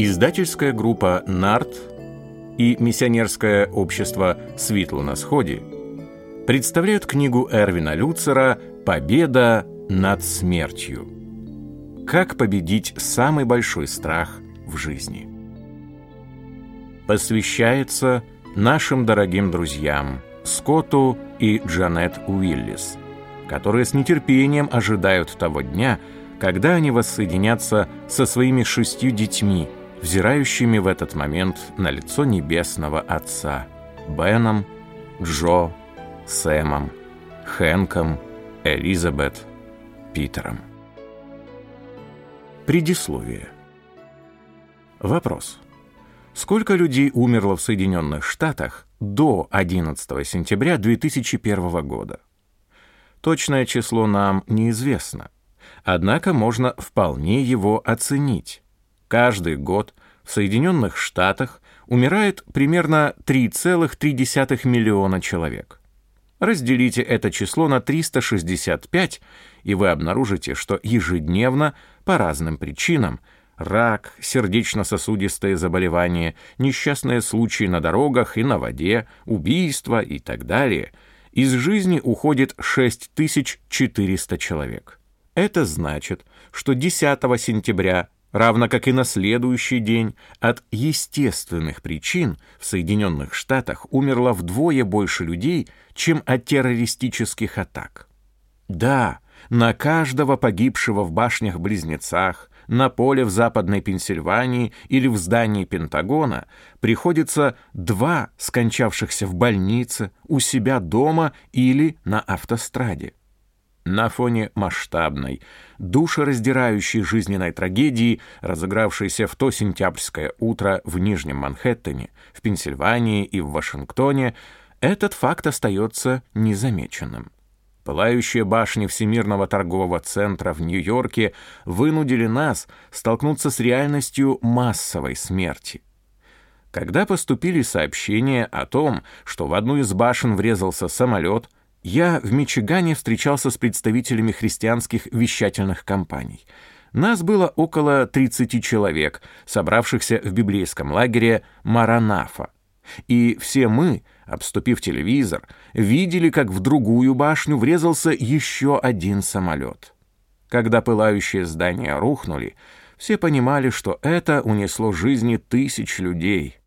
Издательская группа «Нарт» и миссионерское общество «Светло на сходе» представляют книгу Эрвина Люцера «Победа над смертью». Как победить самый большой страх в жизни. Посвящается нашим дорогим друзьям Скотту и Джанет Уиллис, которые с нетерпением ожидают того дня, когда они воссоединятся со своими шестью детьми – взирающими в этот момент на лицо небесного Отца Беном, Джо, Сэмом, Хэнком, Элизабет, Питером. Предисловие. Вопрос. Сколько людей умерло в Соединенных Штатах до 11 сентября 2001 года? Точное число нам неизвестно, однако можно вполне его оценить. Каждый год в Соединенных Штатах умирает примерно 3,3 миллиона человек. Разделите это число на 365, и вы обнаружите, что ежедневно по разным причинам рак, сердечно-сосудистые заболевания, несчастные случаи на дорогах и на воде, убийства и так далее, из жизни уходит 6400 человек. Это значит, что 10 сентября равно как и на следующий день, от естественных причин в Соединенных Штатах умерло вдвое больше людей, чем от террористических атак. Да, на каждого погибшего в башнях-близнецах, на поле в Западной Пенсильвании или в здании Пентагона приходится два скончавшихся в больнице, у себя дома или на автостраде на фоне масштабной, душераздирающей жизненной трагедии, разыгравшейся в то сентябрьское утро в Нижнем Манхэттене, в Пенсильвании и в Вашингтоне, этот факт остается незамеченным. Пылающие башни Всемирного торгового центра в Нью-Йорке вынудили нас столкнуться с реальностью массовой смерти. Когда поступили сообщения о том, что в одну из башен врезался самолет, я в Мичигане встречался с представителями христианских вещательных компаний. Нас было около 30 человек, собравшихся в библейском лагере Маранафа. И все мы, обступив телевизор, видели, как в другую башню врезался еще один самолет. Когда пылающие здания рухнули, все понимали, что это унесло жизни тысяч людей.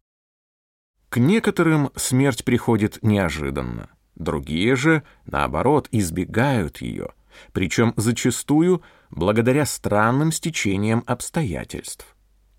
К некоторым смерть приходит неожиданно. Другие же, наоборот, избегают ее, причем зачастую благодаря странным стечениям обстоятельств.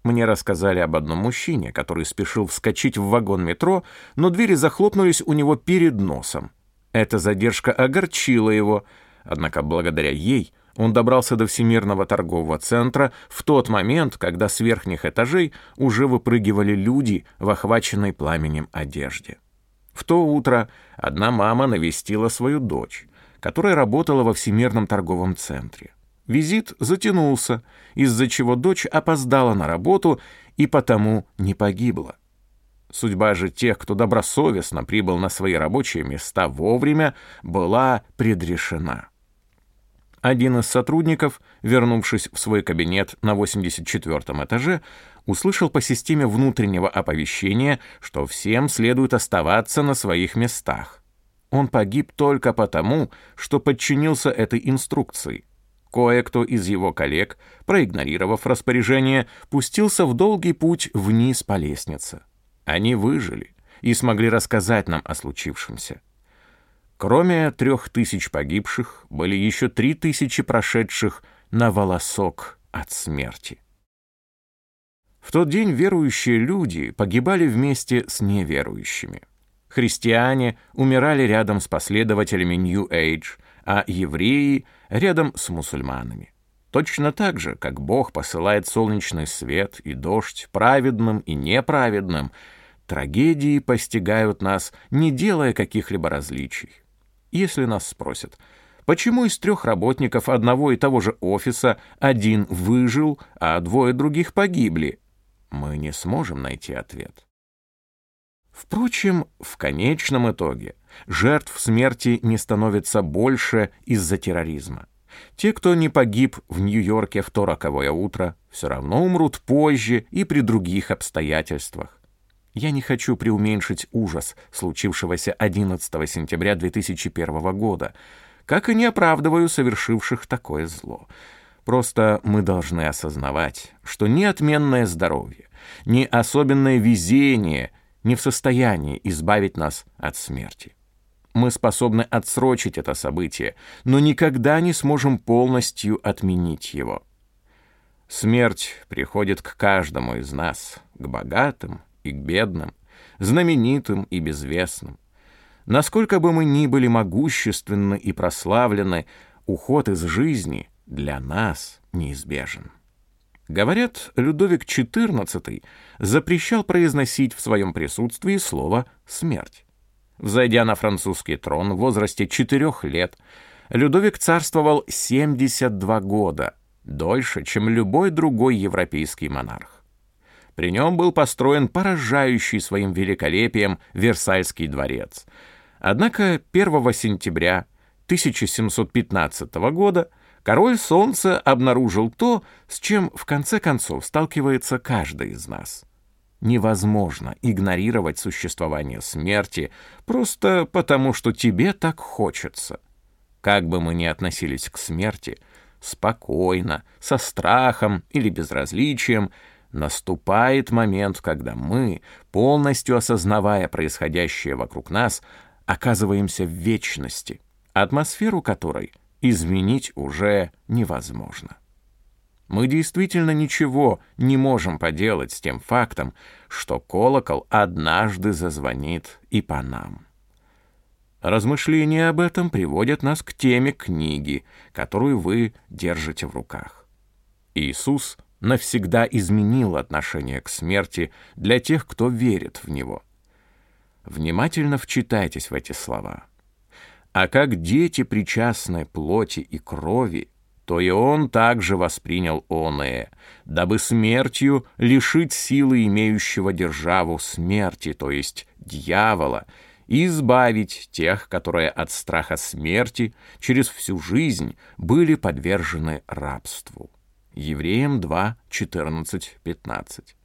Мне рассказали об одном мужчине, который спешил вскочить в вагон метро, но двери захлопнулись у него перед носом. Эта задержка огорчила его, однако благодаря ей он добрался до Всемирного торгового центра в тот момент, когда с верхних этажей уже выпрыгивали люди в охваченной пламенем одежде. В то утро одна мама навестила свою дочь, которая работала во Всемирном торговом центре. Визит затянулся, из-за чего дочь опоздала на работу и потому не погибла. Судьба же тех, кто добросовестно прибыл на свои рабочие места вовремя, была предрешена. Один из сотрудников, вернувшись в свой кабинет на 84 этаже, услышал по системе внутреннего оповещения, что всем следует оставаться на своих местах. Он погиб только потому, что подчинился этой инструкции. Кое-кто из его коллег, проигнорировав распоряжение, пустился в долгий путь вниз по лестнице. Они выжили и смогли рассказать нам о случившемся. Кроме трех тысяч погибших, были еще три тысячи прошедших на волосок от смерти. В тот день верующие люди погибали вместе с неверующими. Христиане умирали рядом с последователями New Age, а евреи — рядом с мусульманами. Точно так же, как Бог посылает солнечный свет и дождь праведным и неправедным, трагедии постигают нас, не делая каких-либо различий. Если нас спросят, почему из трех работников одного и того же офиса один выжил, а двое других погибли, мы не сможем найти ответ. Впрочем, в конечном итоге жертв смерти не становится больше из-за терроризма. Те, кто не погиб в Нью-Йорке в то роковое утро, все равно умрут позже и при других обстоятельствах. Я не хочу преуменьшить ужас случившегося 11 сентября 2001 года, как и не оправдываю совершивших такое зло. Просто мы должны осознавать, что ни отменное здоровье, ни особенное везение не в состоянии избавить нас от смерти. Мы способны отсрочить это событие, но никогда не сможем полностью отменить его. Смерть приходит к каждому из нас, к богатым и к бедным, знаменитым и безвестным. Насколько бы мы ни были могущественны и прославлены, уход из жизни для нас неизбежен. Говорят, Людовик XIV запрещал произносить в своем присутствии слово «смерть». Взойдя на французский трон в возрасте четырех лет, Людовик царствовал 72 года, дольше, чем любой другой европейский монарх. При нем был построен поражающий своим великолепием Версальский дворец. Однако 1 сентября 1715 года король солнца обнаружил то, с чем в конце концов сталкивается каждый из нас — невозможно игнорировать существование смерти просто потому, что тебе так хочется. Как бы мы ни относились к смерти, спокойно, со страхом или безразличием, наступает момент, когда мы, полностью осознавая происходящее вокруг нас, оказываемся в вечности, атмосферу которой изменить уже невозможно. Мы действительно ничего не можем поделать с тем фактом, что колокол однажды зазвонит и по нам. Размышления об этом приводят нас к теме книги, которую вы держите в руках. Иисус навсегда изменил отношение к смерти для тех, кто верит в Него. Внимательно вчитайтесь в эти слова. А как дети причастны плоти и крови, то и он также воспринял оное, дабы смертью лишить силы имеющего державу смерти, то есть дьявола, и избавить тех, которые от страха смерти через всю жизнь были подвержены рабству. Евреям 2, 14, 15.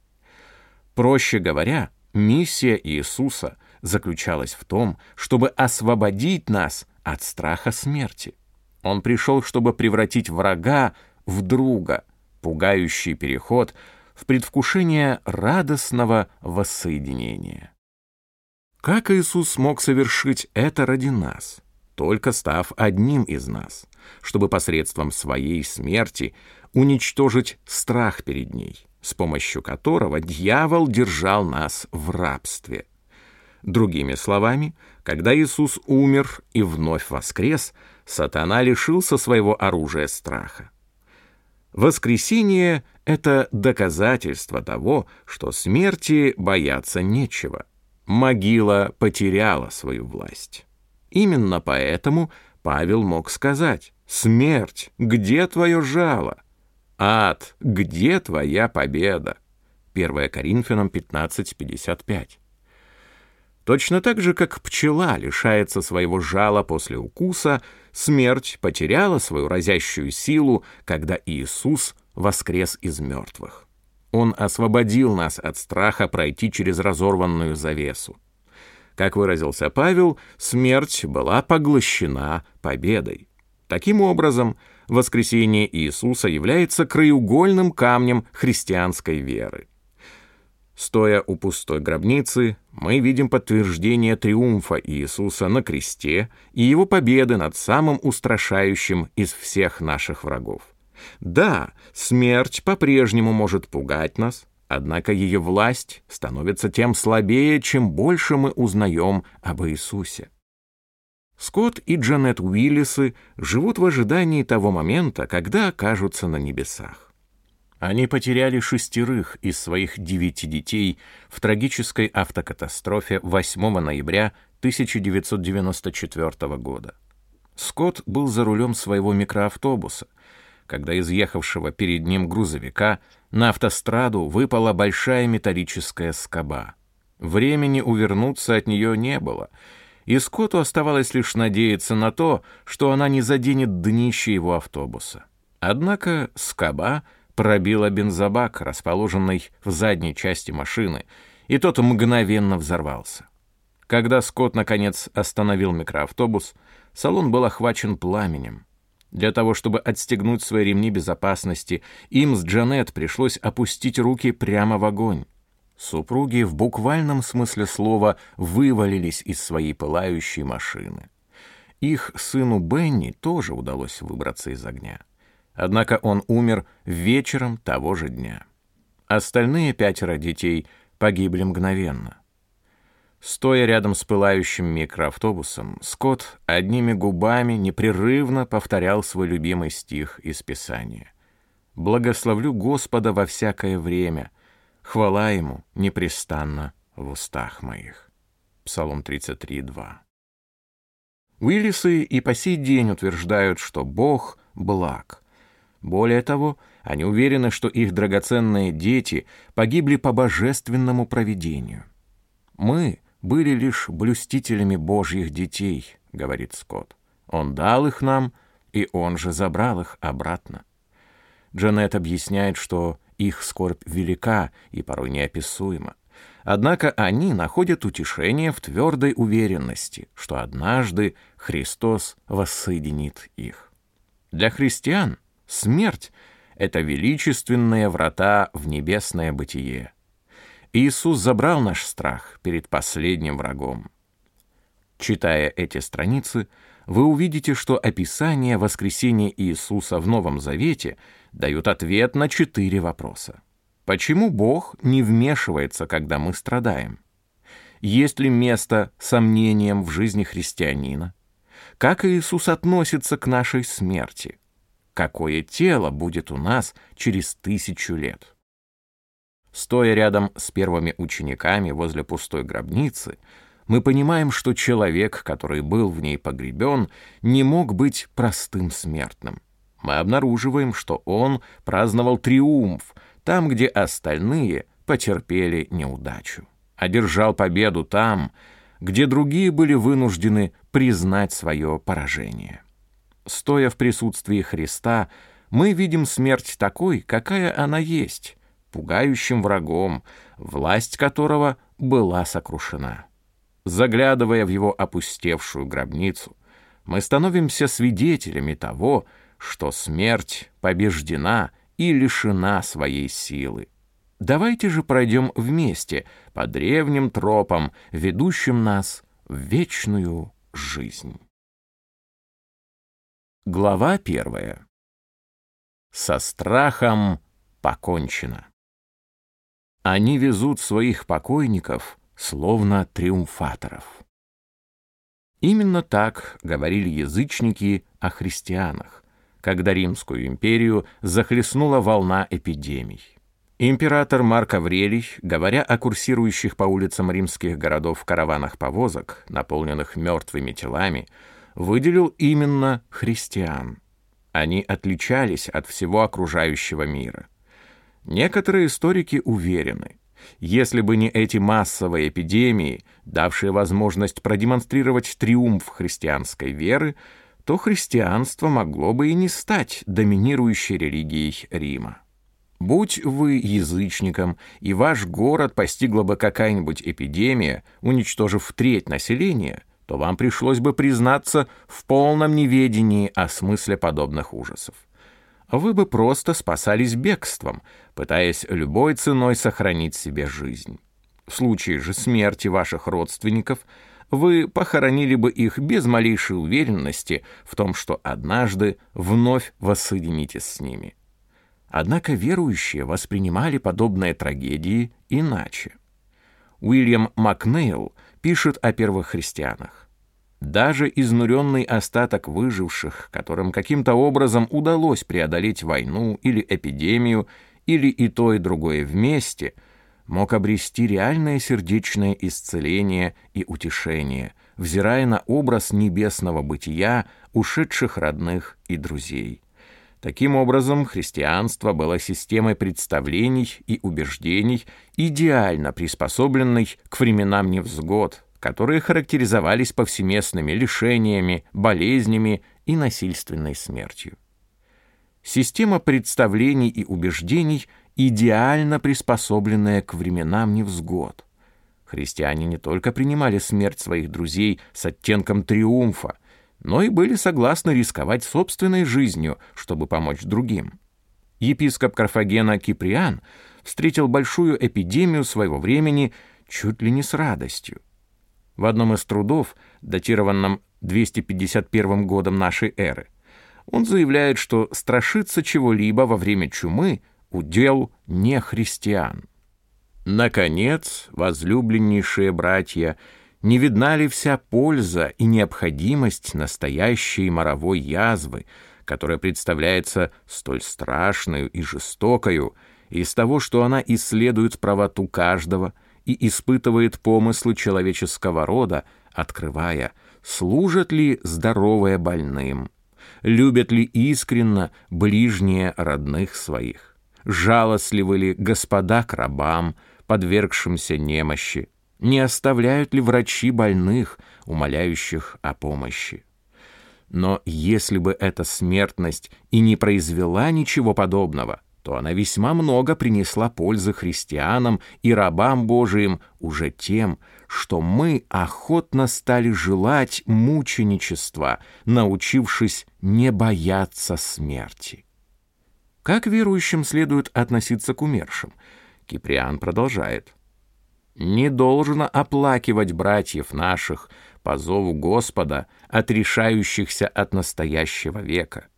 Проще говоря, миссия Иисуса заключалась в том, чтобы освободить нас от страха смерти. Он пришел, чтобы превратить врага в друга, пугающий переход в предвкушение радостного воссоединения. Как Иисус смог совершить это ради нас, только став одним из нас, чтобы посредством своей смерти уничтожить страх перед ней, с помощью которого дьявол держал нас в рабстве. Другими словами, когда Иисус умер и вновь воскрес – сатана лишился своего оружия страха. Воскресение — это доказательство того, что смерти бояться нечего. Могила потеряла свою власть. Именно поэтому Павел мог сказать «Смерть, где твое жало? Ад, где твоя победа?» 1 Коринфянам 15:55. Точно так же, как пчела лишается своего жала после укуса, смерть потеряла свою разящую силу, когда Иисус воскрес из мертвых. Он освободил нас от страха пройти через разорванную завесу. Как выразился Павел, смерть была поглощена победой. Таким образом, воскресение Иисуса является краеугольным камнем христианской веры. Стоя у пустой гробницы, мы видим подтверждение триумфа Иисуса на кресте и его победы над самым устрашающим из всех наших врагов. Да, смерть по-прежнему может пугать нас, однако ее власть становится тем слабее, чем больше мы узнаем об Иисусе. Скотт и Джанет Уиллисы живут в ожидании того момента, когда окажутся на небесах. Они потеряли шестерых из своих девяти детей в трагической автокатастрофе 8 ноября 1994 года. Скотт был за рулем своего микроавтобуса, когда из ехавшего перед ним грузовика на автостраду выпала большая металлическая скоба. Времени увернуться от нее не было, и Скотту оставалось лишь надеяться на то, что она не заденет днище его автобуса. Однако скоба пробила бензобак, расположенный в задней части машины, и тот мгновенно взорвался. Когда Скотт, наконец, остановил микроавтобус, салон был охвачен пламенем. Для того, чтобы отстегнуть свои ремни безопасности, им с Джанет пришлось опустить руки прямо в огонь. Супруги в буквальном смысле слова вывалились из своей пылающей машины. Их сыну Бенни тоже удалось выбраться из огня. Однако он умер вечером того же дня. Остальные пятеро детей погибли мгновенно. Стоя рядом с пылающим микроавтобусом, Скотт одними губами непрерывно повторял свой любимый стих из Писания. «Благословлю Господа во всякое время, хвала Ему непрестанно в устах моих». Псалом 33.2. Уиллисы и по сей день утверждают, что Бог благ. Более того, они уверены, что их драгоценные дети погибли по божественному провидению. Мы — были лишь блюстителями Божьих детей, говорит Скотт. Он дал их нам, и он же забрал их обратно. Джанет объясняет, что их скорбь велика и порой неописуема. Однако они находят утешение в твердой уверенности, что однажды Христос воссоединит их. Для христиан смерть — это величественные врата в небесное бытие — Иисус забрал наш страх перед последним врагом. Читая эти страницы, вы увидите, что описание воскресения Иисуса в Новом Завете дают ответ на четыре вопроса. Почему Бог не вмешивается, когда мы страдаем? Есть ли место сомнениям в жизни христианина? Как Иисус относится к нашей смерти? Какое тело будет у нас через тысячу лет? Стоя рядом с первыми учениками возле пустой гробницы, мы понимаем, что человек, который был в ней погребен, не мог быть простым смертным. Мы обнаруживаем, что он праздновал триумф там, где остальные потерпели неудачу, одержал победу там, где другие были вынуждены признать свое поражение. Стоя в присутствии Христа, мы видим смерть такой, какая она есть, пугающим врагом, власть которого была сокрушена. Заглядывая в его опустевшую гробницу, мы становимся свидетелями того, что смерть побеждена и лишена своей силы. Давайте же пройдем вместе по древним тропам, ведущим нас в вечную жизнь. Глава первая. Со страхом покончено. Они везут своих покойников, словно триумфаторов. Именно так говорили язычники о христианах, когда Римскую империю захлестнула волна эпидемий. Император Марк Аврелий, говоря о курсирующих по улицам римских городов караванах повозок, наполненных мертвыми телами, выделил именно христиан. Они отличались от всего окружающего мира. Некоторые историки уверены, если бы не эти массовые эпидемии, давшие возможность продемонстрировать триумф христианской веры, то христианство могло бы и не стать доминирующей религией Рима. Будь вы язычником, и ваш город постигла бы какая-нибудь эпидемия, уничтожив треть населения, то вам пришлось бы признаться в полном неведении о смысле подобных ужасов вы бы просто спасались бегством, пытаясь любой ценой сохранить себе жизнь. В случае же смерти ваших родственников вы похоронили бы их без малейшей уверенности в том, что однажды вновь воссоединитесь с ними. Однако верующие воспринимали подобные трагедии иначе. Уильям Макнейл пишет о первых христианах. Даже изнуренный остаток выживших, которым каким-то образом удалось преодолеть войну или эпидемию, или и то, и другое вместе, мог обрести реальное сердечное исцеление и утешение, взирая на образ небесного бытия ушедших родных и друзей. Таким образом, христианство было системой представлений и убеждений, идеально приспособленной к временам невзгод, которые характеризовались повсеместными лишениями, болезнями и насильственной смертью. Система представлений и убеждений идеально приспособленная к временам невзгод. Христиане не только принимали смерть своих друзей с оттенком триумфа, но и были согласны рисковать собственной жизнью, чтобы помочь другим. Епископ Карфагена Киприан встретил большую эпидемию своего времени чуть ли не с радостью. В одном из трудов, датированном 251 годом нашей эры, он заявляет, что страшиться чего-либо во время чумы удел не христиан. Наконец, возлюбленнейшие братья, не видна ли вся польза и необходимость настоящей моровой язвы, которая представляется столь страшную и жестокою, из того, что она исследует правоту каждого и испытывает помыслы человеческого рода, открывая, служат ли здоровые больным, любят ли искренно ближние родных своих, жалостливы ли господа к рабам, подвергшимся немощи, не оставляют ли врачи больных, умоляющих о помощи. Но если бы эта смертность и не произвела ничего подобного, то она весьма много принесла пользы христианам и рабам Божиим уже тем, что мы охотно стали желать мученичества, научившись не бояться смерти. Как верующим следует относиться к умершим? Киприан продолжает. «Не должно оплакивать братьев наших, по зову Господа, отрешающихся от настоящего века,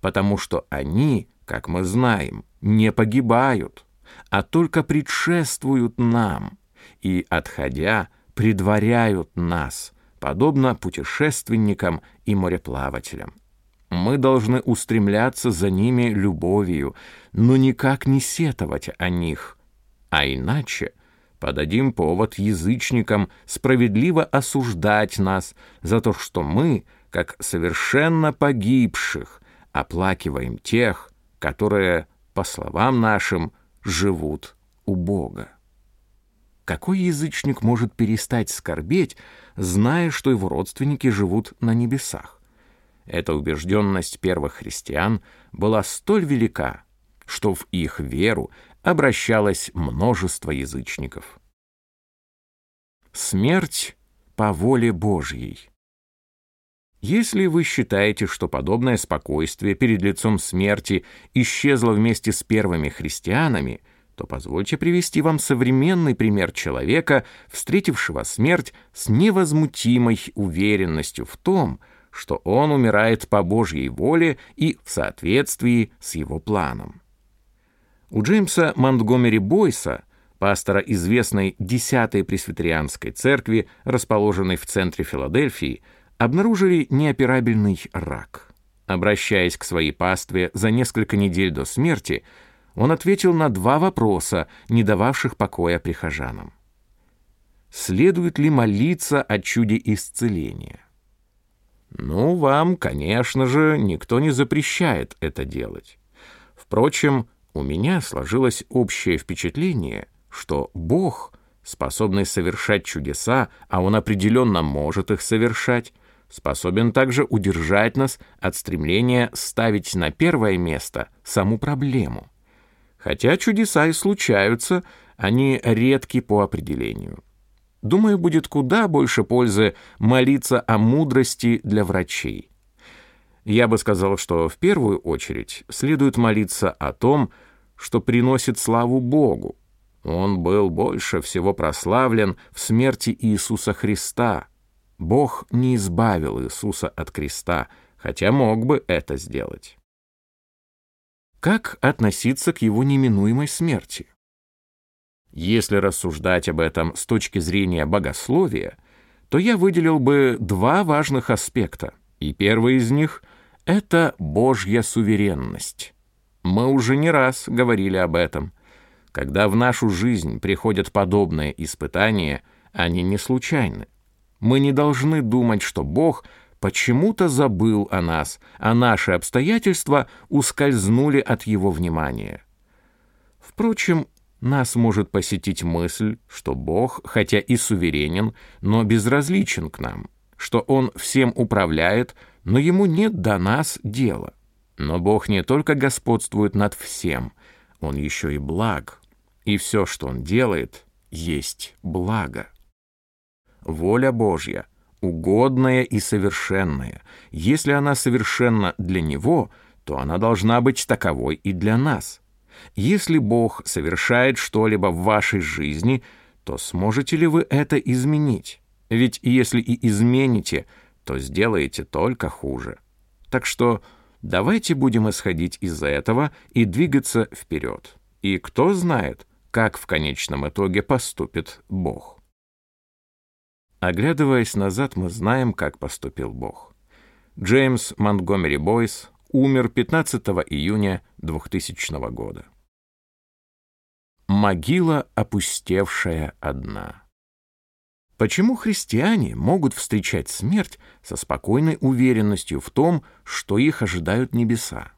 потому что они, как мы знаем, не погибают, а только предшествуют нам и, отходя, предваряют нас, подобно путешественникам и мореплавателям. Мы должны устремляться за ними любовью, но никак не сетовать о них, а иначе подадим повод язычникам справедливо осуждать нас за то, что мы, как совершенно погибших, оплакиваем тех, которые, по словам нашим, живут у Бога. Какой язычник может перестать скорбеть, зная, что его родственники живут на небесах? Эта убежденность первых христиан была столь велика, что в их веру обращалось множество язычников. Смерть по воле Божьей. Если вы считаете, что подобное спокойствие перед лицом смерти исчезло вместе с первыми христианами, то позвольте привести вам современный пример человека, встретившего смерть с невозмутимой уверенностью в том, что он умирает по Божьей воле и в соответствии с его планом. У Джеймса Монтгомери Бойса, пастора известной Десятой Пресвитерианской церкви, расположенной в центре Филадельфии, обнаружили неоперабельный рак. Обращаясь к своей пастве за несколько недель до смерти, он ответил на два вопроса, не дававших покоя прихожанам. Следует ли молиться о чуде исцеления? Ну, вам, конечно же, никто не запрещает это делать. Впрочем, у меня сложилось общее впечатление, что Бог, способный совершать чудеса, а Он определенно может их совершать, способен также удержать нас от стремления ставить на первое место саму проблему. Хотя чудеса и случаются, они редки по определению. Думаю, будет куда больше пользы молиться о мудрости для врачей. Я бы сказал, что в первую очередь следует молиться о том, что приносит славу Богу. Он был больше всего прославлен в смерти Иисуса Христа. Бог не избавил Иисуса от креста, хотя мог бы это сделать. Как относиться к его неминуемой смерти? Если рассуждать об этом с точки зрения богословия, то я выделил бы два важных аспекта, и первый из них — это Божья суверенность. Мы уже не раз говорили об этом. Когда в нашу жизнь приходят подобные испытания, они не случайны. Мы не должны думать, что Бог почему-то забыл о нас, а наши обстоятельства ускользнули от Его внимания. Впрочем, нас может посетить мысль, что Бог, хотя и суверенен, но безразличен к нам, что Он всем управляет, но Ему нет до нас дела. Но Бог не только господствует над всем, Он еще и благ, и все, что Он делает, есть благо. Воля Божья — угодная и совершенная. Если она совершенна для Него, то она должна быть таковой и для нас. Если Бог совершает что-либо в вашей жизни, то сможете ли вы это изменить? Ведь если и измените, то сделаете только хуже. Так что давайте будем исходить из этого и двигаться вперед. И кто знает, как в конечном итоге поступит Бог. Оглядываясь назад, мы знаем, как поступил Бог. Джеймс Монтгомери Бойс умер 15 июня 2000 года. Могила, опустевшая одна. Почему христиане могут встречать смерть со спокойной уверенностью в том, что их ожидают небеса?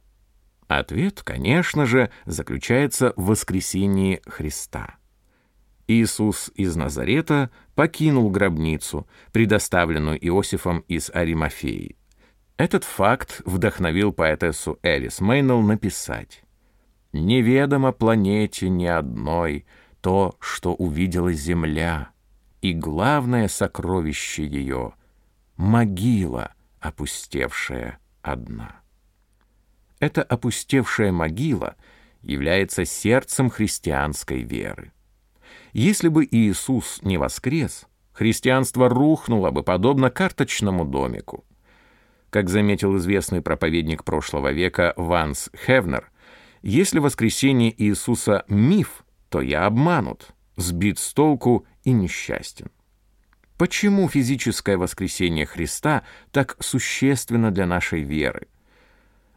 Ответ, конечно же, заключается в воскресении Христа. Иисус из Назарета покинул гробницу, предоставленную Иосифом из Аримафеи. Этот факт вдохновил поэтессу Элис Мейнелл написать «Неведомо планете ни одной то, что увидела Земля, и главное сокровище ее — могила, опустевшая одна». Эта опустевшая могила является сердцем христианской веры. Если бы Иисус не воскрес, христианство рухнуло бы подобно карточному домику. Как заметил известный проповедник прошлого века Ванс Хевнер, если воскресение Иисуса — миф, то я обманут, сбит с толку и несчастен. Почему физическое воскресение Христа так существенно для нашей веры?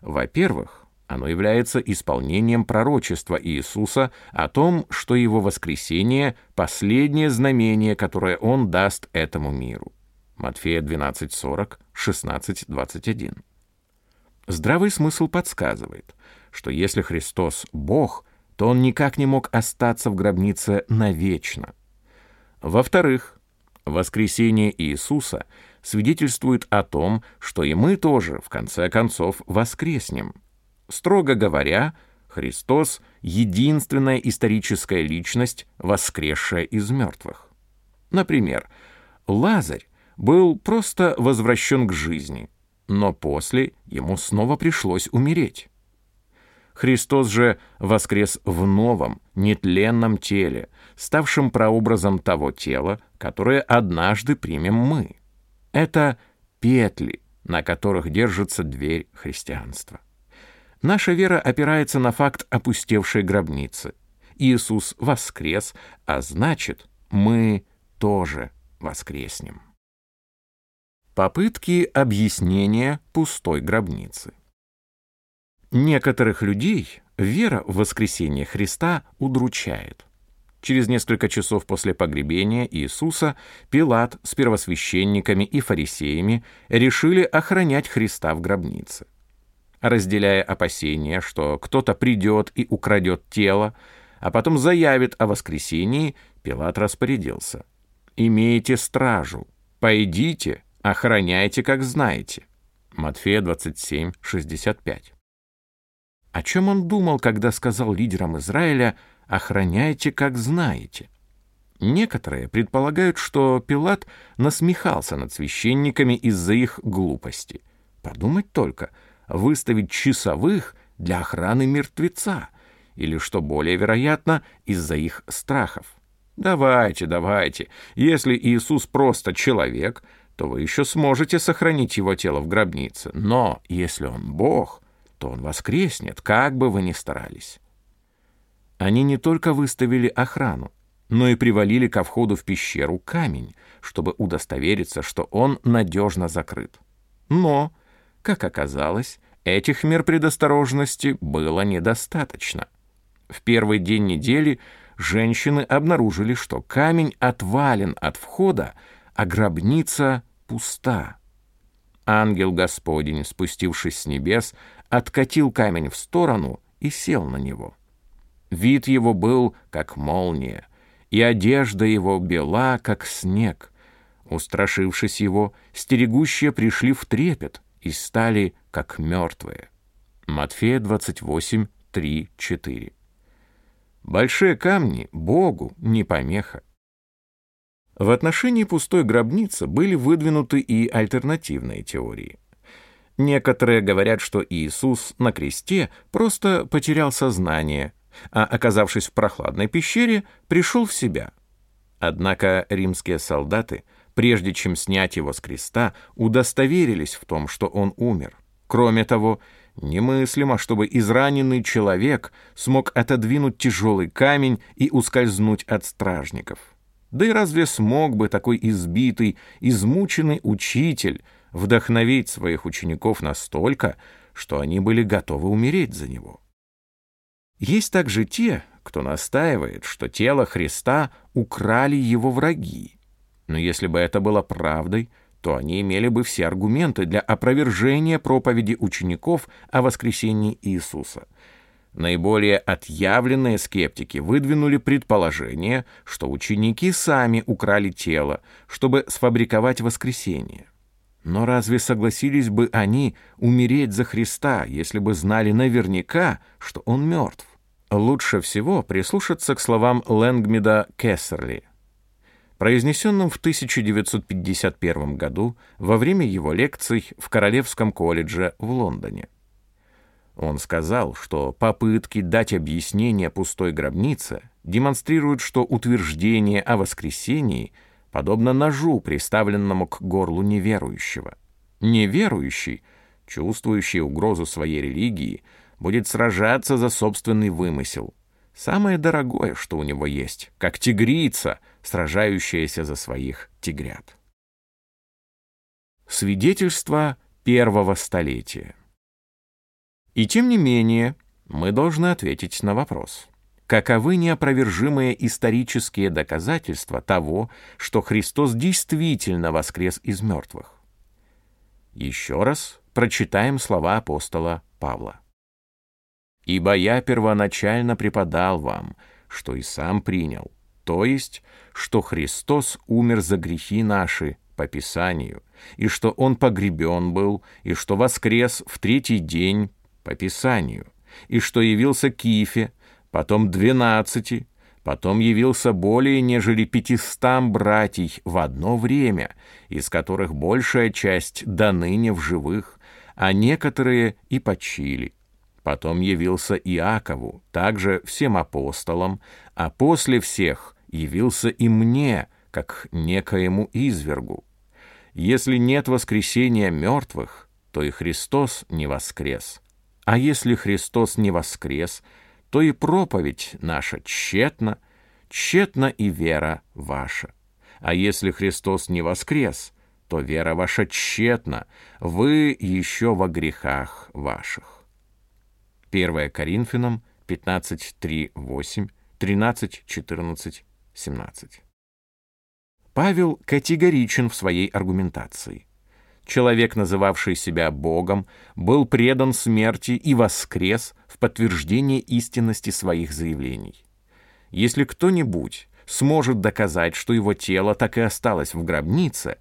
Во-первых, оно является исполнением пророчества Иисуса о том, что его воскресение — последнее знамение, которое он даст этому миру. Матфея 12:40, 16:21. Здравый смысл подсказывает, что если Христос — Бог, то он никак не мог остаться в гробнице навечно. Во-вторых, воскресение Иисуса свидетельствует о том, что и мы тоже, в конце концов, воскреснем — Строго говоря, Христос — единственная историческая личность, воскресшая из мертвых. Например, Лазарь был просто возвращен к жизни, но после ему снова пришлось умереть. Христос же воскрес в новом, нетленном теле, ставшем прообразом того тела, которое однажды примем мы. Это петли, на которых держится дверь христианства. Наша вера опирается на факт опустевшей гробницы. Иисус воскрес, а значит, мы тоже воскреснем. Попытки объяснения пустой гробницы. Некоторых людей вера в воскресение Христа удручает. Через несколько часов после погребения Иисуса Пилат с первосвященниками и фарисеями решили охранять Христа в гробнице разделяя опасения, что кто-то придет и украдет тело, а потом заявит о воскресении, Пилат распорядился. «Имейте стражу, пойдите, охраняйте, как знаете». Матфея 27, 65. О чем он думал, когда сказал лидерам Израиля «охраняйте, как знаете»? Некоторые предполагают, что Пилат насмехался над священниками из-за их глупости. Подумать только — выставить часовых для охраны мертвеца, или, что более вероятно, из-за их страхов. Давайте, давайте, если Иисус просто человек, то вы еще сможете сохранить его тело в гробнице, но если он Бог, то он воскреснет, как бы вы ни старались. Они не только выставили охрану, но и привалили ко входу в пещеру камень, чтобы удостовериться, что он надежно закрыт. Но как оказалось, этих мер предосторожности было недостаточно. В первый день недели женщины обнаружили, что камень отвален от входа, а гробница пуста. Ангел Господень, спустившись с небес, откатил камень в сторону и сел на него. Вид его был, как молния, и одежда его бела, как снег. Устрашившись его, стерегущие пришли в трепет и стали, как мертвые. Матфея 28, 3, 4. Большие камни Богу не помеха. В отношении пустой гробницы были выдвинуты и альтернативные теории. Некоторые говорят, что Иисус на кресте просто потерял сознание, а, оказавшись в прохладной пещере, пришел в себя. Однако римские солдаты, прежде чем снять его с креста, удостоверились в том, что он умер. Кроме того, немыслимо, чтобы израненный человек смог отодвинуть тяжелый камень и ускользнуть от стражников. Да и разве смог бы такой избитый, измученный учитель вдохновить своих учеников настолько, что они были готовы умереть за него? Есть также те, кто настаивает, что тело Христа украли его враги. Но если бы это было правдой, то они имели бы все аргументы для опровержения проповеди учеников о воскресении Иисуса — Наиболее отъявленные скептики выдвинули предположение, что ученики сами украли тело, чтобы сфабриковать воскресение. Но разве согласились бы они умереть за Христа, если бы знали наверняка, что он мертв? Лучше всего прислушаться к словам Лэнгмида Кессерли, произнесенным в 1951 году во время его лекций в Королевском колледже в Лондоне. Он сказал, что попытки дать объяснение пустой гробнице демонстрируют, что утверждение о воскресении подобно ножу, приставленному к горлу неверующего. Неверующий, чувствующий угрозу своей религии, будет сражаться за собственный вымысел. Самое дорогое, что у него есть, как тигрица, сражающаяся за своих тигрят. Свидетельство первого столетия. И тем не менее, мы должны ответить на вопрос. Каковы неопровержимые исторические доказательства того, что Христос действительно воскрес из мертвых? Еще раз прочитаем слова апостола Павла. «Ибо я первоначально преподал вам, что и сам принял, то есть, что Христос умер за грехи наши по Писанию, и что Он погребен был, и что воскрес в третий день по Писанию, и что явился Кифе, потом двенадцати, потом явился более нежели пятистам братьей в одно время, из которых большая часть до ныне в живых, а некоторые и почили. Потом явился Иакову, также всем апостолам, а после всех явился и мне, как некоему извергу. Если нет воскресения мертвых, то и Христос не воскрес. А если Христос не воскрес, то и проповедь наша тщетна, тщетна и вера ваша. А если Христос не воскрес, то вера ваша тщетна, вы еще во грехах ваших. 1 Коринфянам 15, 3, 8, 13, 14, 17. Павел категоричен в своей аргументации человек, называвший себя Богом, был предан смерти и воскрес в подтверждение истинности своих заявлений. Если кто-нибудь сможет доказать, что его тело так и осталось в гробнице,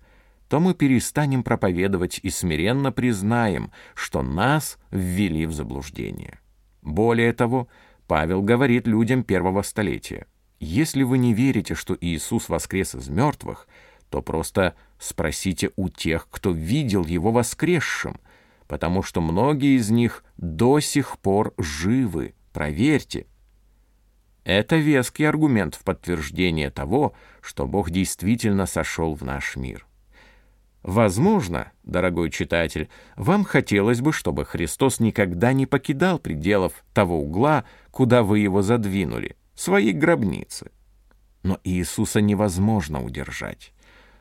то мы перестанем проповедовать и смиренно признаем, что нас ввели в заблуждение. Более того, Павел говорит людям первого столетия, «Если вы не верите, что Иисус воскрес из мертвых, то просто спросите у тех, кто видел его воскресшим, потому что многие из них до сих пор живы. Проверьте. Это веский аргумент в подтверждение того, что Бог действительно сошел в наш мир. Возможно, дорогой читатель, вам хотелось бы, чтобы Христос никогда не покидал пределов того угла, куда вы его задвинули, своей гробницы. Но Иисуса невозможно удержать.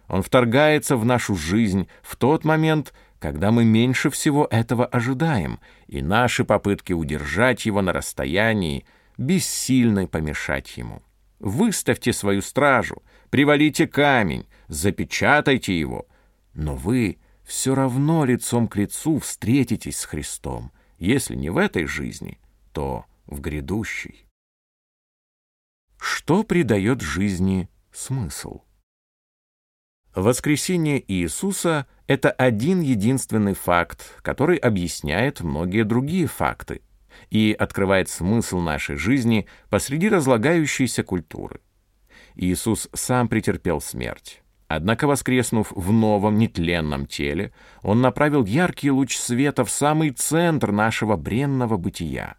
Он вторгается в нашу жизнь в тот момент, когда мы меньше всего этого ожидаем, и наши попытки удержать его на расстоянии бессильны помешать ему. Выставьте свою стражу, привалите камень, запечатайте его, но вы все равно лицом к лицу встретитесь с Христом, если не в этой жизни, то в грядущей. что придает жизни смысл. Воскресение Иисуса — это один единственный факт, который объясняет многие другие факты и открывает смысл нашей жизни посреди разлагающейся культуры. Иисус сам претерпел смерть. Однако, воскреснув в новом нетленном теле, Он направил яркий луч света в самый центр нашего бренного бытия.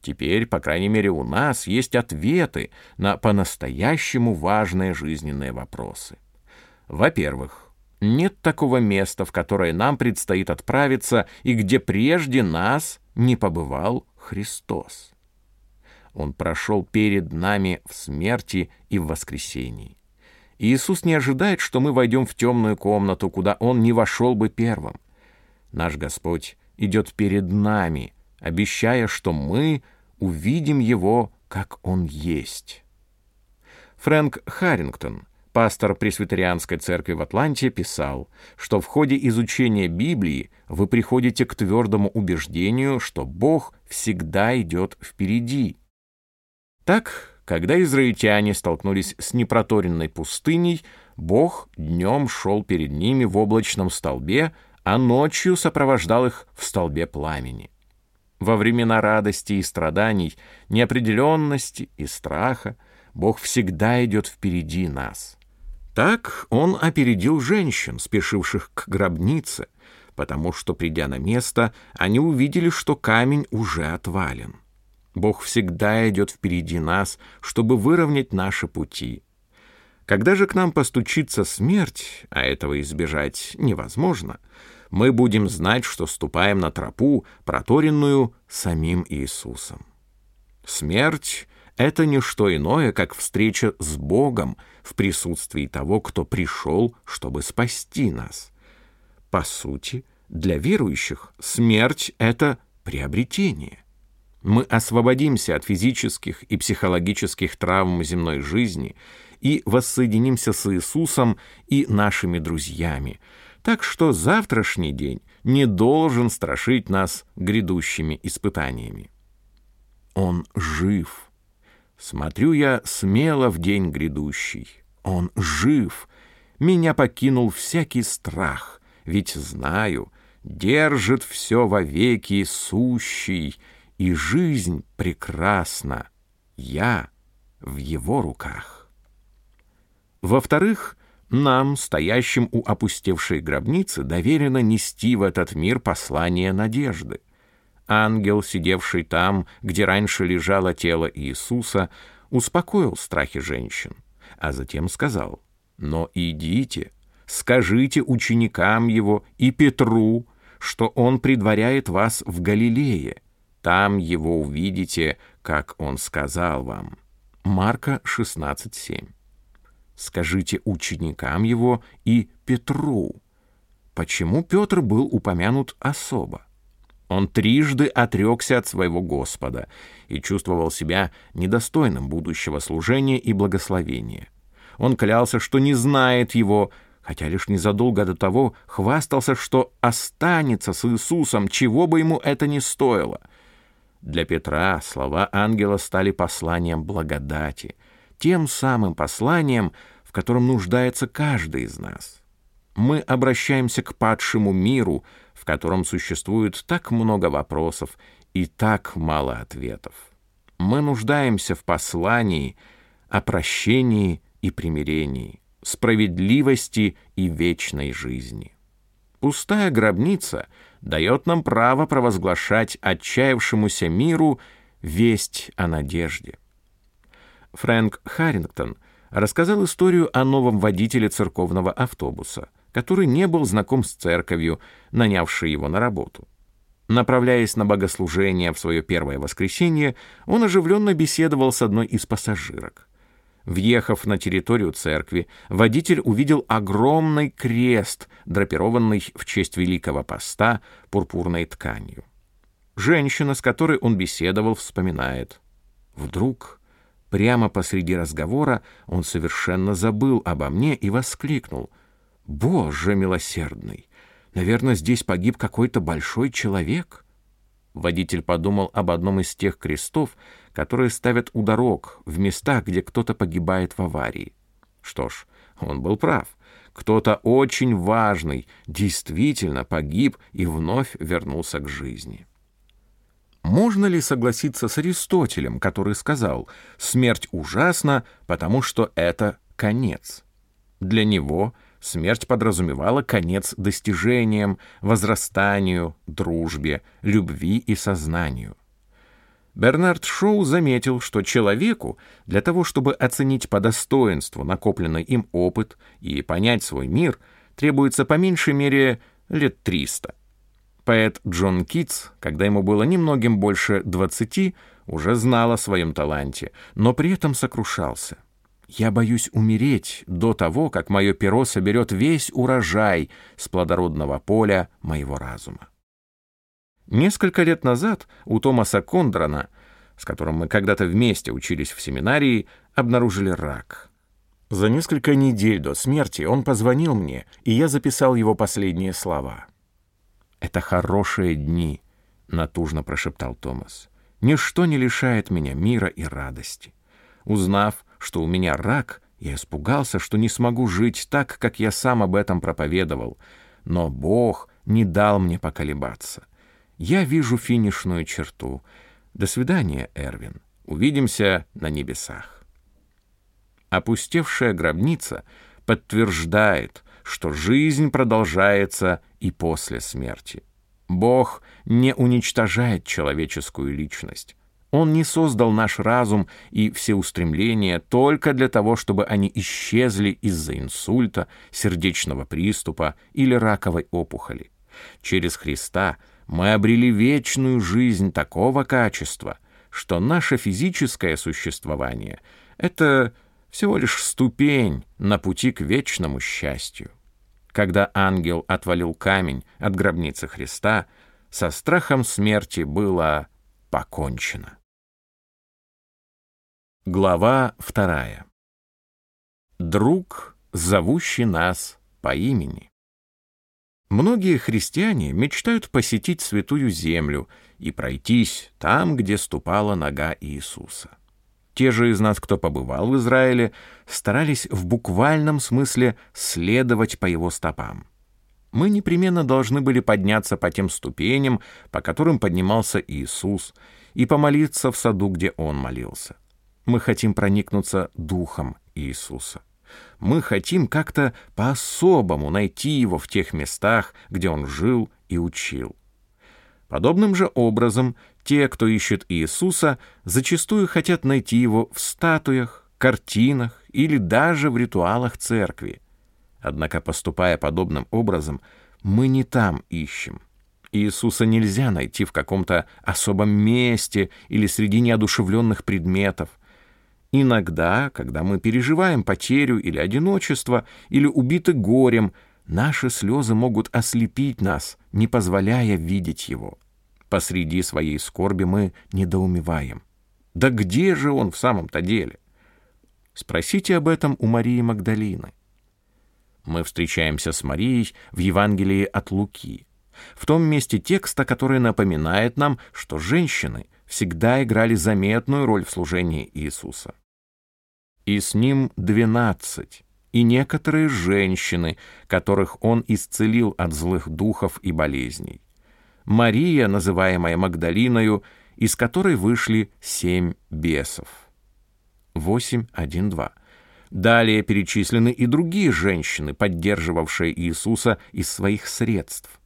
Теперь, по крайней мере, у нас есть ответы на по-настоящему важные жизненные вопросы. Во-первых, нет такого места, в которое нам предстоит отправиться и где прежде нас не побывал Христос. Он прошел перед нами в смерти и в воскресении. Иисус не ожидает, что мы войдем в темную комнату, куда Он не вошел бы первым. Наш Господь идет перед нами, обещая, что мы увидим Его, как Он есть. Фрэнк Харрингтон пастор пресвитерианской церкви в Атланте, писал, что в ходе изучения Библии вы приходите к твердому убеждению, что Бог всегда идет впереди. Так, когда израильтяне столкнулись с непроторенной пустыней, Бог днем шел перед ними в облачном столбе, а ночью сопровождал их в столбе пламени. Во времена радости и страданий, неопределенности и страха Бог всегда идет впереди нас. Так он опередил женщин, спешивших к гробнице, потому что, придя на место, они увидели, что камень уже отвален. Бог всегда идет впереди нас, чтобы выровнять наши пути. Когда же к нам постучится смерть, а этого избежать невозможно, мы будем знать, что ступаем на тропу, проторенную самим Иисусом. Смерть это не что иное, как встреча с Богом в присутствии того, кто пришел, чтобы спасти нас. По сути, для верующих смерть — это приобретение. Мы освободимся от физических и психологических травм земной жизни и воссоединимся с Иисусом и нашими друзьями. Так что завтрашний день не должен страшить нас грядущими испытаниями. Он жив. Смотрю я смело в день грядущий. Он жив. Меня покинул всякий страх, ведь знаю, держит все вовеки сущий, и жизнь прекрасна. Я в его руках. Во-вторых, нам, стоящим у опустевшей гробницы, доверено нести в этот мир послание надежды. Ангел, сидевший там, где раньше лежало тело Иисуса, успокоил страхи женщин, а затем сказал, «Но идите, скажите ученикам его и Петру, что он предваряет вас в Галилее. Там его увидите, как он сказал вам». Марка 16:7. Скажите ученикам его и Петру. Почему Петр был упомянут особо? Он трижды отрекся от своего Господа и чувствовал себя недостойным будущего служения и благословения. Он клялся, что не знает его, хотя лишь незадолго до того хвастался, что останется с Иисусом, чего бы ему это ни стоило. Для Петра слова ангела стали посланием благодати, тем самым посланием, в котором нуждается каждый из нас. Мы обращаемся к падшему миру, в котором существует так много вопросов и так мало ответов. Мы нуждаемся в послании о прощении и примирении, справедливости и вечной жизни. Пустая гробница дает нам право провозглашать отчаявшемуся миру весть о надежде. Фрэнк Харрингтон рассказал историю о новом водителе церковного автобуса — который не был знаком с церковью, нанявшей его на работу. Направляясь на богослужение в свое первое воскресенье, он оживленно беседовал с одной из пассажирок. Въехав на территорию церкви, водитель увидел огромный крест, драпированный в честь Великого Поста пурпурной тканью. Женщина, с которой он беседовал, вспоминает. Вдруг, прямо посреди разговора, он совершенно забыл обо мне и воскликнул — Боже милосердный! Наверное, здесь погиб какой-то большой человек. Водитель подумал об одном из тех крестов, которые ставят у дорог в местах, где кто-то погибает в аварии. Что ж, он был прав. Кто-то очень важный действительно погиб и вновь вернулся к жизни. Можно ли согласиться с Аристотелем, который сказал «смерть ужасна, потому что это конец»? Для него смерть подразумевала конец достижениям, возрастанию, дружбе, любви и сознанию. Бернард Шоу заметил, что человеку для того, чтобы оценить по достоинству накопленный им опыт и понять свой мир, требуется по меньшей мере лет 300. Поэт Джон Китс, когда ему было немногим больше 20, уже знал о своем таланте, но при этом сокрушался. «Я боюсь умереть до того, как мое перо соберет весь урожай с плодородного поля моего разума». Несколько лет назад у Томаса Кондрана, с которым мы когда-то вместе учились в семинарии, обнаружили рак. За несколько недель до смерти он позвонил мне, и я записал его последние слова. «Это хорошие дни», — натужно прошептал Томас. «Ничто не лишает меня мира и радости. Узнав, что у меня рак, я испугался, что не смогу жить так, как я сам об этом проповедовал, но Бог не дал мне поколебаться. Я вижу финишную черту. До свидания, Эрвин. Увидимся на небесах. Опустевшая гробница подтверждает, что жизнь продолжается и после смерти. Бог не уничтожает человеческую личность. Он не создал наш разум и все устремления только для того, чтобы они исчезли из-за инсульта, сердечного приступа или раковой опухоли. Через Христа – мы обрели вечную жизнь такого качества, что наше физическое существование — это всего лишь ступень на пути к вечному счастью. Когда ангел отвалил камень от гробницы Христа, со страхом смерти было покончено. Глава вторая. Друг, зовущий нас по имени. Многие христиане мечтают посетить Святую Землю и пройтись там, где ступала нога Иисуса. Те же из нас, кто побывал в Израиле, старались в буквальном смысле следовать по его стопам. Мы непременно должны были подняться по тем ступеням, по которым поднимался Иисус, и помолиться в саду, где Он молился. Мы хотим проникнуться духом Иисуса. Мы хотим как-то по-особому найти его в тех местах, где он жил и учил. Подобным же образом те, кто ищет Иисуса, зачастую хотят найти его в статуях, картинах или даже в ритуалах церкви. Однако, поступая подобным образом, мы не там ищем. Иисуса нельзя найти в каком-то особом месте или среди неодушевленных предметов. Иногда, когда мы переживаем потерю или одиночество, или убиты горем, наши слезы могут ослепить нас, не позволяя видеть его. Посреди своей скорби мы недоумеваем. Да где же он в самом-то деле? Спросите об этом у Марии Магдалины. Мы встречаемся с Марией в Евангелии от Луки, в том месте текста, который напоминает нам, что женщины всегда играли заметную роль в служении Иисуса и с ним двенадцать, и некоторые женщины, которых он исцелил от злых духов и болезней. Мария, называемая Магдалиною, из которой вышли семь бесов. 8.1.2. Далее перечислены и другие женщины, поддерживавшие Иисуса из своих средств.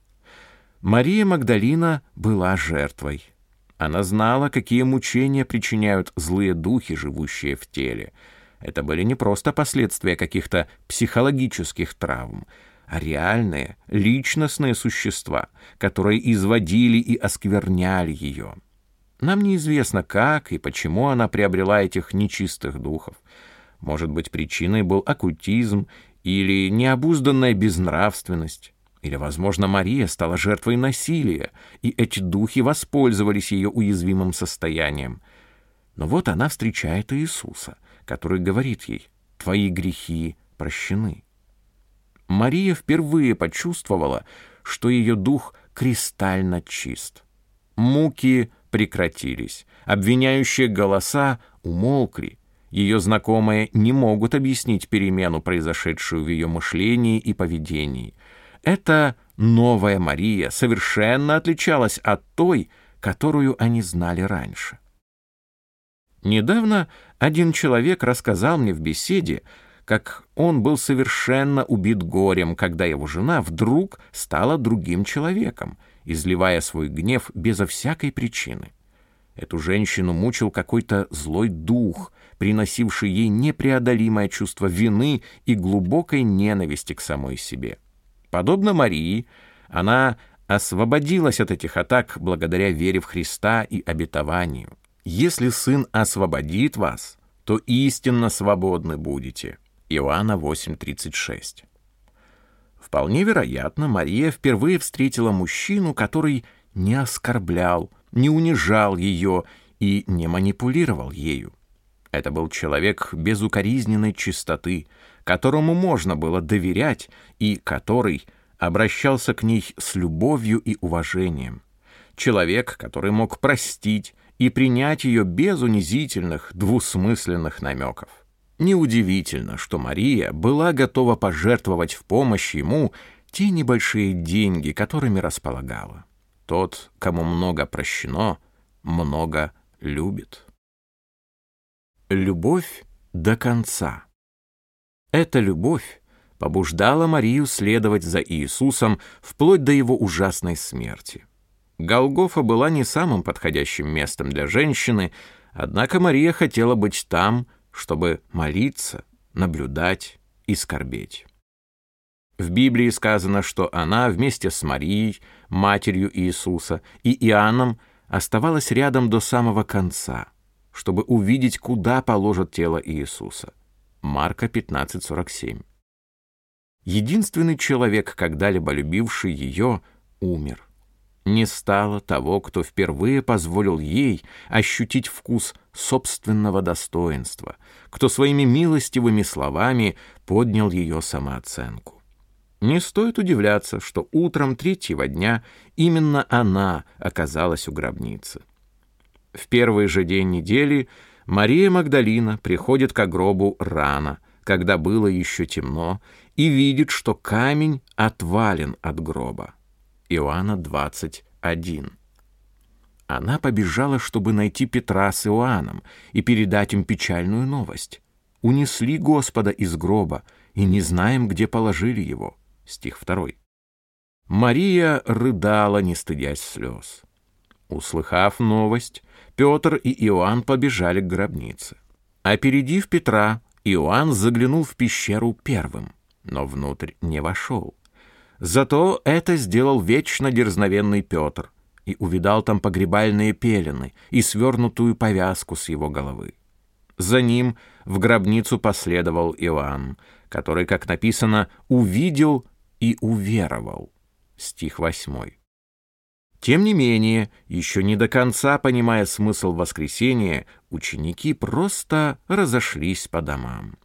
Мария Магдалина была жертвой. Она знала, какие мучения причиняют злые духи, живущие в теле — это были не просто последствия каких-то психологических травм, а реальные, личностные существа, которые изводили и оскверняли ее. Нам неизвестно, как и почему она приобрела этих нечистых духов. Может быть, причиной был оккультизм или необузданная безнравственность. Или, возможно, Мария стала жертвой насилия, и эти духи воспользовались ее уязвимым состоянием. Но вот она встречает Иисуса, который говорит ей «Твои грехи прощены». Мария впервые почувствовала, что ее дух кристально чист. Муки прекратились, обвиняющие голоса умолкли. Ее знакомые не могут объяснить перемену, произошедшую в ее мышлении и поведении. Эта новая Мария совершенно отличалась от той, которую они знали раньше. Недавно один человек рассказал мне в беседе, как он был совершенно убит горем, когда его жена вдруг стала другим человеком, изливая свой гнев безо всякой причины. Эту женщину мучил какой-то злой дух, приносивший ей непреодолимое чувство вины и глубокой ненависти к самой себе. Подобно Марии, она освободилась от этих атак благодаря вере в Христа и обетованию. «Если Сын освободит вас, то истинно свободны будете». Иоанна 8.36. Вполне вероятно, Мария впервые встретила мужчину, который не оскорблял, не унижал ее и не манипулировал ею. Это был человек безукоризненной чистоты, которому можно было доверять и который обращался к ней с любовью и уважением. Человек, который мог простить и принять ее без унизительных, двусмысленных намеков. Неудивительно, что Мария была готова пожертвовать в помощь ему те небольшие деньги, которыми располагала. Тот, кому много прощено, много любит. Любовь до конца. Эта любовь побуждала Марию следовать за Иисусом вплоть до его ужасной смерти. Голгофа была не самым подходящим местом для женщины, однако Мария хотела быть там, чтобы молиться, наблюдать и скорбеть. В Библии сказано, что она вместе с Марией, матерью Иисуса, и Иоанном оставалась рядом до самого конца, чтобы увидеть, куда положат тело Иисуса. Марка 15:47. Единственный человек, когда-либо любивший ее, умер не стало того, кто впервые позволил ей ощутить вкус собственного достоинства, кто своими милостивыми словами поднял ее самооценку. Не стоит удивляться, что утром третьего дня именно она оказалась у гробницы. В первый же день недели Мария Магдалина приходит к гробу рано, когда было еще темно, и видит, что камень отвален от гроба. Иоанна 21. Она побежала, чтобы найти Петра с Иоанном и передать им печальную новость. «Унесли Господа из гроба, и не знаем, где положили его». Стих 2. Мария рыдала, не стыдясь слез. Услыхав новость, Петр и Иоанн побежали к гробнице. Опередив Петра, Иоанн заглянул в пещеру первым, но внутрь не вошел. Зато это сделал вечно дерзновенный Петр и увидал там погребальные пелены и свернутую повязку с его головы. За ним в гробницу последовал Иоанн, который, как написано, увидел и уверовал. Стих 8. Тем не менее, еще не до конца понимая смысл воскресения, ученики просто разошлись по домам.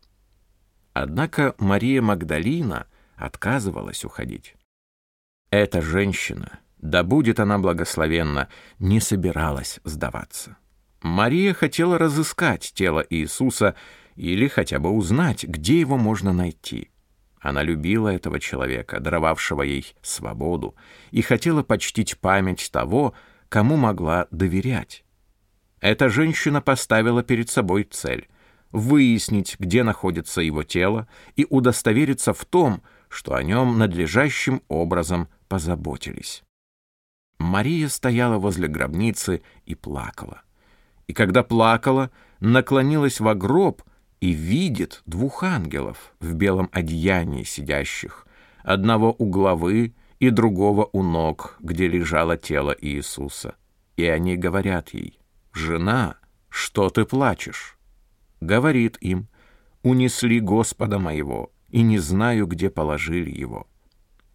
Однако Мария Магдалина — отказывалась уходить. Эта женщина, да будет она благословенна, не собиралась сдаваться. Мария хотела разыскать тело Иисуса или хотя бы узнать, где его можно найти. Она любила этого человека, даровавшего ей свободу, и хотела почтить память того, кому могла доверять. Эта женщина поставила перед собой цель — выяснить, где находится его тело, и удостовериться в том, что о нем надлежащим образом позаботились. Мария стояла возле гробницы и плакала. И когда плакала, наклонилась в гроб и видит двух ангелов в белом одеянии сидящих, одного у главы и другого у ног, где лежало тело Иисуса. И они говорят ей, «Жена, что ты плачешь?» Говорит им, «Унесли Господа моего, и не знаю, где положили его».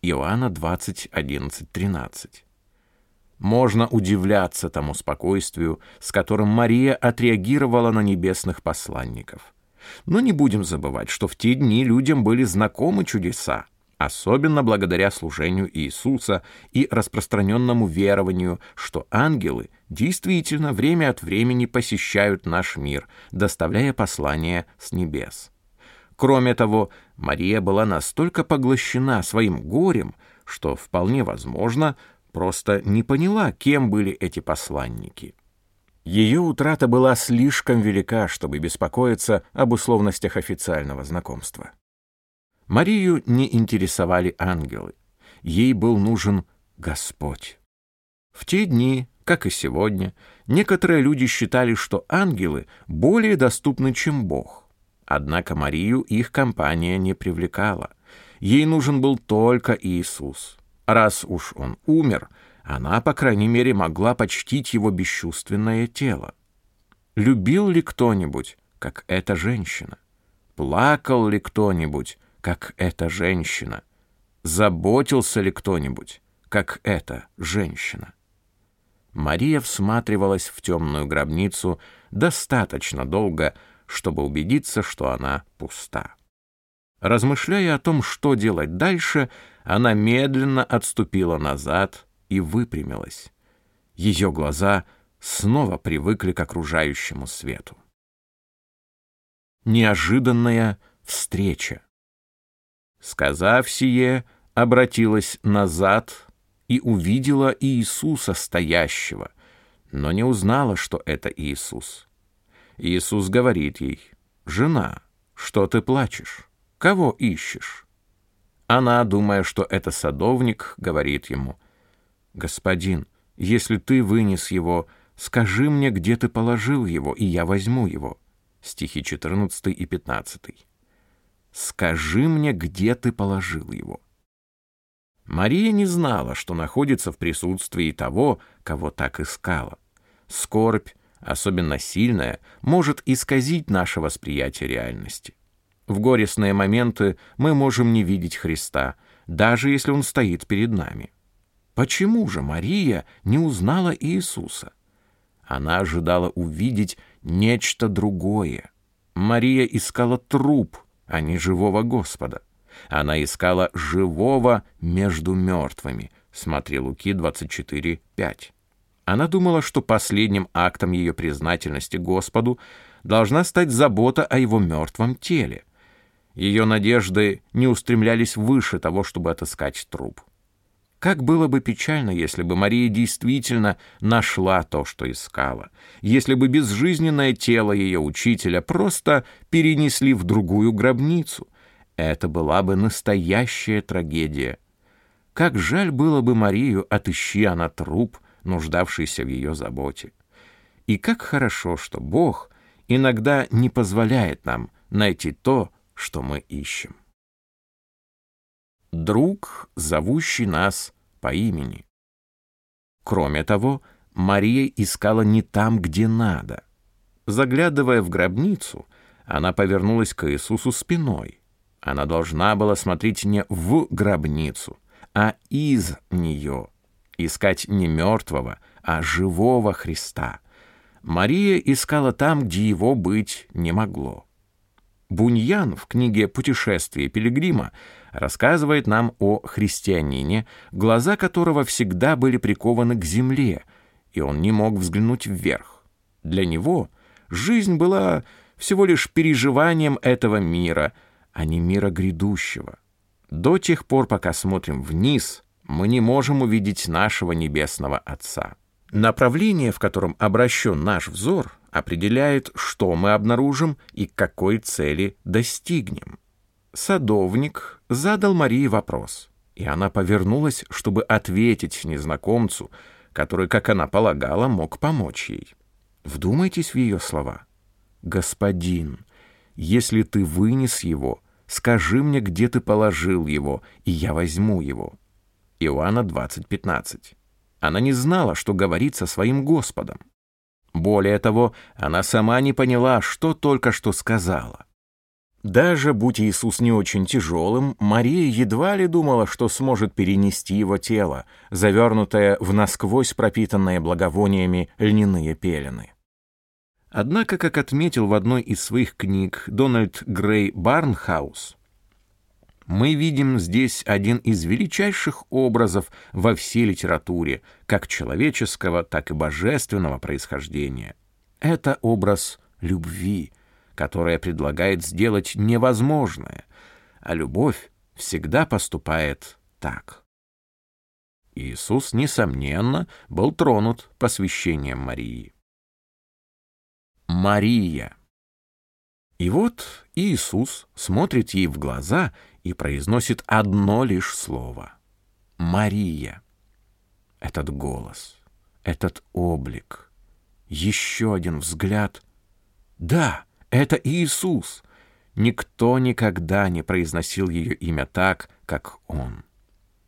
Иоанна 20, 11, 13. Можно удивляться тому спокойствию, с которым Мария отреагировала на небесных посланников. Но не будем забывать, что в те дни людям были знакомы чудеса. особенно благодаря служению Иисуса и распространенному верованию, что ангелы действительно время от времени посещают наш мир, доставляя послания с небес. Кроме того, Мария была настолько поглощена своим горем, что вполне возможно, просто не поняла, кем были эти посланники. Ее утрата была слишком велика, чтобы беспокоиться об условностях официального знакомства. Марию не интересовали ангелы. Ей был нужен Господь. В те дни, как и сегодня, некоторые люди считали, что ангелы более доступны, чем Бог. Однако Марию их компания не привлекала. Ей нужен был только Иисус. Раз уж он умер, она, по крайней мере, могла почтить его бесчувственное тело. Любил ли кто-нибудь, как эта женщина? Плакал ли кто-нибудь, как эта женщина? Заботился ли кто-нибудь, как эта женщина? Мария всматривалась в темную гробницу достаточно долго, чтобы убедиться, что она пуста. Размышляя о том, что делать дальше, она медленно отступила назад и выпрямилась. Ее глаза снова привыкли к окружающему свету. Неожиданная встреча. Сказав сие, обратилась назад и увидела Иисуса стоящего, но не узнала, что это Иисус. Иисус говорит ей, «Жена, что ты плачешь? Кого ищешь?» Она, думая, что это садовник, говорит ему, «Господин, если ты вынес его, скажи мне, где ты положил его, и я возьму его». Стихи 14 и 15. «Скажи мне, где ты положил его». Мария не знала, что находится в присутствии того, кого так искала. Скорбь, особенно сильная, может исказить наше восприятие реальности. В горестные моменты мы можем не видеть Христа, даже если Он стоит перед нами. Почему же Мария не узнала Иисуса? Она ожидала увидеть нечто другое. Мария искала труп, а не живого Господа. Она искала живого между мертвыми. Смотри Луки 24, 5. Она думала, что последним актом ее признательности Господу должна стать забота о его мертвом теле. Ее надежды не устремлялись выше того, чтобы отыскать труп. Как было бы печально, если бы Мария действительно нашла то, что искала, если бы безжизненное тело ее учителя просто перенесли в другую гробницу. Это была бы настоящая трагедия. Как жаль было бы Марию, отыщи она труп, нуждавшийся в ее заботе. И как хорошо, что Бог иногда не позволяет нам найти то, что мы ищем. Друг, зовущий нас по имени. Кроме того, Мария искала не там, где надо. Заглядывая в гробницу, она повернулась к Иисусу спиной. Она должна была смотреть не в гробницу, а из нее, искать не мертвого, а живого Христа. Мария искала там, где его быть не могло. Буньян в книге «Путешествие пилигрима» рассказывает нам о христианине, глаза которого всегда были прикованы к земле, и он не мог взглянуть вверх. Для него жизнь была всего лишь переживанием этого мира, а не мира грядущего. До тех пор, пока смотрим вниз, мы не можем увидеть нашего Небесного Отца. Направление, в котором обращен наш взор, определяет, что мы обнаружим и какой цели достигнем. Садовник задал Марии вопрос, и она повернулась, чтобы ответить незнакомцу, который, как она полагала, мог помочь ей. Вдумайтесь в ее слова. «Господин, если ты вынес его, скажи мне, где ты положил его, и я возьму его». Иоанна 20:15. Она не знала, что говорит со своим Господом. Более того, она сама не поняла, что только что сказала. Даже будь Иисус не очень тяжелым, Мария едва ли думала, что сможет перенести его тело, завернутое в насквозь пропитанные благовониями льняные пелены. Однако, как отметил в одной из своих книг Дональд Грей Барнхаус, Мы видим здесь один из величайших образов во всей литературе, как человеческого, так и божественного происхождения. Это образ любви, которая предлагает сделать невозможное, а любовь всегда поступает так. Иисус, несомненно, был тронут посвящением Марии. Мария. И вот Иисус смотрит ей в глаза и произносит одно лишь слово — Мария. Этот голос, этот облик, еще один взгляд. Да, это Иисус. Никто никогда не произносил ее имя так, как он.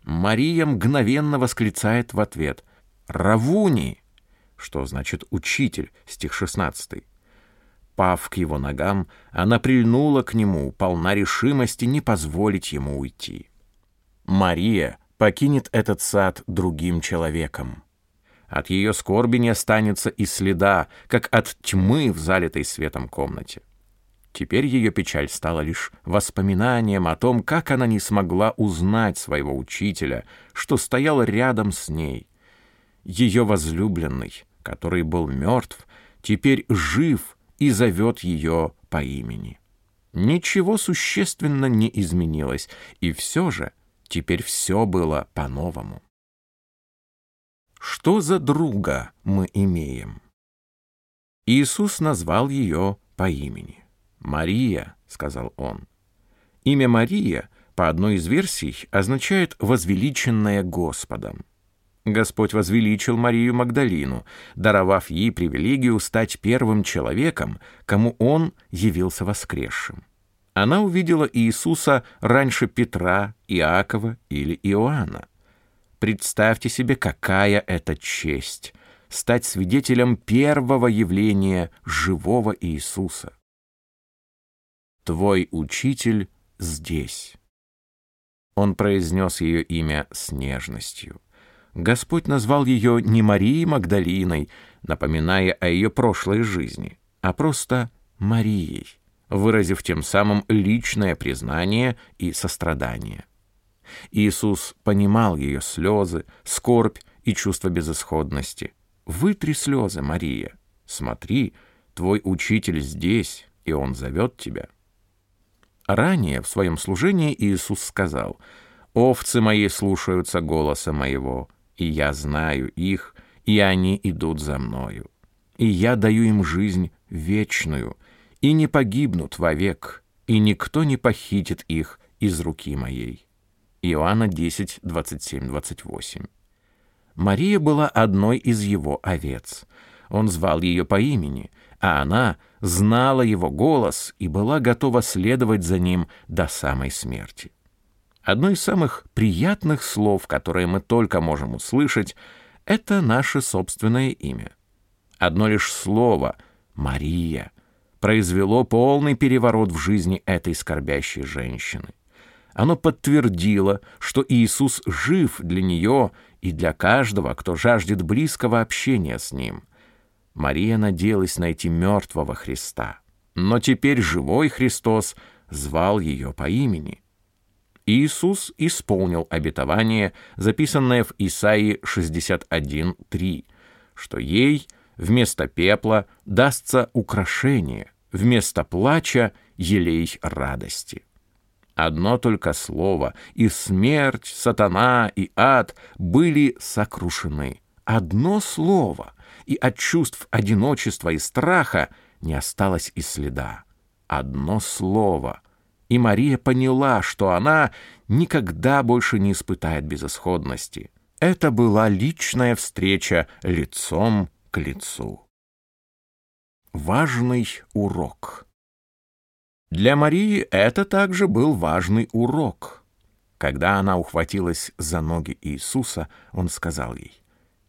Мария мгновенно восклицает в ответ «Равуни!» что значит «учитель», стих 16. Пав к его ногам, она прильнула к нему, полна решимости не позволить ему уйти. Мария покинет этот сад другим человеком. От ее скорби не останется и следа, как от тьмы в залитой светом комнате. Теперь ее печаль стала лишь воспоминанием о том, как она не смогла узнать своего учителя, что стоял рядом с ней. Ее возлюбленный, который был мертв, теперь жив и зовет ее по имени. Ничего существенно не изменилось, и все же теперь все было по-новому. Что за друга мы имеем? Иисус назвал ее по имени. «Мария», — сказал он. Имя Мария, по одной из версий, означает «возвеличенная Господом». Господь возвеличил Марию Магдалину, даровав ей привилегию стать первым человеком, кому Он явился воскресшим. Она увидела Иисуса раньше Петра, Иакова или Иоанна. Представьте себе, какая это честь — стать свидетелем первого явления живого Иисуса. Твой учитель здесь». Он произнес ее имя с нежностью. Господь назвал ее не Марией Магдалиной, напоминая о ее прошлой жизни, а просто Марией, выразив тем самым личное признание и сострадание. Иисус понимал ее слезы, скорбь и чувство безысходности. «Вытри слезы, Мария. Смотри, твой учитель здесь, и он зовет тебя». Ранее в своем служении Иисус сказал, «Овцы мои слушаются голоса моего, и я знаю их, и они идут за мною. И я даю им жизнь вечную, и не погибнут вовек, и никто не похитит их из руки моей». Иоанна 10, 27, 28. Мария была одной из его овец. Он звал ее по имени, а она знала его голос и была готова следовать за ним до самой смерти. Одно из самых приятных слов, которые мы только можем услышать, это наше собственное имя. Одно лишь слово «Мария» произвело полный переворот в жизни этой скорбящей женщины. Оно подтвердило, что Иисус жив для нее и для каждого, кто жаждет близкого общения с Ним — Мария надеялась найти мертвого Христа, но теперь живой Христос звал ее по имени. Иисус исполнил обетование, записанное в Исаии 61.3, что ей вместо пепла дастся украшение, вместо плача — елей радости. Одно только слово, и смерть, сатана, и ад были сокрушены. Одно слово, и от чувств одиночества и страха не осталось и следа. Одно слово. И Мария поняла, что она никогда больше не испытает безысходности. Это была личная встреча лицом к лицу. Важный урок. Для Марии это также был важный урок. Когда она ухватилась за ноги Иисуса, он сказал ей,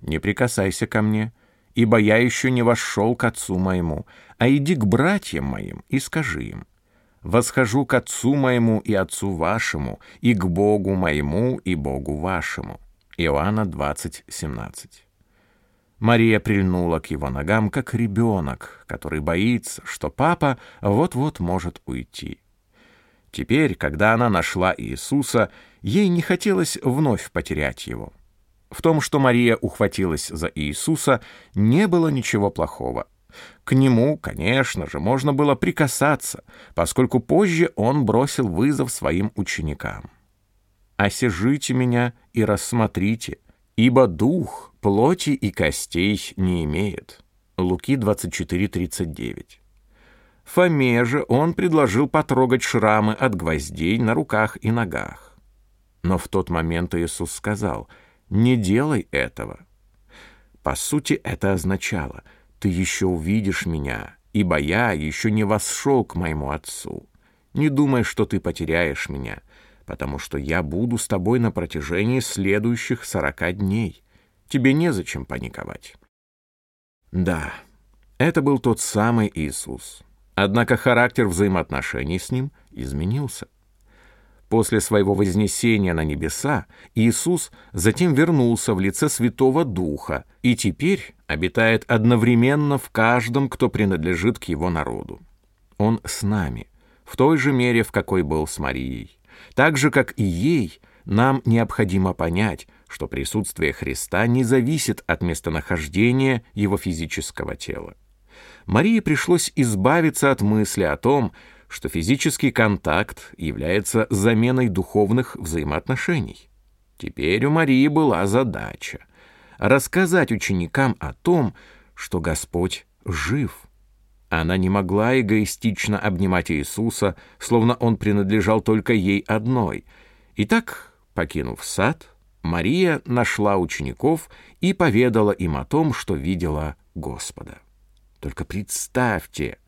«Не прикасайся ко мне, ибо я еще не вошел к отцу моему, а иди к братьям моим и скажи им, восхожу к отцу моему и отцу вашему, и к Богу моему и Богу вашему». Иоанна 20, 17. Мария прильнула к его ногам, как ребенок, который боится, что папа вот-вот может уйти. Теперь, когда она нашла Иисуса, ей не хотелось вновь потерять его. В том, что Мария ухватилась за Иисуса, не было ничего плохого. К нему, конечно же, можно было прикасаться, поскольку позже он бросил вызов своим ученикам. «Осижите меня и рассмотрите, ибо дух плоти и костей не имеет». Луки 24:39. Фоме же он предложил потрогать шрамы от гвоздей на руках и ногах. Но в тот момент Иисус сказал — не делай этого. По сути, это означало, ты еще увидишь меня, ибо я еще не восшел к моему отцу. Не думай, что ты потеряешь меня, потому что я буду с тобой на протяжении следующих сорока дней. Тебе незачем паниковать. Да, это был тот самый Иисус. Однако характер взаимоотношений с ним изменился. После своего вознесения на небеса Иисус затем вернулся в лице Святого Духа и теперь обитает одновременно в каждом, кто принадлежит к Его народу. Он с нами, в той же мере, в какой был с Марией. Так же, как и ей, нам необходимо понять, что присутствие Христа не зависит от местонахождения Его физического тела. Марии пришлось избавиться от мысли о том, что физический контакт является заменой духовных взаимоотношений. Теперь у Марии была задача рассказать ученикам о том, что Господь жив. Она не могла эгоистично обнимать Иисуса, словно он принадлежал только ей одной. Итак, покинув сад, Мария нашла учеников и поведала им о том, что видела Господа. Только представьте,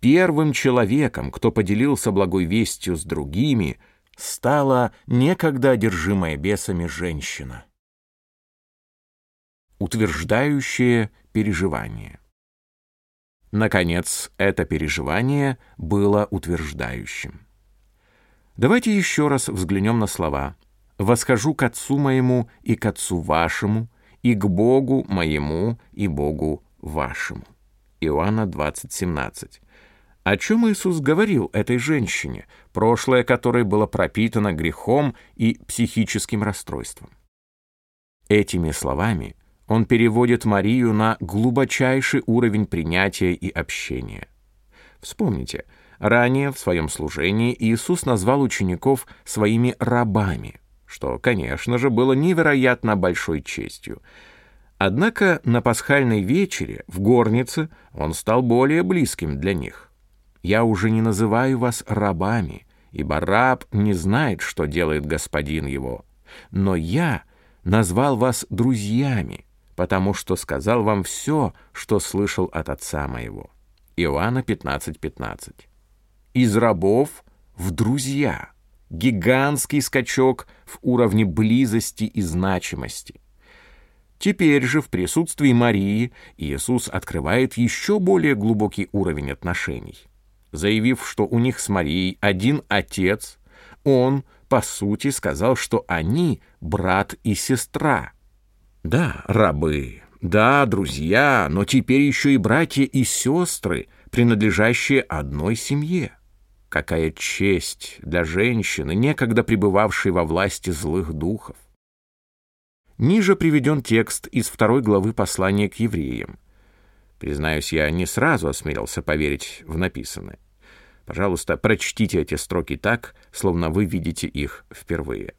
Первым человеком, кто поделился благой вестью с другими, стала некогда одержимая бесами женщина. Утверждающее переживание. Наконец, это переживание было утверждающим. Давайте еще раз взглянем на слова «Восхожу к Отцу моему и к Отцу вашему, и к Богу моему и Богу вашему». Иоанна 20:17. О чем Иисус говорил этой женщине, прошлое которой было пропитано грехом и психическим расстройством? Этими словами он переводит Марию на глубочайший уровень принятия и общения. Вспомните, ранее в своем служении Иисус назвал учеников своими рабами, что, конечно же, было невероятно большой честью. Однако на пасхальной вечере в горнице он стал более близким для них. Я уже не называю вас рабами, ибо раб не знает, что делает господин его. Но я назвал вас друзьями, потому что сказал вам все, что слышал от отца моего». Иоанна 15:15. 15. Из рабов в друзья. Гигантский скачок в уровне близости и значимости. Теперь же в присутствии Марии Иисус открывает еще более глубокий уровень отношений заявив, что у них с Марией один отец, он, по сути, сказал, что они брат и сестра. Да, рабы, да, друзья, но теперь еще и братья и сестры, принадлежащие одной семье. Какая честь для женщины, некогда пребывавшей во власти злых духов. Ниже приведен текст из второй главы послания к евреям. Признаюсь, я не сразу осмелился поверить в написанное. Пожалуйста, прочтите эти строки так, словно вы видите их впервые.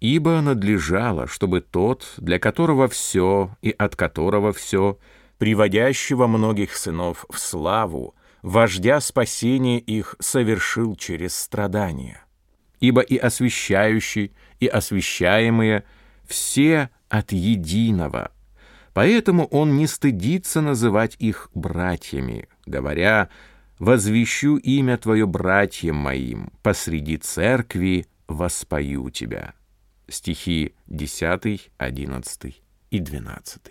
«Ибо надлежало, чтобы тот, для которого все и от которого все, приводящего многих сынов в славу, вождя спасения их совершил через страдания. Ибо и освящающий, и освящаемые все от единого, Поэтому он не стыдится называть их братьями, говоря «Возвещу имя Твое братьям моим, посреди церкви воспою Тебя». Стихи 10, 11 и 12.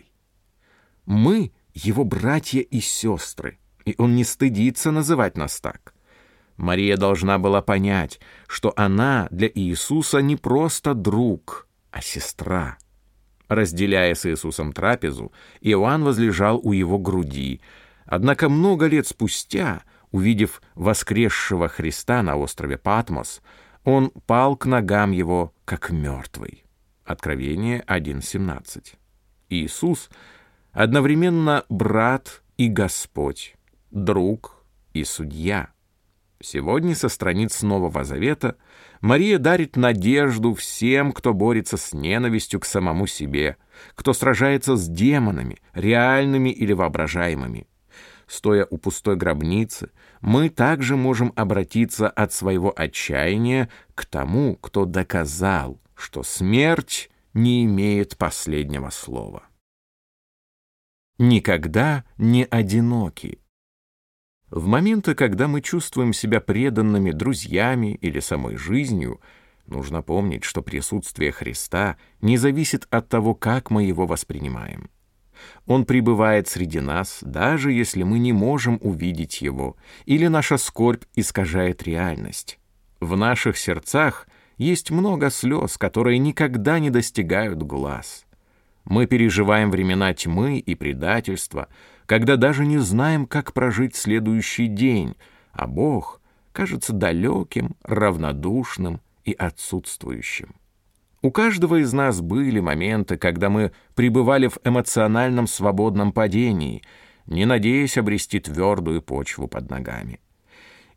Мы — его братья и сестры, и он не стыдится называть нас так. Мария должна была понять, что она для Иисуса не просто друг, а сестра — Разделяя с Иисусом трапезу, Иоанн возлежал у его груди. Однако много лет спустя Увидев воскресшего Христа на острове Патмос, он пал к ногам его, как мертвый. Откровение 1.17. Иисус одновременно брат и Господь, друг и судья. Сегодня со страниц Нового Завета Мария дарит надежду всем, кто борется с ненавистью к самому себе, кто сражается с демонами, реальными или воображаемыми. Стоя у пустой гробницы, мы также можем обратиться от своего отчаяния к тому, кто доказал, что смерть не имеет последнего слова. Никогда не одиноки. В моменты, когда мы чувствуем себя преданными друзьями или самой жизнью, нужно помнить, что присутствие Христа не зависит от того, как мы его воспринимаем. Он пребывает среди нас, даже если мы не можем увидеть его, или наша скорбь искажает реальность. В наших сердцах есть много слез, которые никогда не достигают глаз. Мы переживаем времена тьмы и предательства, когда даже не знаем, как прожить следующий день, а Бог кажется далеким, равнодушным и отсутствующим. У каждого из нас были моменты, когда мы пребывали в эмоциональном свободном падении, не надеясь обрести твердую почву под ногами.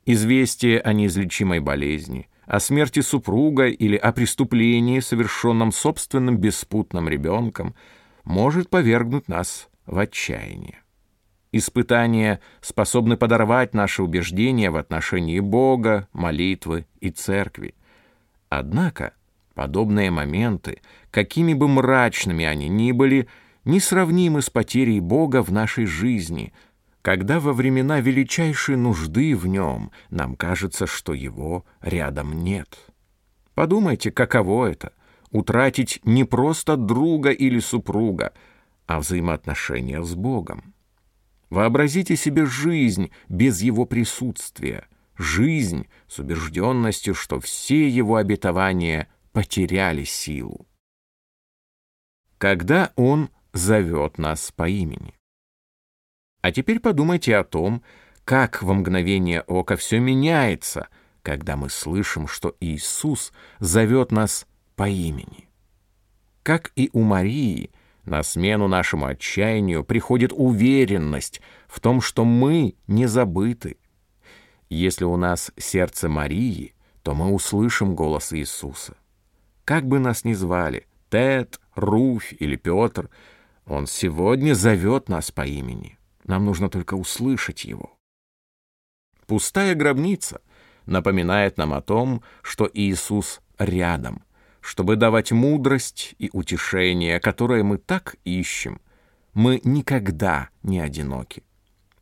Известие о неизлечимой болезни, о смерти супруга или о преступлении, совершенном собственным беспутным ребенком, может повергнуть нас в отчаяние. Испытания способны подорвать наши убеждения в отношении Бога, молитвы и церкви. Однако подобные моменты, какими бы мрачными они ни были, несравнимы с потерей Бога в нашей жизни, когда во времена величайшей нужды в нем нам кажется, что его рядом нет. Подумайте, каково это — утратить не просто друга или супруга, а взаимоотношения с Богом. Вообразите себе жизнь без его присутствия, жизнь с убежденностью, что все его обетования потеряли силу. Когда он зовет нас по имени. А теперь подумайте о том, как во мгновение ока все меняется, когда мы слышим, что Иисус зовет нас по имени. Как и у Марии, на смену нашему отчаянию приходит уверенность в том, что мы не забыты. Если у нас сердце Марии, то мы услышим голос Иисуса. Как бы нас ни звали, Тед, Руфь или Петр, Он сегодня зовет нас по имени. Нам нужно только услышать Его. Пустая гробница напоминает нам о том, что Иисус рядом, чтобы давать мудрость и утешение, которое мы так ищем. Мы никогда не одиноки.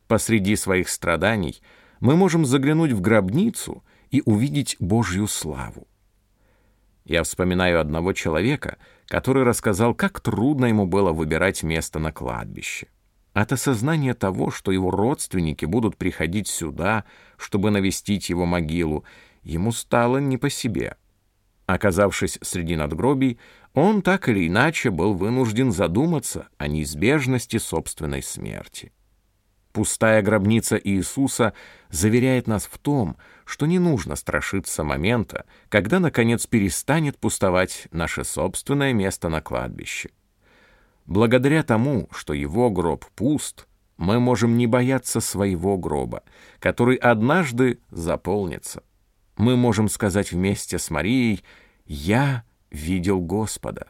Посреди своих страданий мы можем заглянуть в гробницу и увидеть Божью славу. Я вспоминаю одного человека, который рассказал, как трудно ему было выбирать место на кладбище. От осознания того, что его родственники будут приходить сюда, чтобы навестить его могилу, ему стало не по себе — Оказавшись среди надгробий, он так или иначе был вынужден задуматься о неизбежности собственной смерти. Пустая гробница Иисуса заверяет нас в том, что не нужно страшиться момента, когда, наконец, перестанет пустовать наше собственное место на кладбище. Благодаря тому, что его гроб пуст, мы можем не бояться своего гроба, который однажды заполнится мы можем сказать вместе с Марией «Я видел Господа».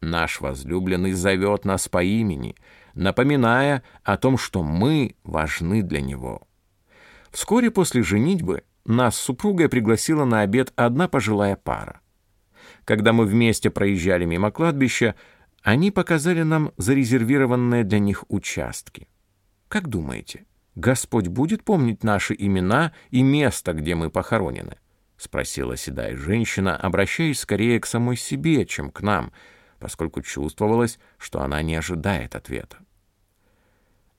Наш возлюбленный зовет нас по имени, напоминая о том, что мы важны для него. Вскоре после женитьбы нас с супругой пригласила на обед одна пожилая пара. Когда мы вместе проезжали мимо кладбища, они показали нам зарезервированные для них участки. Как думаете, Господь будет помнить наши имена и место, где мы похоронены? — спросила седая женщина, обращаясь скорее к самой себе, чем к нам, поскольку чувствовалось, что она не ожидает ответа.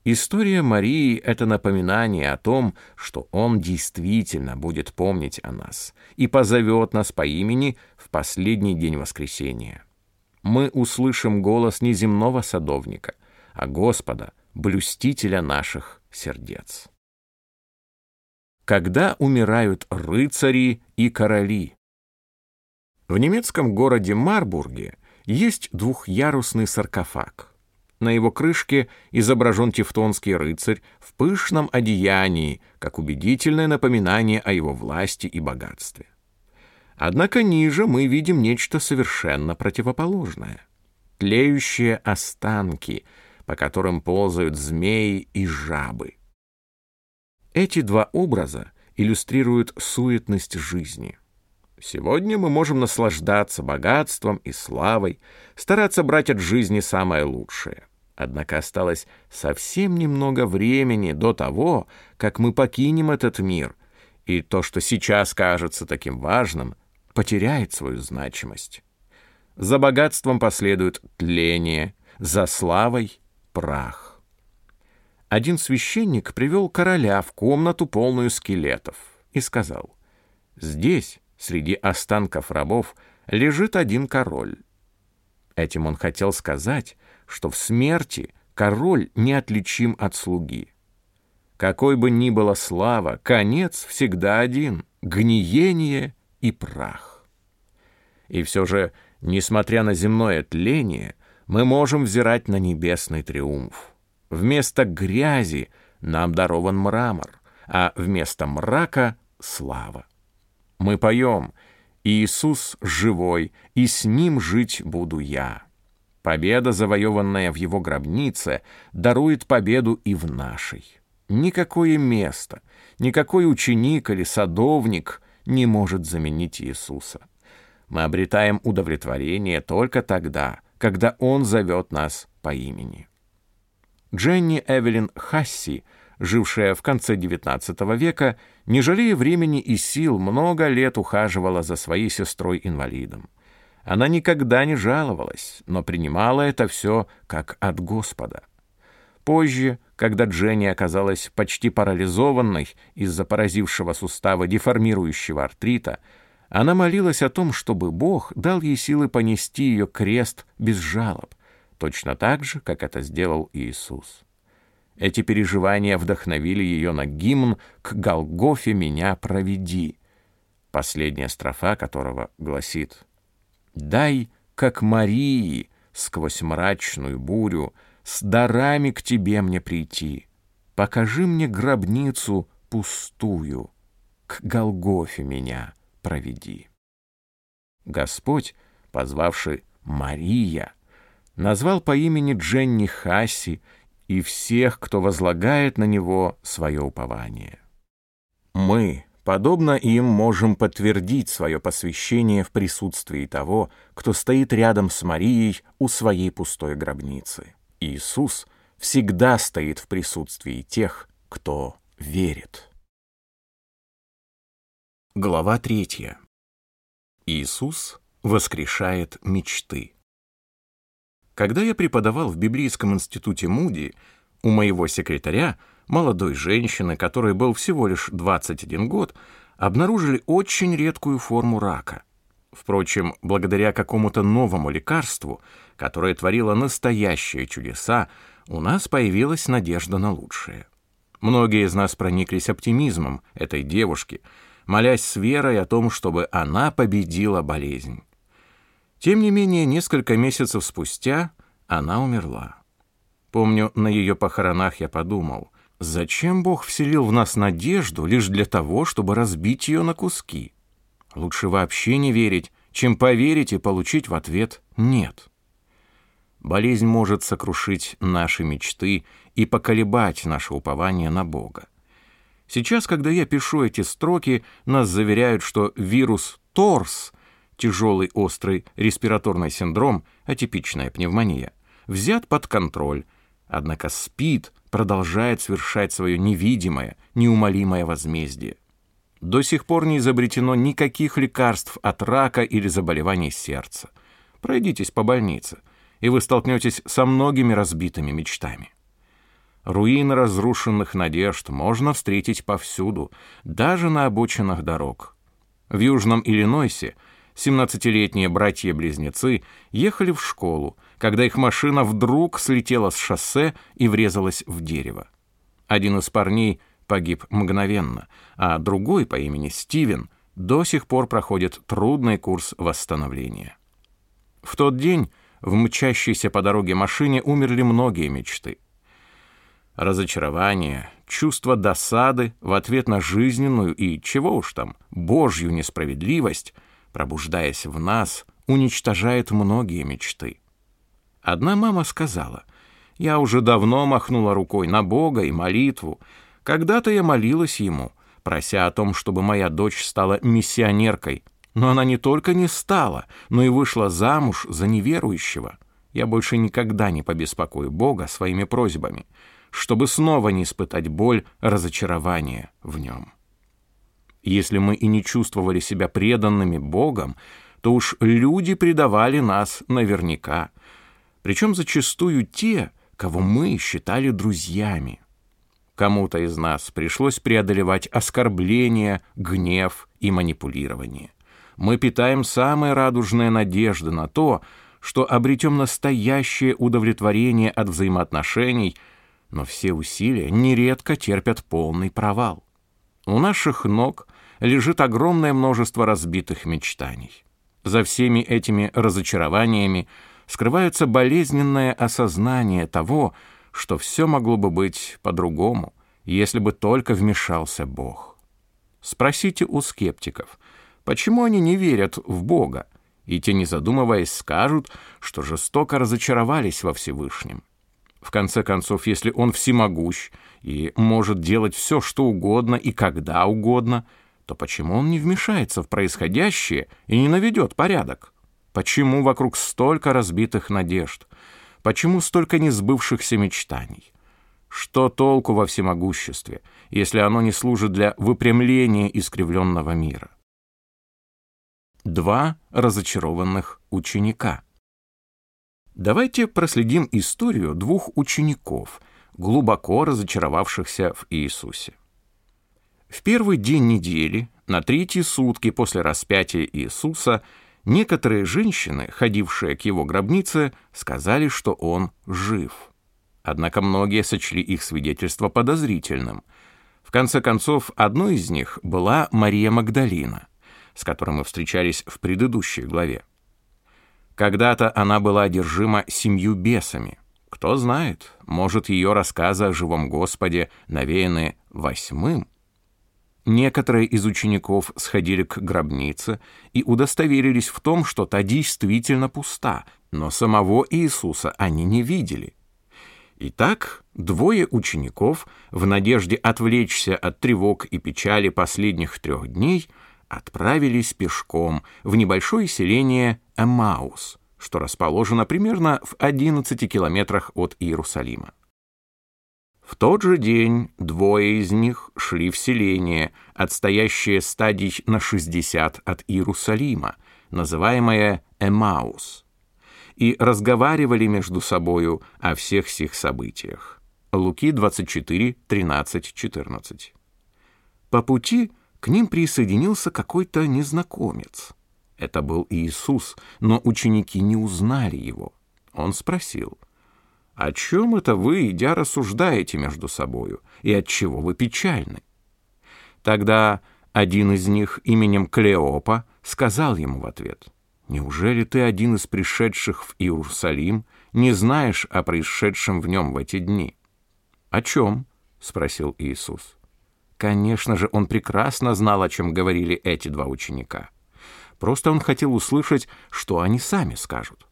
История Марии — это напоминание о том, что Он действительно будет помнить о нас и позовет нас по имени в последний день воскресения. Мы услышим голос не земного садовника, а Господа, блюстителя наших сердец. Когда умирают рыцари и короли. В немецком городе Марбурге есть двухъярусный саркофаг. На его крышке изображен тевтонский рыцарь в пышном одеянии, как убедительное напоминание о его власти и богатстве. Однако ниже мы видим нечто совершенно противоположное. Тлеющие останки, по которым ползают змеи и жабы. Эти два образа иллюстрируют суетность жизни. Сегодня мы можем наслаждаться богатством и славой, стараться брать от жизни самое лучшее. Однако осталось совсем немного времени до того, как мы покинем этот мир, и то, что сейчас кажется таким важным, потеряет свою значимость. За богатством последует тление, за славой — прах один священник привел короля в комнату, полную скелетов, и сказал, «Здесь, среди останков рабов, лежит один король». Этим он хотел сказать, что в смерти король неотличим от слуги. Какой бы ни была слава, конец всегда один — гниение и прах. И все же, несмотря на земное тление, мы можем взирать на небесный триумф. Вместо грязи нам дарован мрамор, а вместо мрака — слава. Мы поем «Иисус живой, и с ним жить буду я». Победа, завоеванная в его гробнице, дарует победу и в нашей. Никакое место, никакой ученик или садовник не может заменить Иисуса. Мы обретаем удовлетворение только тогда, когда Он зовет нас по имени. Дженни Эвелин Хасси, жившая в конце XIX века, не жалея времени и сил, много лет ухаживала за своей сестрой-инвалидом. Она никогда не жаловалась, но принимала это все как от Господа. Позже, когда Дженни оказалась почти парализованной из-за поразившего сустава деформирующего артрита, она молилась о том, чтобы Бог дал ей силы понести ее крест без жалоб, точно так же, как это сделал Иисус. Эти переживания вдохновили ее на гимн «К Голгофе меня проведи», последняя строфа которого гласит «Дай, как Марии, сквозь мрачную бурю, с дарами к тебе мне прийти. Покажи мне гробницу пустую, к Голгофе меня проведи». Господь, позвавший Мария, назвал по имени Дженни Хасси и всех, кто возлагает на него свое упование. Мы, подобно им, можем подтвердить свое посвящение в присутствии того, кто стоит рядом с Марией у своей пустой гробницы. Иисус всегда стоит в присутствии тех, кто верит. Глава третья. Иисус воскрешает мечты. Когда я преподавал в Библейском институте Муди, у моего секретаря, молодой женщины, которой был всего лишь 21 год, обнаружили очень редкую форму рака. Впрочем, благодаря какому-то новому лекарству, которое творило настоящие чудеса, у нас появилась надежда на лучшее. Многие из нас прониклись оптимизмом этой девушки, молясь с верой о том, чтобы она победила болезнь. Тем не менее, несколько месяцев спустя она умерла. Помню, на ее похоронах я подумал, зачем Бог вселил в нас надежду лишь для того, чтобы разбить ее на куски? Лучше вообще не верить, чем поверить и получить в ответ «нет». Болезнь может сокрушить наши мечты и поколебать наше упование на Бога. Сейчас, когда я пишу эти строки, нас заверяют, что вирус ТОРС — тяжелый острый респираторный синдром, атипичная пневмония, взят под контроль, однако СПИД продолжает совершать свое невидимое, неумолимое возмездие. До сих пор не изобретено никаких лекарств от рака или заболеваний сердца. Пройдитесь по больнице, и вы столкнетесь со многими разбитыми мечтами. Руины разрушенных надежд можно встретить повсюду, даже на обочинах дорог. В Южном Иллинойсе 17-летние братья-близнецы ехали в школу, когда их машина вдруг слетела с шоссе и врезалась в дерево. Один из парней погиб мгновенно, а другой по имени Стивен до сих пор проходит трудный курс восстановления. В тот день в мчащейся по дороге машине умерли многие мечты. Разочарование, чувство досады в ответ на жизненную и, чего уж там, божью несправедливость, пробуждаясь в нас, уничтожает многие мечты. Одна мама сказала, «Я уже давно махнула рукой на Бога и молитву. Когда-то я молилась Ему, прося о том, чтобы моя дочь стала миссионеркой, но она не только не стала, но и вышла замуж за неверующего. Я больше никогда не побеспокою Бога своими просьбами, чтобы снова не испытать боль разочарования в нем. Если мы и не чувствовали себя преданными Богом, то уж люди предавали нас наверняка, причем зачастую те, кого мы считали друзьями. Кому-то из нас пришлось преодолевать оскорбления, гнев и манипулирование мы питаем самые радужные надежды на то, что обретем настоящее удовлетворение от взаимоотношений, но все усилия нередко терпят полный провал. У наших ног лежит огромное множество разбитых мечтаний. За всеми этими разочарованиями скрывается болезненное осознание того, что все могло бы быть по-другому, если бы только вмешался Бог. Спросите у скептиков – Почему они не верят в Бога? И те, не задумываясь, скажут, что жестоко разочаровались во Всевышнем. В конце концов, если Он всемогущ и может делать все, что угодно и когда угодно, то почему Он не вмешается в происходящее и не наведет порядок? Почему вокруг столько разбитых надежд? Почему столько несбывшихся мечтаний? Что толку во всемогуществе, если оно не служит для выпрямления искривленного мира? Два разочарованных ученика. Давайте проследим историю двух учеников, глубоко разочаровавшихся в Иисусе. В первый день недели, на третьи сутки после распятия Иисуса, некоторые женщины, ходившие к его гробнице, сказали, что он жив. Однако многие сочли их свидетельство подозрительным. В конце концов, одной из них была Мария Магдалина – с которым мы встречались в предыдущей главе. Когда-то она была одержима семью бесами. Кто знает, может, ее рассказы о живом Господе навеяны восьмым. Некоторые из учеников сходили к гробнице и удостоверились в том, что та действительно пуста, но самого Иисуса они не видели. Итак, двое учеников, в надежде отвлечься от тревог и печали последних трех дней, отправились пешком в небольшое селение Эмаус, что расположено примерно в 11 километрах от Иерусалима. В тот же день двое из них шли в селение, отстоящее стадий на 60 от Иерусалима, называемое Эмаус, и разговаривали между собою о всех сих событиях. Луки 24, 13, 14. По пути – к ним присоединился какой-то незнакомец. Это был Иисус, но ученики не узнали его. Он спросил, «О чем это вы, идя, рассуждаете между собою, и от чего вы печальны?» Тогда один из них именем Клеопа сказал ему в ответ, «Неужели ты один из пришедших в Иерусалим, не знаешь о происшедшем в нем в эти дни?» «О чем?» — спросил Иисус. Конечно же, он прекрасно знал, о чем говорили эти два ученика. Просто он хотел услышать, что они сами скажут.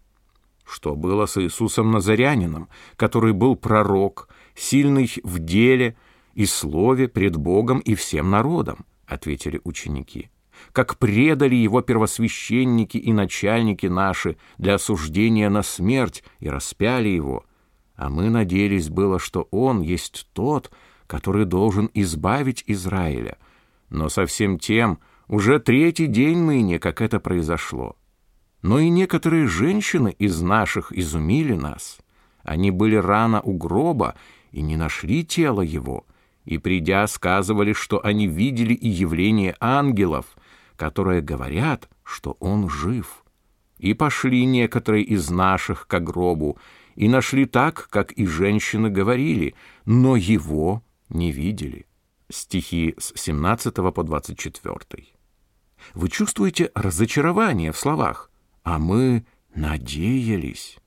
Что было с Иисусом Назарянином, который был пророк, сильный в деле и слове пред Богом и всем народом, ответили ученики. Как предали его первосвященники и начальники наши для осуждения на смерть и распяли его. А мы надеялись было, что он есть тот, который должен избавить Израиля. Но совсем тем уже третий день ныне, как это произошло. Но и некоторые женщины из наших изумили нас. Они были рано у гроба и не нашли тело его, и, придя, сказывали, что они видели и явление ангелов, которые говорят, что он жив. И пошли некоторые из наших к гробу, и нашли так, как и женщины говорили, но его не видели. стихи с 17 по 24. Вы чувствуете разочарование в словах, а мы надеялись.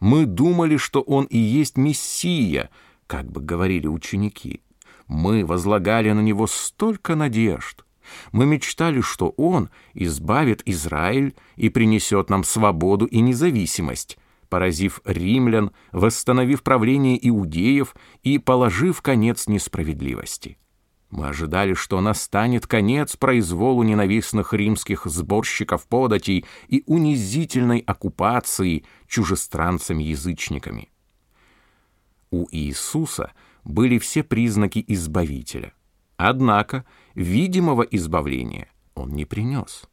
Мы думали, что он и есть Мессия, как бы говорили ученики. Мы возлагали на него столько надежд. Мы мечтали, что он избавит Израиль и принесет нам свободу и независимость, поразив римлян, восстановив правление иудеев и положив конец несправедливости. Мы ожидали, что настанет конец произволу ненавистных римских сборщиков податей и унизительной оккупации чужестранцами-язычниками. У Иисуса были все признаки Избавителя. Однако видимого избавления он не принес.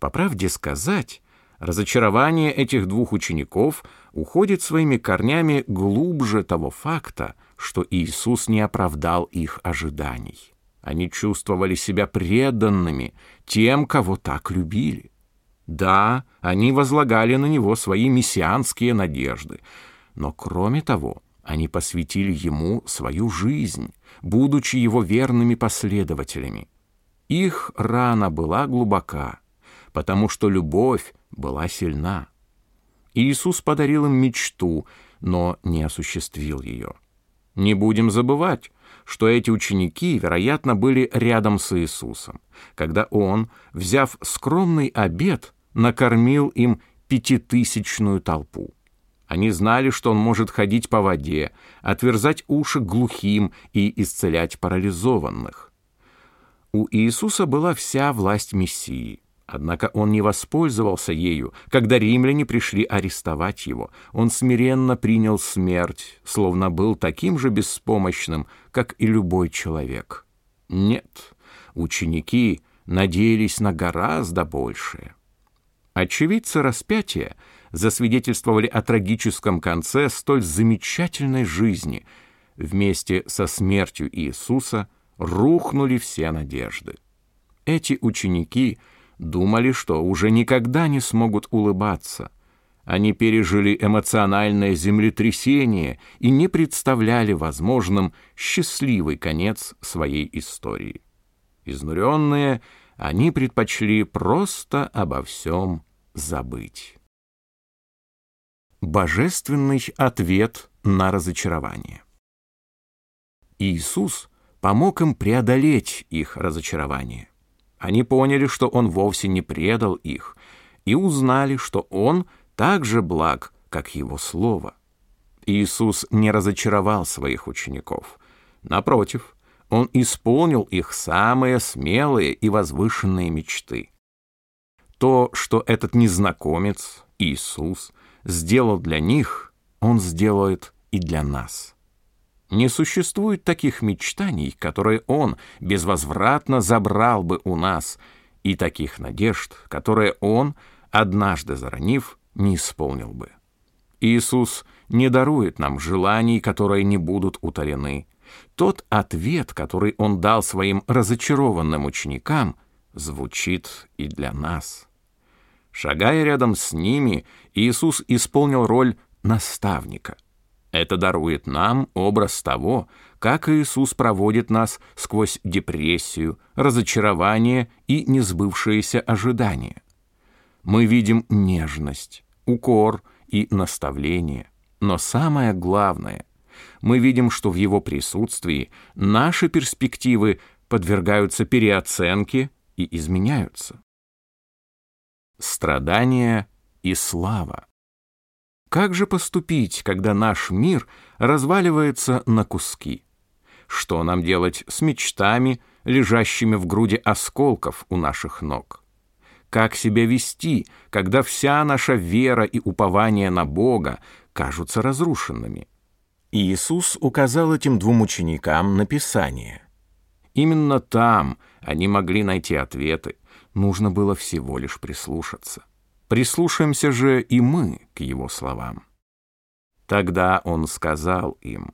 По правде сказать, разочарование этих двух учеников уходит своими корнями глубже того факта, что Иисус не оправдал их ожиданий. Они чувствовали себя преданными тем, кого так любили. Да, они возлагали на Него свои мессианские надежды, но кроме того, они посвятили Ему свою жизнь, будучи Его верными последователями. Их рана была глубока, потому что любовь была сильна. Иисус подарил им мечту, но не осуществил ее. Не будем забывать, что эти ученики, вероятно, были рядом с Иисусом, когда Он, взяв скромный обед, накормил им пятитысячную толпу. Они знали, что он может ходить по воде, отверзать уши глухим и исцелять парализованных. У Иисуса была вся власть Мессии. Однако он не воспользовался ею, когда римляне пришли арестовать его. Он смиренно принял смерть, словно был таким же беспомощным, как и любой человек. Нет, ученики надеялись на гораздо большее. Очевидцы распятия засвидетельствовали о трагическом конце столь замечательной жизни. Вместе со смертью Иисуса рухнули все надежды. Эти ученики — думали, что уже никогда не смогут улыбаться. Они пережили эмоциональное землетрясение и не представляли возможным счастливый конец своей истории. Изнуренные, они предпочли просто обо всем забыть. Божественный ответ на разочарование. Иисус помог им преодолеть их разочарование. Они поняли, что он вовсе не предал их, и узнали, что он так же благ, как его слово. Иисус не разочаровал своих учеников. Напротив, он исполнил их самые смелые и возвышенные мечты. То, что этот незнакомец, Иисус, сделал для них, он сделает и для нас. Не существует таких мечтаний, которые Он безвозвратно забрал бы у нас, и таких надежд, которые Он, однажды заронив, не исполнил бы. Иисус не дарует нам желаний, которые не будут утолены. Тот ответ, который Он дал своим разочарованным ученикам, звучит и для нас. Шагая рядом с ними, Иисус исполнил роль наставника — это дарует нам образ того, как Иисус проводит нас сквозь депрессию, разочарование и несбывшиеся ожидания. Мы видим нежность, укор и наставление, но самое главное, мы видим, что в Его присутствии наши перспективы подвергаются переоценке и изменяются. Страдания и слава. Как же поступить, когда наш мир разваливается на куски? Что нам делать с мечтами, лежащими в груди осколков у наших ног? Как себя вести, когда вся наша вера и упование на Бога кажутся разрушенными? Иисус указал этим двум ученикам на Писание. Именно там они могли найти ответы, нужно было всего лишь прислушаться. Прислушаемся же и мы к его словам. Тогда он сказал им,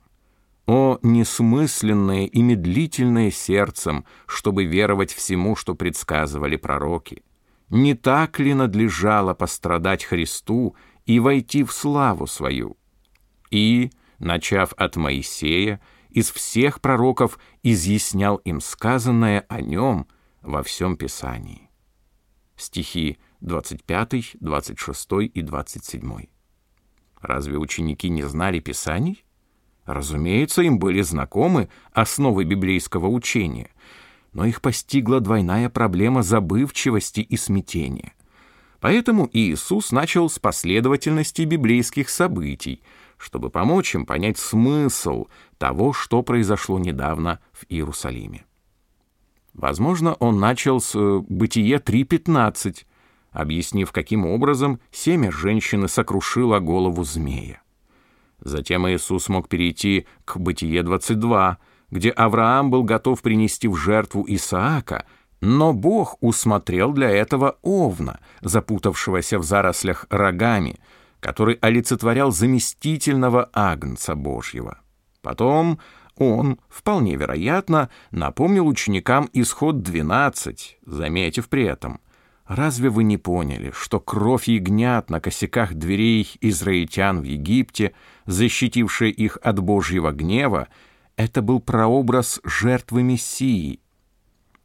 «О, несмысленное и медлительное сердцем, чтобы веровать всему, что предсказывали пророки! Не так ли надлежало пострадать Христу и войти в славу свою?» И, начав от Моисея из всех пророков изъяснял им сказанное о нем во всем Писании. Стихи 25, 26 и 27. Разве ученики не знали Писаний? Разумеется, им были знакомы основы библейского учения, но их постигла двойная проблема забывчивости и смятения. Поэтому Иисус начал с последовательности библейских событий, чтобы помочь им понять смысл того, что произошло недавно в Иерусалиме. Возможно, он начал с э, «Бытие 3.15», объяснив, каким образом семя женщины сокрушило голову змея. Затем Иисус мог перейти к Бытие 22, где Авраам был готов принести в жертву Исаака — но Бог усмотрел для этого овна, запутавшегося в зарослях рогами, который олицетворял заместительного агнца Божьего. Потом он, вполне вероятно, напомнил ученикам исход 12, заметив при этом, «Разве вы не поняли, что кровь ягнят на косяках дверей израильтян в Египте, защитившая их от Божьего гнева, это был прообраз жертвы Мессии,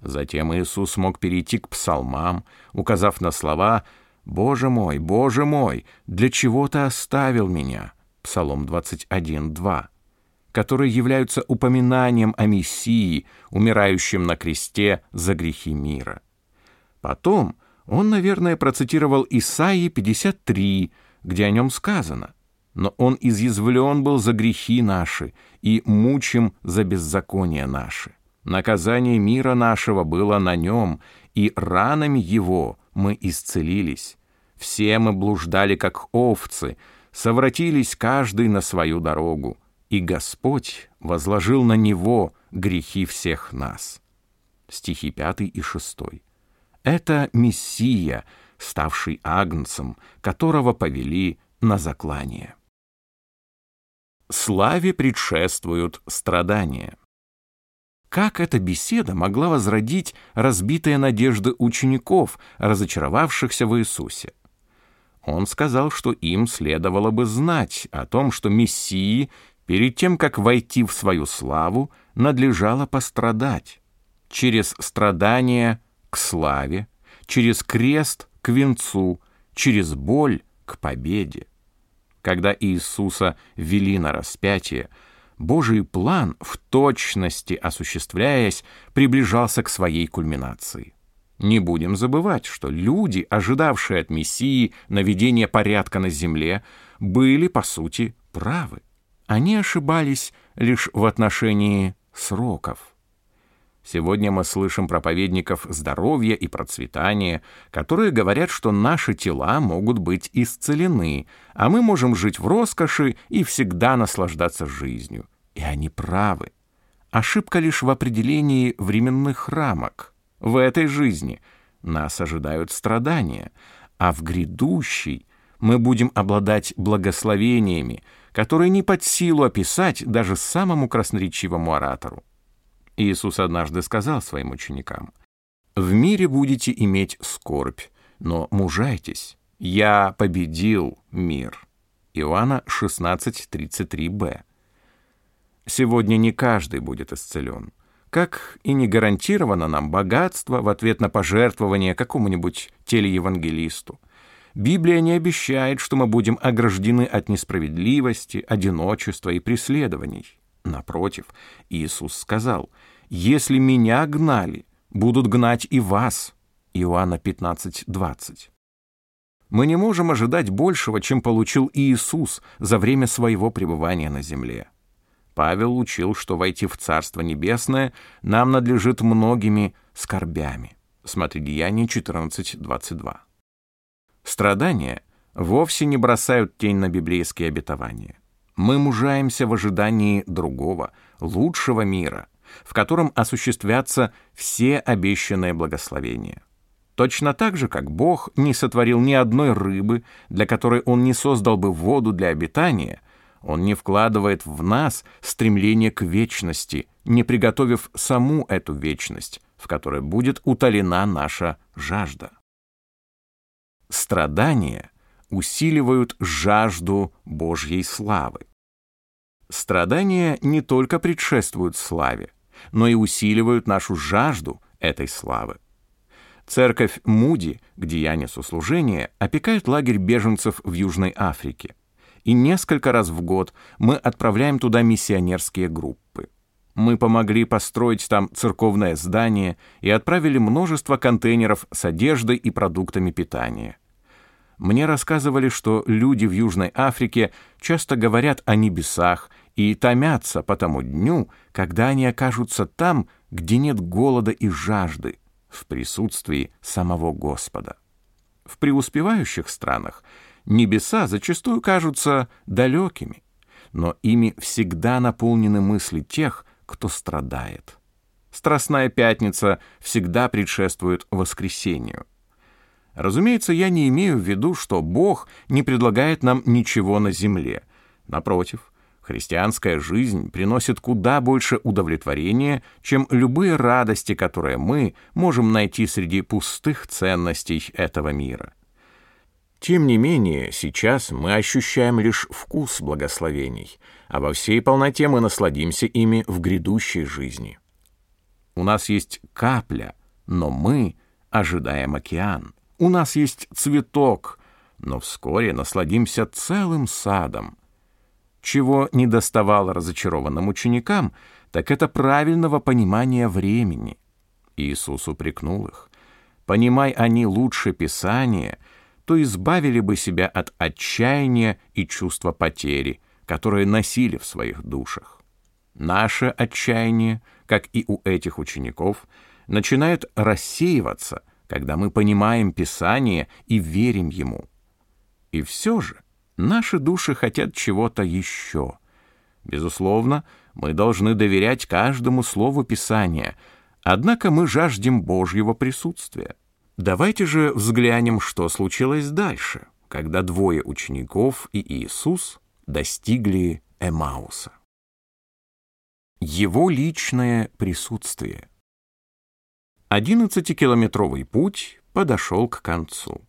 Затем Иисус мог перейти к псалмам, указав на слова «Боже мой, Боже мой, для чего ты оставил меня?» Псалом 21.2 которые являются упоминанием о Мессии, умирающем на кресте за грехи мира. Потом он, наверное, процитировал Исаии 53, где о нем сказано «Но он изъязвлен был за грехи наши и мучим за беззаконие наши». Наказание мира нашего было на нем, и ранами его мы исцелились. Все мы блуждали, как овцы, совратились каждый на свою дорогу, и Господь возложил на него грехи всех нас. Стихи 5 и 6. Это Мессия, ставший агнцем, которого повели на заклание. Славе предшествуют страдания. Как эта беседа могла возродить разбитые надежды учеников, разочаровавшихся в Иисусе? Он сказал, что им следовало бы знать о том, что Мессии, перед тем, как войти в свою славу, надлежало пострадать. Через страдания к славе, через крест к венцу, через боль к победе. Когда Иисуса вели на распятие, Божий план, в точности осуществляясь, приближался к своей кульминации. Не будем забывать, что люди, ожидавшие от Мессии наведения порядка на земле, были, по сути, правы. Они ошибались лишь в отношении сроков. Сегодня мы слышим проповедников здоровья и процветания, которые говорят, что наши тела могут быть исцелены, а мы можем жить в роскоши и всегда наслаждаться жизнью. И они правы. Ошибка лишь в определении временных рамок. В этой жизни нас ожидают страдания, а в грядущей мы будем обладать благословениями, которые не под силу описать даже самому красноречивому оратору. Иисус однажды сказал своим ученикам, «В мире будете иметь скорбь, но мужайтесь, я победил мир». Иоанна 16:33б. Сегодня не каждый будет исцелен, как и не гарантировано нам богатство в ответ на пожертвование какому-нибудь телеевангелисту. Библия не обещает, что мы будем ограждены от несправедливости, одиночества и преследований. Напротив, Иисус сказал — «Если меня гнали, будут гнать и вас». Иоанна 15:20. Мы не можем ожидать большего, чем получил Иисус за время своего пребывания на земле. Павел учил, что войти в Царство Небесное нам надлежит многими скорбями. Смотри Деяние 14:22. Страдания вовсе не бросают тень на библейские обетования. Мы мужаемся в ожидании другого, лучшего мира — в котором осуществятся все обещанные благословения. Точно так же, как Бог не сотворил ни одной рыбы, для которой Он не создал бы воду для обитания, Он не вкладывает в нас стремление к вечности, не приготовив саму эту вечность, в которой будет утолена наша жажда. Страдания усиливают жажду Божьей славы. Страдания не только предшествуют славе, но и усиливают нашу жажду этой славы. Церковь Муди, где я несу служение, опекает лагерь беженцев в Южной Африке. И несколько раз в год мы отправляем туда миссионерские группы. Мы помогли построить там церковное здание и отправили множество контейнеров с одеждой и продуктами питания. Мне рассказывали, что люди в Южной Африке часто говорят о небесах и томятся по тому дню, когда они окажутся там, где нет голода и жажды, в присутствии самого Господа. В преуспевающих странах небеса зачастую кажутся далекими, но ими всегда наполнены мысли тех, кто страдает. Страстная пятница всегда предшествует воскресению. Разумеется, я не имею в виду, что Бог не предлагает нам ничего на земле. Напротив, Христианская жизнь приносит куда больше удовлетворения, чем любые радости, которые мы можем найти среди пустых ценностей этого мира. Тем не менее, сейчас мы ощущаем лишь вкус благословений, а во всей полноте мы насладимся ими в грядущей жизни. У нас есть капля, но мы ожидаем океан. У нас есть цветок, но вскоре насладимся целым садом — чего не доставало разочарованным ученикам, так это правильного понимания времени. Иисус упрекнул их. Понимай они лучше Писания, то избавили бы себя от отчаяния и чувства потери, которые носили в своих душах. Наше отчаяние, как и у этих учеников, начинает рассеиваться, когда мы понимаем Писание и верим ему. И все же Наши души хотят чего-то еще. Безусловно, мы должны доверять каждому слову Писания, однако мы жаждем Божьего присутствия. Давайте же взглянем, что случилось дальше, когда двое учеников и Иисус достигли Эмауса. Его личное присутствие. Одиннадцатикилометровый путь подошел к концу.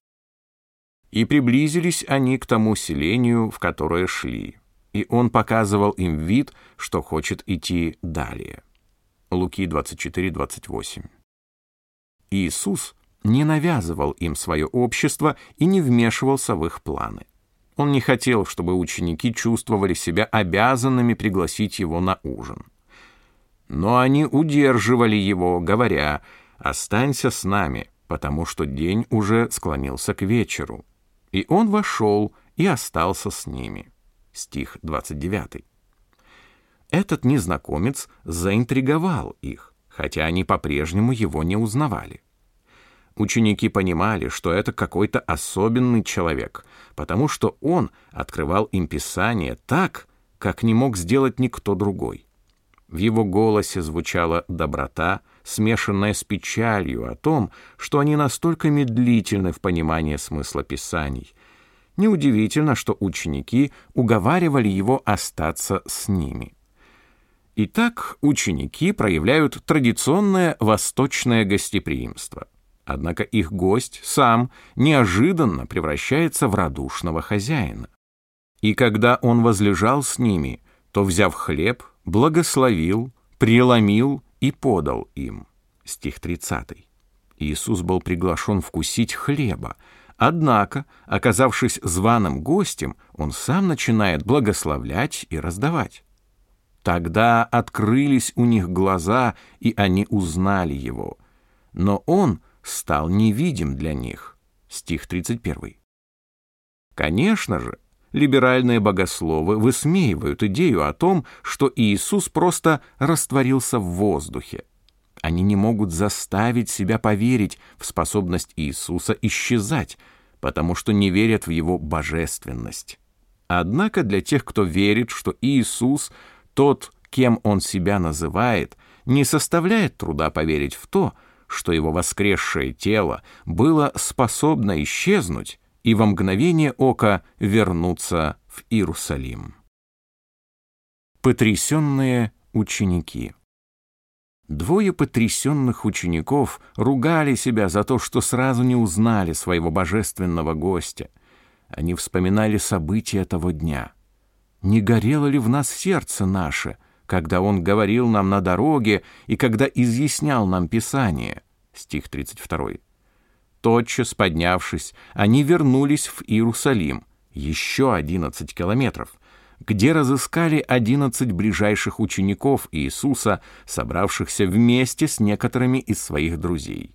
И приблизились они к тому селению, в которое шли, и он показывал им вид, что хочет идти далее. Луки 24-28. Иисус не навязывал им свое общество и не вмешивался в их планы. Он не хотел, чтобы ученики чувствовали себя обязанными пригласить его на ужин. Но они удерживали его, говоря, «Останься с нами, потому что день уже склонился к вечеру». И он вошел и остался с ними. Стих 29. Этот незнакомец заинтриговал их, хотя они по-прежнему его не узнавали. Ученики понимали, что это какой-то особенный человек, потому что он открывал им Писание так, как не мог сделать никто другой. В его голосе звучала доброта, смешанная с печалью о том, что они настолько медлительны в понимании смысла Писаний. Неудивительно, что ученики уговаривали его остаться с ними. Итак, ученики проявляют традиционное восточное гостеприимство. Однако их гость сам неожиданно превращается в радушного хозяина. И когда он возлежал с ними, то, взяв хлеб, благословил, преломил и подал им. Стих 30. Иисус был приглашен вкусить хлеба, однако, оказавшись званым гостем, он сам начинает благословлять и раздавать. Тогда открылись у них глаза, и они узнали его. Но он стал невидим для них. Стих 31. Конечно же, либеральные богословы высмеивают идею о том, что Иисус просто растворился в воздухе. Они не могут заставить себя поверить в способность Иисуса исчезать, потому что не верят в Его божественность. Однако для тех, кто верит, что Иисус, тот, кем Он себя называет, не составляет труда поверить в то, что Его воскресшее тело было способно исчезнуть, и во мгновение ока вернуться в Иерусалим. Потрясенные ученики Двое потрясенных учеников ругали себя за то, что сразу не узнали своего божественного гостя. Они вспоминали события того дня. не горело ли в нас сердце наше, когда Он говорил нам на дороге и когда изъяснял нам Писание? Стих 32. Тотчас поднявшись, они вернулись в Иерусалим, еще 11 километров, где разыскали 11 ближайших учеников Иисуса, собравшихся вместе с некоторыми из своих друзей.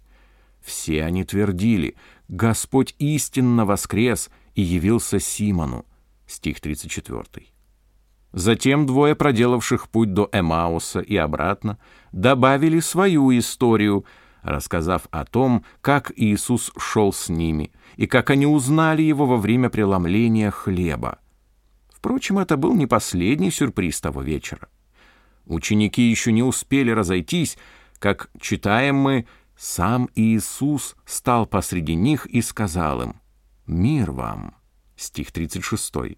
Все они твердили, «Господь истинно воскрес и явился Симону». Стих 34. Затем двое, проделавших путь до Эмауса и обратно, добавили свою историю, рассказав о том, как Иисус шел с ними и как они узнали его во время преломления хлеба. Впрочем, это был не последний сюрприз того вечера. Ученики еще не успели разойтись, как, читаем мы, сам Иисус стал посреди них и сказал им «Мир вам». Стих 36.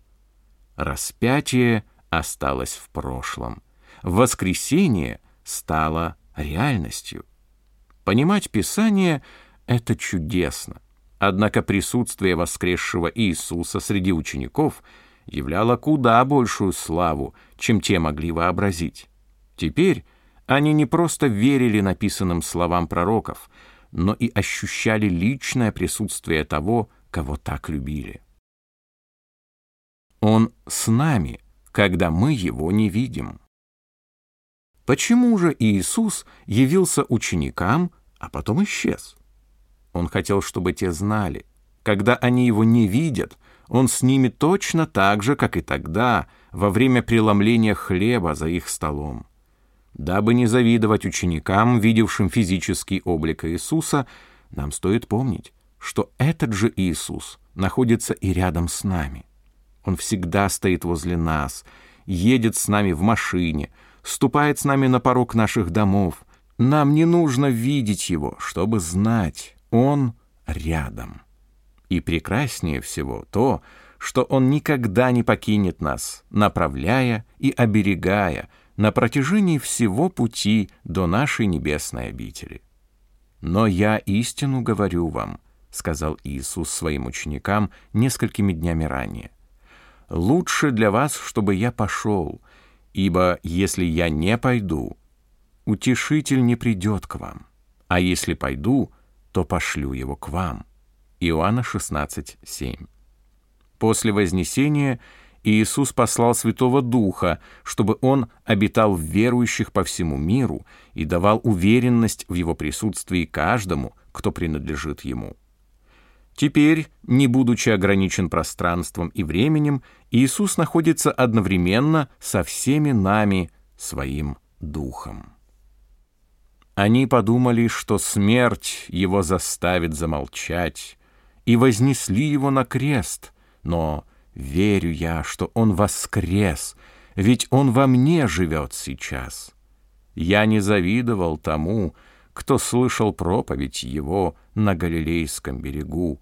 Распятие осталось в прошлом. Воскресение стало реальностью. Понимать Писание — это чудесно. Однако присутствие воскресшего Иисуса среди учеников являло куда большую славу, чем те могли вообразить. Теперь они не просто верили написанным словам пророков, но и ощущали личное присутствие того, кого так любили. Он с нами, когда мы его не видим. Почему же Иисус явился ученикам, а потом исчез? Он хотел, чтобы те знали, когда они его не видят, он с ними точно так же, как и тогда, во время преломления хлеба за их столом. Дабы не завидовать ученикам, видевшим физический облик Иисуса, нам стоит помнить, что этот же Иисус находится и рядом с нами. Он всегда стоит возле нас, едет с нами в машине, ступает с нами на порог наших домов. Нам не нужно видеть Его, чтобы знать, Он рядом. И прекраснее всего то, что Он никогда не покинет нас, направляя и оберегая, на протяжении всего пути до нашей небесной обители. «Но я истину говорю вам», — сказал Иисус своим ученикам несколькими днями ранее. «Лучше для вас, чтобы я пошел, ибо если я не пойду, утешитель не придет к вам, а если пойду, то пошлю его к вам». Иоанна 16, 7. После Вознесения Иисус послал Святого Духа, чтобы Он обитал в верующих по всему миру и давал уверенность в Его присутствии каждому, кто принадлежит Ему. Теперь, не будучи ограничен пространством и временем, Иисус находится одновременно со всеми нами своим Духом. Они подумали, что смерть его заставит замолчать, и вознесли его на крест, но Верю я, что Он воскрес, ведь Он во мне живет сейчас. Я не завидовал тому, кто слышал проповедь Его на Галилейском берегу.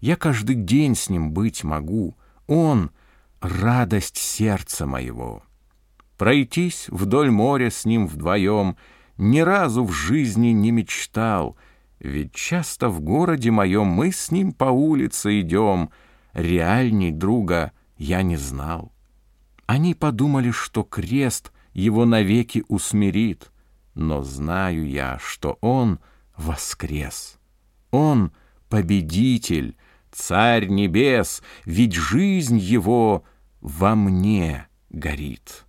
Я каждый день с Ним быть могу. Он — радость сердца моего. Пройтись вдоль моря с Ним вдвоем ни разу в жизни не мечтал, ведь часто в городе моем мы с Ним по улице идем — реальней друга я не знал. Они подумали, что крест его навеки усмирит, но знаю я, что он воскрес. Он победитель, царь небес, ведь жизнь его во мне горит.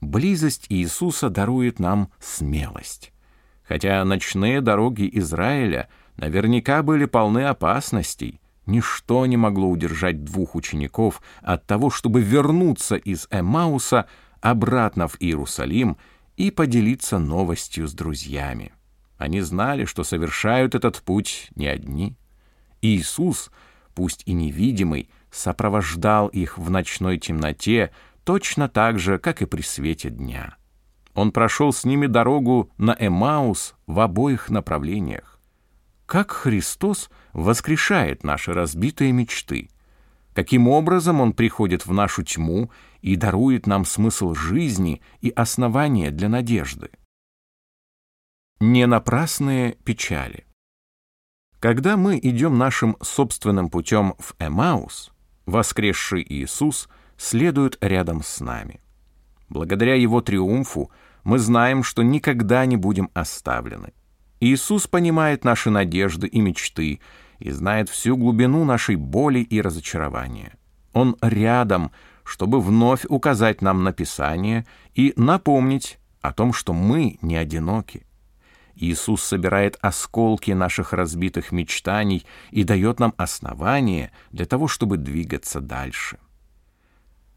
Близость Иисуса дарует нам смелость. Хотя ночные дороги Израиля наверняка были полны опасностей, Ничто не могло удержать двух учеников от того, чтобы вернуться из Эмауса обратно в Иерусалим и поделиться новостью с друзьями. Они знали, что совершают этот путь не одни. Иисус, пусть и невидимый, сопровождал их в ночной темноте точно так же, как и при свете дня. Он прошел с ними дорогу на Эмаус в обоих направлениях как Христос воскрешает наши разбитые мечты, каким образом Он приходит в нашу тьму и дарует нам смысл жизни и основания для надежды. Не напрасные печали. Когда мы идем нашим собственным путем в Эмаус, воскресший Иисус следует рядом с нами. Благодаря Его триумфу мы знаем, что никогда не будем оставлены. Иисус понимает наши надежды и мечты и знает всю глубину нашей боли и разочарования. Он рядом, чтобы вновь указать нам на Писание и напомнить о том, что мы не одиноки. Иисус собирает осколки наших разбитых мечтаний и дает нам основания для того, чтобы двигаться дальше.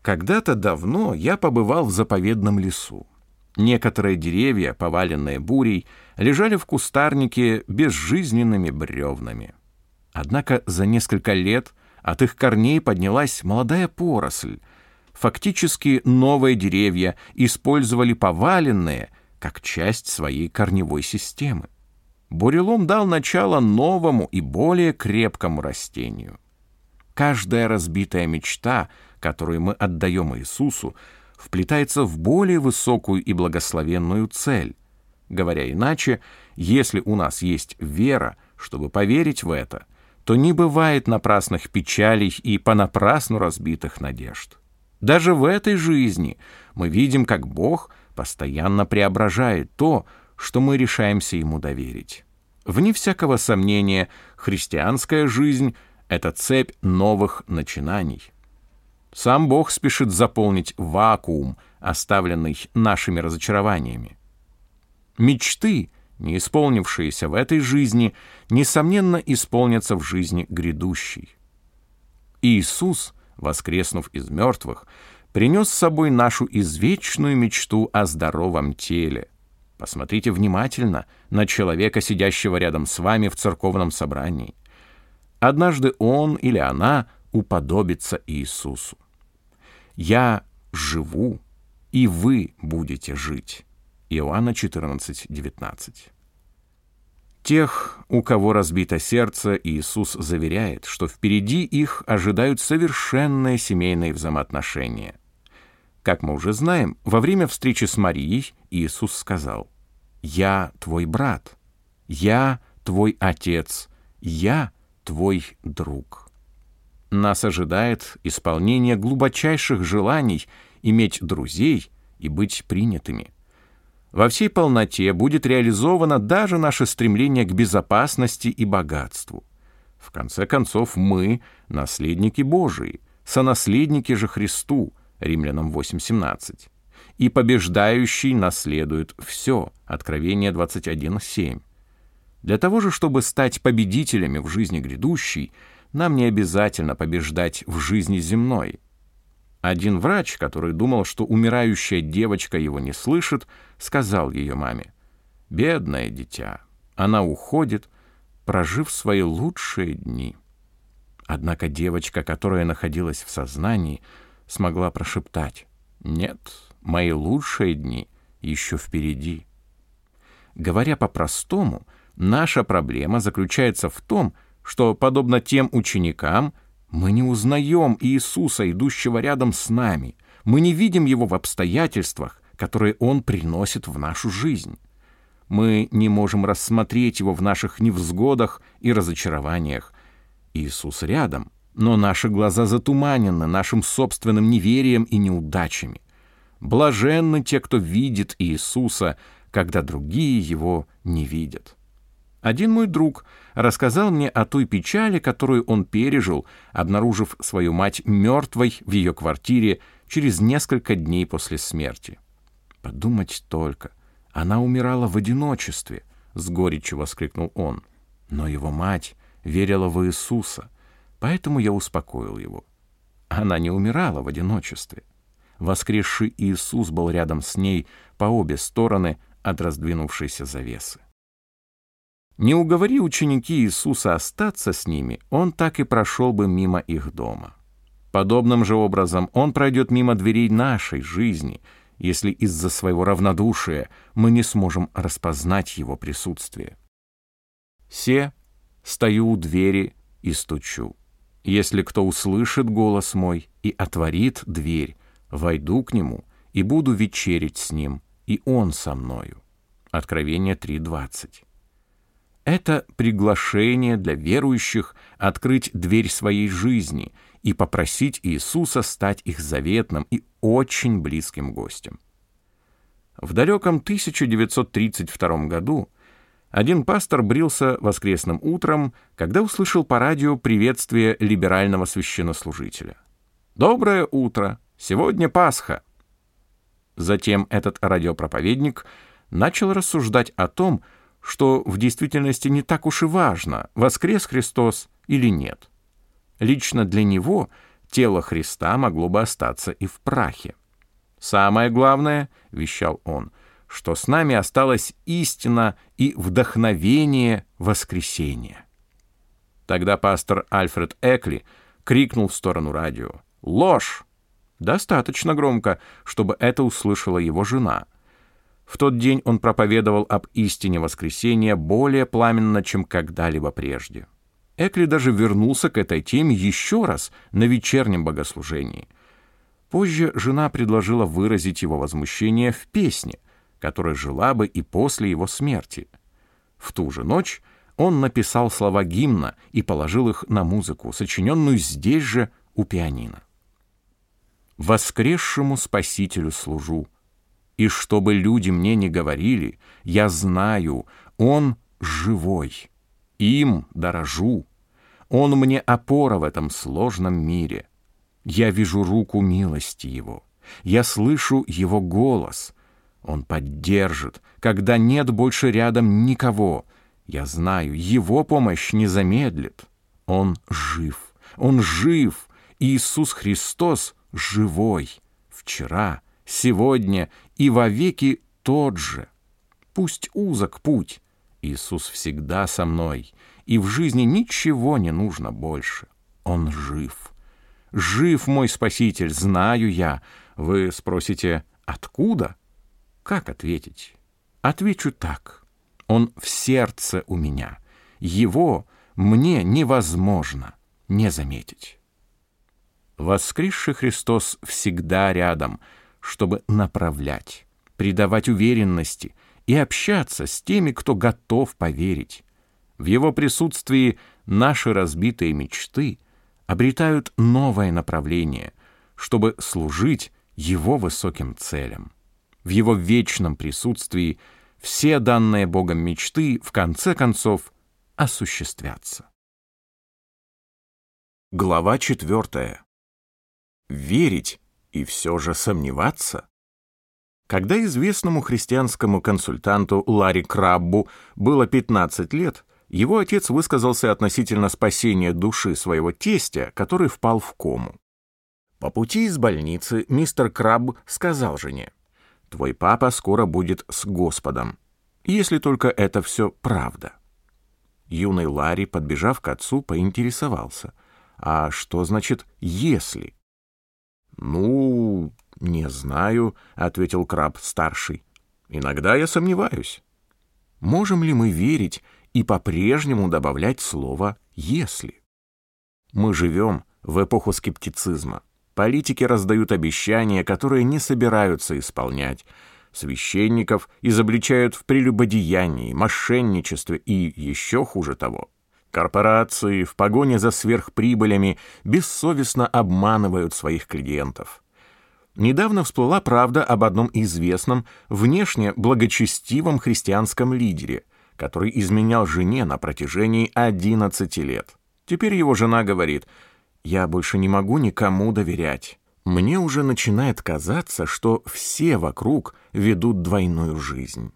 Когда-то давно я побывал в заповедном лесу. Некоторые деревья, поваленные бурей, лежали в кустарнике безжизненными бревнами. Однако за несколько лет от их корней поднялась молодая поросль. Фактически новые деревья использовали поваленные как часть своей корневой системы. Бурелом дал начало новому и более крепкому растению. Каждая разбитая мечта, которую мы отдаем Иисусу, вплетается в более высокую и благословенную цель. Говоря иначе, если у нас есть вера, чтобы поверить в это, то не бывает напрасных печалей и понапрасну разбитых надежд. Даже в этой жизни мы видим, как Бог постоянно преображает то, что мы решаемся Ему доверить. Вне всякого сомнения, христианская жизнь — это цепь новых начинаний. Сам Бог спешит заполнить вакуум, оставленный нашими разочарованиями. Мечты, не исполнившиеся в этой жизни, несомненно, исполнятся в жизни грядущей. Иисус, воскреснув из мертвых, принес с собой нашу извечную мечту о здоровом теле. Посмотрите внимательно на человека, сидящего рядом с вами в церковном собрании. Однажды он или она – уподобиться Иисусу. «Я живу, и вы будете жить». Иоанна 14, 19. Тех, у кого разбито сердце, Иисус заверяет, что впереди их ожидают совершенные семейные взаимоотношения. Как мы уже знаем, во время встречи с Марией Иисус сказал «Я твой брат, я твой отец, я твой друг» нас ожидает исполнение глубочайших желаний иметь друзей и быть принятыми. Во всей полноте будет реализовано даже наше стремление к безопасности и богатству. В конце концов, мы — наследники Божии, сонаследники же Христу, Римлянам 8.17. И побеждающий наследует все, Откровение 21.7. Для того же, чтобы стать победителями в жизни грядущей — нам не обязательно побеждать в жизни земной. Один врач, который думал, что умирающая девочка его не слышит, сказал ее маме, «Бедное дитя, она уходит, прожив свои лучшие дни». Однако девочка, которая находилась в сознании, смогла прошептать, «Нет, мои лучшие дни еще впереди». Говоря по-простому, наша проблема заключается в том, что подобно тем ученикам, мы не узнаем Иисуса, идущего рядом с нами. Мы не видим Его в обстоятельствах, которые Он приносит в нашу жизнь. Мы не можем рассмотреть Его в наших невзгодах и разочарованиях. Иисус рядом, но наши глаза затуманены нашим собственным неверием и неудачами. Блаженны те, кто видит Иисуса, когда другие Его не видят. Один мой друг рассказал мне о той печали, которую он пережил, обнаружив свою мать мертвой в ее квартире через несколько дней после смерти. «Подумать только, она умирала в одиночестве», — с горечью воскликнул он. Но его мать верила в Иисуса, поэтому я успокоил его. Она не умирала в одиночестве. Воскресший Иисус был рядом с ней по обе стороны от раздвинувшейся завесы. Не уговори ученики Иисуса остаться с ними, он так и прошел бы мимо их дома. Подобным же образом он пройдет мимо дверей нашей жизни, если из-за своего равнодушия мы не сможем распознать его присутствие. «Се, стою у двери и стучу. Если кто услышит голос мой и отворит дверь, войду к нему и буду вечерить с ним, и он со мною». Откровение 3.20. Это приглашение для верующих открыть дверь своей жизни и попросить Иисуса стать их заветным и очень близким гостем. В далеком 1932 году один пастор брился воскресным утром, когда услышал по радио приветствие либерального священнослужителя. «Доброе утро! Сегодня Пасха!» Затем этот радиопроповедник начал рассуждать о том, в действительности не так уж и важно, воскрес Христос или нет. Лично для него тело Христа могло бы остаться и в прахе. «Самое главное, — вещал он, — что с нами осталась истина и вдохновение воскресения». Тогда пастор Альфред Экли крикнул в сторону радио «Ложь!» Достаточно громко, чтобы это услышала его жена — в тот день он проповедовал об истине воскресения более пламенно, чем когда-либо прежде. Экли даже вернулся к этой теме еще раз на вечернем богослужении. Позже жена предложила выразить его возмущение в песне, которая жила бы и после его смерти. В ту же ночь он написал слова гимна и положил их на музыку, сочиненную здесь же у пианино. «Воскресшему Спасителю служу», и чтобы люди мне не говорили, я знаю, Он живой. Им дорожу. Он мне опора в этом сложном мире. Я вижу руку милости Его. Я слышу Его голос. Он поддержит, когда нет больше рядом никого. Я знаю, Его помощь не замедлит. Он жив. Он жив. Иисус Христос живой. Вчера, сегодня и вовеки тот же. Пусть узок путь, Иисус всегда со мной, и в жизни ничего не нужно больше. Он жив. Жив мой Спаситель, знаю я. Вы спросите, откуда? Как ответить? Отвечу так. Он в сердце у меня. Его мне невозможно не заметить. Воскресший Христос всегда рядом — чтобы направлять, придавать уверенности и общаться с теми, кто готов поверить. В его присутствии наши разбитые мечты обретают новое направление, чтобы служить его высоким целям. В его вечном присутствии все данные Богом мечты в конце концов осуществятся. Глава четвертая. Верить и все же сомневаться? Когда известному христианскому консультанту Ларри Краббу было 15 лет, его отец высказался относительно спасения души своего тестя, который впал в кому. По пути из больницы мистер Крабб сказал жене, «Твой папа скоро будет с Господом, если только это все правда». Юный Ларри, подбежав к отцу, поинтересовался, «А что значит «если»?» «Ну, не знаю», — ответил краб-старший. «Иногда я сомневаюсь. Можем ли мы верить и по-прежнему добавлять слово «если»?» Мы живем в эпоху скептицизма. Политики раздают обещания, которые не собираются исполнять. Священников изобличают в прелюбодеянии, мошенничестве и, еще хуже того, Корпорации в погоне за сверхприбылями бессовестно обманывают своих клиентов. Недавно всплыла правда об одном известном, внешне благочестивом христианском лидере, который изменял жене на протяжении 11 лет. Теперь его жена говорит, «Я больше не могу никому доверять. Мне уже начинает казаться, что все вокруг ведут двойную жизнь».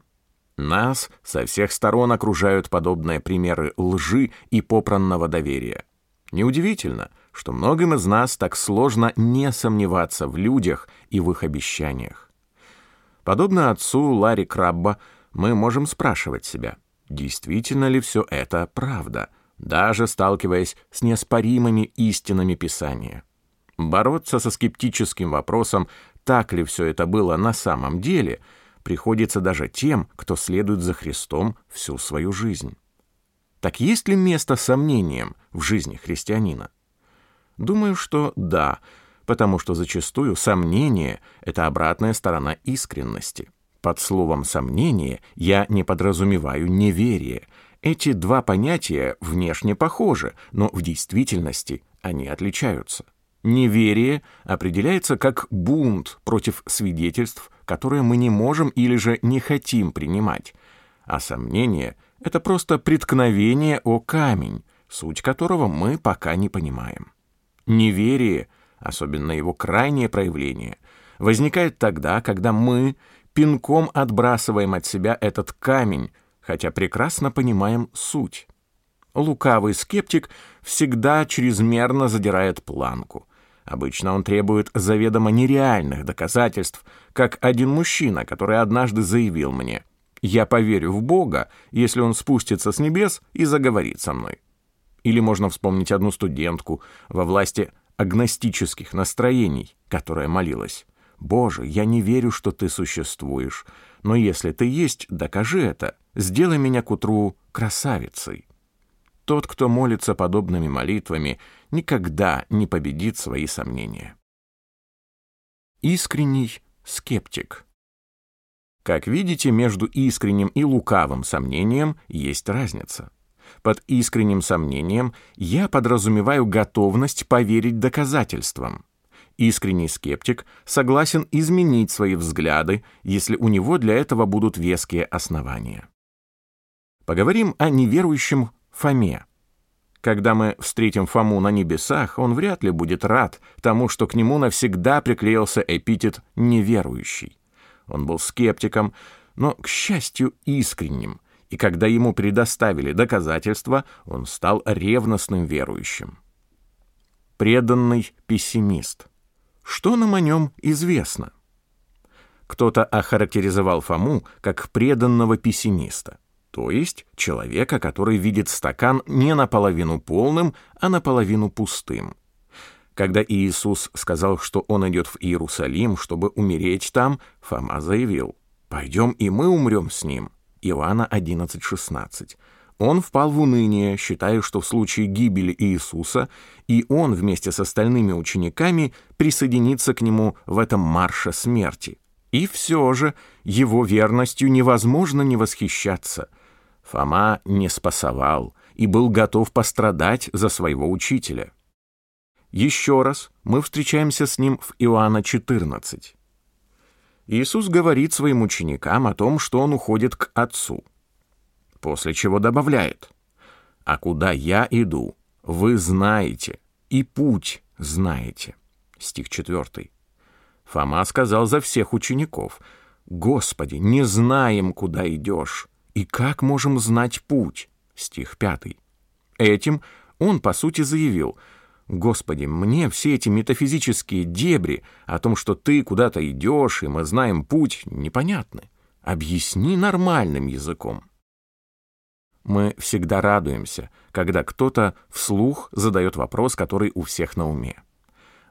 Нас со всех сторон окружают подобные примеры лжи и попранного доверия. Неудивительно, что многим из нас так сложно не сомневаться в людях и в их обещаниях. Подобно отцу Ларри Крабба, мы можем спрашивать себя, действительно ли все это правда, даже сталкиваясь с неоспоримыми истинами Писания. Бороться со скептическим вопросом, так ли все это было на самом деле – приходится даже тем, кто следует за Христом всю свою жизнь. Так есть ли место сомнениям в жизни христианина? Думаю, что да, потому что зачастую сомнение — это обратная сторона искренности. Под словом «сомнение» я не подразумеваю неверие. Эти два понятия внешне похожи, но в действительности они отличаются. Неверие определяется как бунт против свидетельств, которые мы не можем или же не хотим принимать, а сомнение — это просто преткновение о камень, суть которого мы пока не понимаем. Неверие, особенно его крайнее проявление, возникает тогда, когда мы пинком отбрасываем от себя этот камень, хотя прекрасно понимаем суть. Лукавый скептик всегда чрезмерно задирает планку. Обычно он требует заведомо нереальных доказательств, как один мужчина, который однажды заявил мне «Я поверю в Бога, если он спустится с небес и заговорит со мной». Или можно вспомнить одну студентку во власти агностических настроений, которая молилась «Боже, я не верю, что ты существуешь, но если ты есть, докажи это, сделай меня к утру красавицей». Тот, кто молится подобными молитвами, никогда не победит свои сомнения. Искренний скептик. Как видите, между искренним и лукавым сомнением есть разница. Под искренним сомнением я подразумеваю готовность поверить доказательствам. Искренний скептик согласен изменить свои взгляды, если у него для этого будут веские основания. Поговорим о неверующем Фоме. Когда мы встретим Фому на небесах, он вряд ли будет рад тому, что к нему навсегда приклеился эпитет «неверующий». Он был скептиком, но, к счастью, искренним, и когда ему предоставили доказательства, он стал ревностным верующим. Преданный пессимист. Что нам о нем известно? Кто-то охарактеризовал Фому как преданного пессимиста то есть человека, который видит стакан не наполовину полным, а наполовину пустым. Когда Иисус сказал, что он идет в Иерусалим, чтобы умереть там, Фома заявил, «Пойдем и мы умрем с ним». Иоанна 11:16. Он впал в уныние, считая, что в случае гибели Иисуса и он вместе с остальными учениками присоединится к нему в этом марше смерти. И все же его верностью невозможно не восхищаться – Фома не спасовал и был готов пострадать за своего учителя. Еще раз мы встречаемся с ним в Иоанна 14. Иисус говорит своим ученикам о том, что он уходит к Отцу, после чего добавляет, «А куда я иду, вы знаете, и путь знаете». Стих 4. Фома сказал за всех учеников, «Господи, не знаем, куда идешь, и как можем знать путь? Стих 5. Этим он, по сути, заявил, «Господи, мне все эти метафизические дебри о том, что ты куда-то идешь, и мы знаем путь, непонятны. Объясни нормальным языком». Мы всегда радуемся, когда кто-то вслух задает вопрос, который у всех на уме.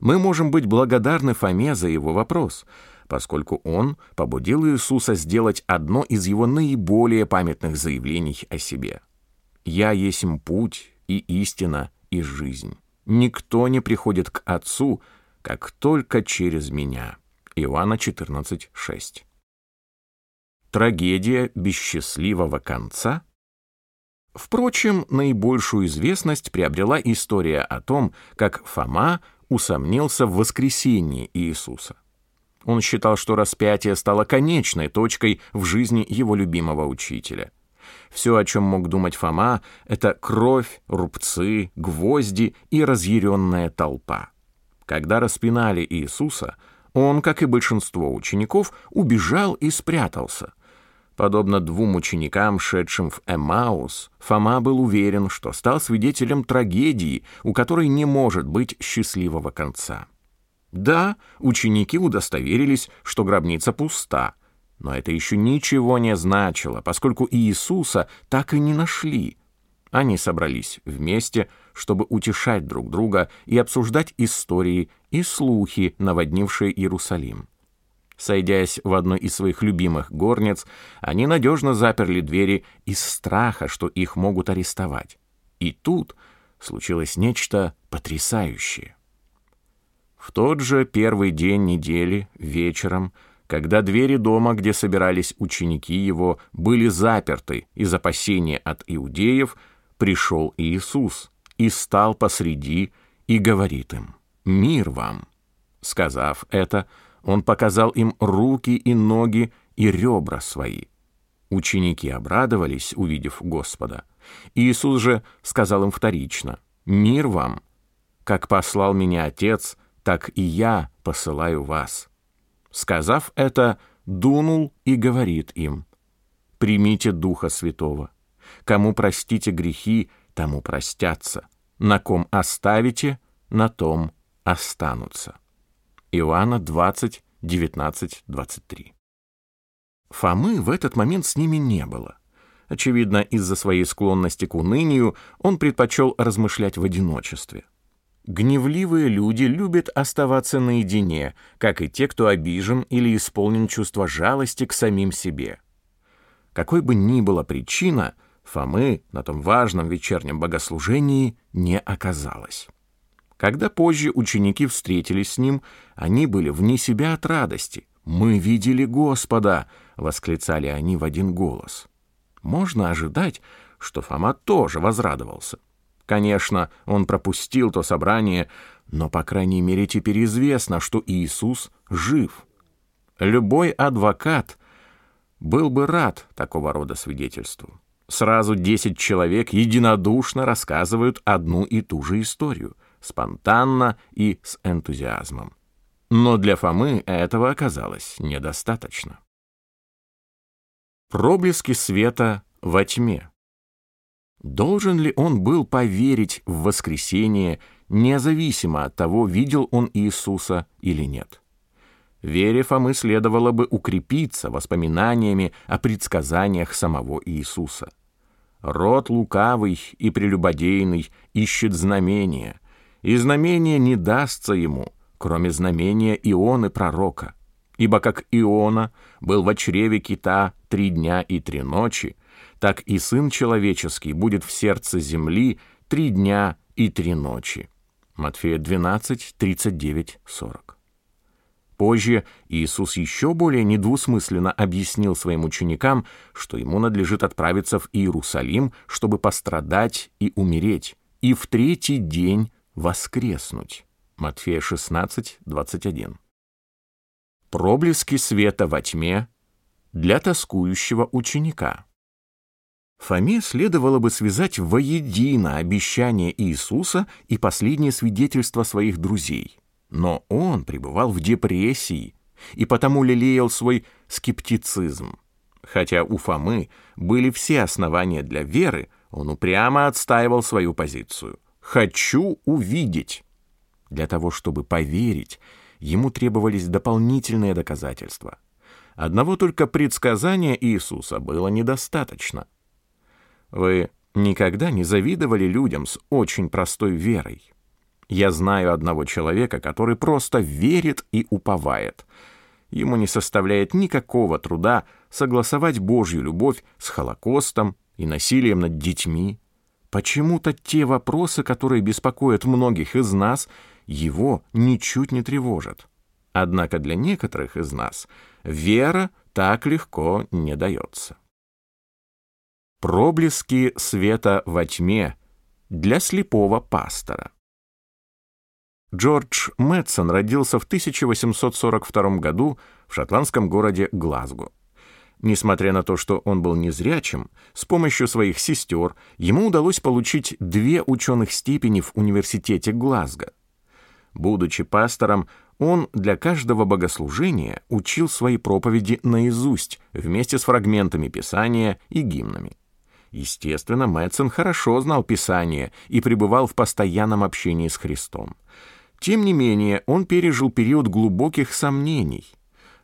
Мы можем быть благодарны Фоме за его вопрос — поскольку он побудил Иисуса сделать одно из его наиболее памятных заявлений о себе. «Я есть путь и истина и жизнь. Никто не приходит к Отцу, как только через меня». Иоанна 14:6. Трагедия бесчастливого конца Впрочем, наибольшую известность приобрела история о том, как Фома усомнился в воскресении Иисуса. Он считал, что распятие стало конечной точкой в жизни его любимого учителя. Все, о чем мог думать Фома, это кровь, рубцы, гвозди и разъяренная толпа. Когда распинали Иисуса, он, как и большинство учеников, убежал и спрятался. Подобно двум ученикам, шедшим в Эмаус, Фома был уверен, что стал свидетелем трагедии, у которой не может быть счастливого конца. Да, ученики удостоверились, что гробница пуста, но это еще ничего не значило, поскольку Иисуса так и не нашли. Они собрались вместе, чтобы утешать друг друга и обсуждать истории и слухи, наводнившие Иерусалим. Сойдясь в одной из своих любимых горниц, они надежно заперли двери из страха, что их могут арестовать. И тут случилось нечто потрясающее. В тот же первый день недели, вечером, когда двери дома, где собирались ученики его, были заперты из опасения от иудеев, пришел Иисус и стал посреди и говорит им «Мир вам». Сказав это, он показал им руки и ноги и ребра свои. Ученики обрадовались, увидев Господа. Иисус же сказал им вторично «Мир вам! Как послал меня Отец, так и я посылаю вас». Сказав это, дунул и говорит им «Примите Духа Святого. Кому простите грехи, тому простятся. На ком оставите, на том останутся». Иоанна 20, 19, 23. Фомы в этот момент с ними не было. Очевидно, из-за своей склонности к унынию он предпочел размышлять в одиночестве. Гневливые люди любят оставаться наедине, как и те, кто обижен или исполнен чувства жалости к самим себе. Какой бы ни была причина, Фомы на том важном вечернем богослужении не оказалось. Когда позже ученики встретились с ним, они были вне себя от радости. «Мы видели Господа!» — восклицали они в один голос. Можно ожидать, что Фома тоже возрадовался. Конечно, он пропустил то собрание, но, по крайней мере, теперь известно, что Иисус жив. Любой адвокат был бы рад такого рода свидетельству. Сразу десять человек единодушно рассказывают одну и ту же историю спонтанно и с энтузиазмом. Но для Фомы этого оказалось недостаточно. Проблески света во тьме. Должен ли он был поверить в воскресение, независимо от того, видел он Иисуса или нет? Вере Фомы следовало бы укрепиться воспоминаниями о предсказаниях самого Иисуса. Род лукавый и прелюбодейный ищет знамения, и знамение не дастся ему, кроме знамения Ионы пророка. Ибо как Иона был в чреве кита три дня и три ночи, так и Сын Человеческий будет в сердце земли три дня и три ночи. Матфея 12, 39, 40. Позже Иисус еще более недвусмысленно объяснил своим ученикам, что ему надлежит отправиться в Иерусалим, чтобы пострадать и умереть, и в третий день воскреснуть. Матфея 16, 21. Проблески света во тьме для тоскующего ученика. Фоме следовало бы связать воедино обещание Иисуса и последнее свидетельство своих друзей. Но он пребывал в депрессии и потому лелеял свой скептицизм. Хотя у Фомы были все основания для веры, он упрямо отстаивал свою позицию — «хочу увидеть». Для того, чтобы поверить, ему требовались дополнительные доказательства. Одного только предсказания Иисуса было недостаточно. Вы никогда не завидовали людям с очень простой верой? Я знаю одного человека, который просто верит и уповает. Ему не составляет никакого труда согласовать Божью любовь с Холокостом и насилием над детьми, Почему-то те вопросы, которые беспокоят многих из нас, его ничуть не тревожат. Однако для некоторых из нас вера так легко не дается. Проблески света во тьме для слепого пастора. Джордж Мэтсон родился в 1842 году в шотландском городе Глазго. Несмотря на то, что он был незрячим, с помощью своих сестер ему удалось получить две ученых степени в университете Глазго. Будучи пастором, он для каждого богослужения учил свои проповеди наизусть вместе с фрагментами Писания и гимнами. Естественно, Мэтсон хорошо знал Писание и пребывал в постоянном общении с Христом. Тем не менее, он пережил период глубоких сомнений –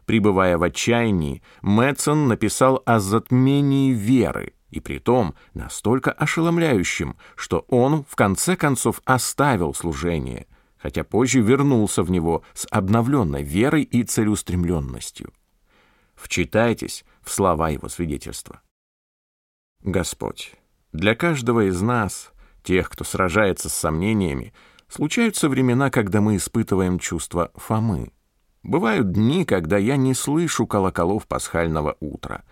Пребывая в отчаянии, Мэтсон написал о затмении веры, и притом настолько ошеломляющим, что он в конце концов оставил служение, хотя позже вернулся в него с обновленной верой и целеустремленностью. Вчитайтесь в слова его свидетельства. Господь, для каждого из нас, тех, кто сражается с сомнениями, случаются времена, когда мы испытываем чувство Фомы. Бывают дни, когда я не слышу колоколов пасхального утра.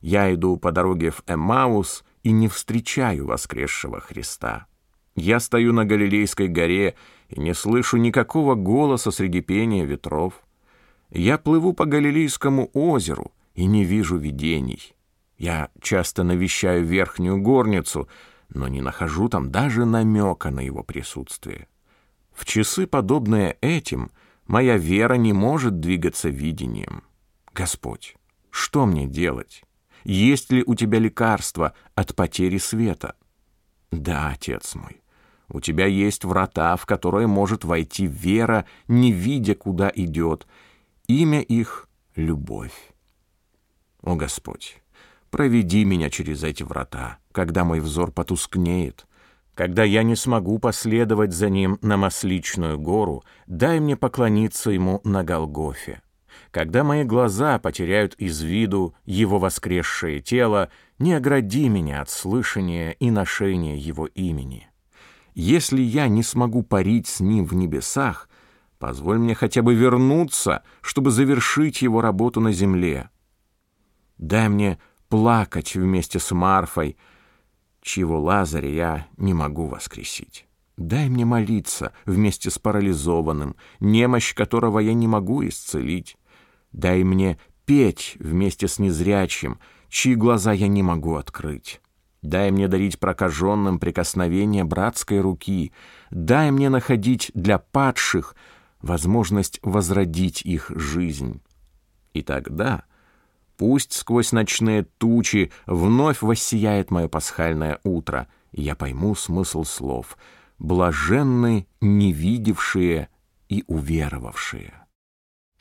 Я иду по дороге в Эмаус и не встречаю воскресшего Христа. Я стою на Галилейской горе и не слышу никакого голоса среди пения ветров. Я плыву по Галилейскому озеру и не вижу видений. Я часто навещаю верхнюю горницу, но не нахожу там даже намека на его присутствие. В часы, подобные этим, моя вера не может двигаться видением. Господь, что мне делать? Есть ли у тебя лекарство от потери света? Да, Отец мой, у тебя есть врата, в которые может войти вера, не видя, куда идет. Имя их — любовь. О, Господь, проведи меня через эти врата, когда мой взор потускнеет, когда я не смогу последовать за ним на Масличную гору, дай мне поклониться ему на Голгофе. Когда мои глаза потеряют из виду его воскресшее тело, не огради меня от слышания и ношения его имени. Если я не смогу парить с ним в небесах, позволь мне хотя бы вернуться, чтобы завершить его работу на земле. Дай мне плакать вместе с Марфой, чьего Лазаря я не могу воскресить. Дай мне молиться вместе с парализованным, немощь которого я не могу исцелить. Дай мне петь вместе с незрячим, чьи глаза я не могу открыть. Дай мне дарить прокаженным прикосновение братской руки. Дай мне находить для падших возможность возродить их жизнь. И тогда пусть сквозь ночные тучи вновь воссияет мое пасхальное утро, и я пойму смысл слов «блаженны невидевшие и уверовавшие».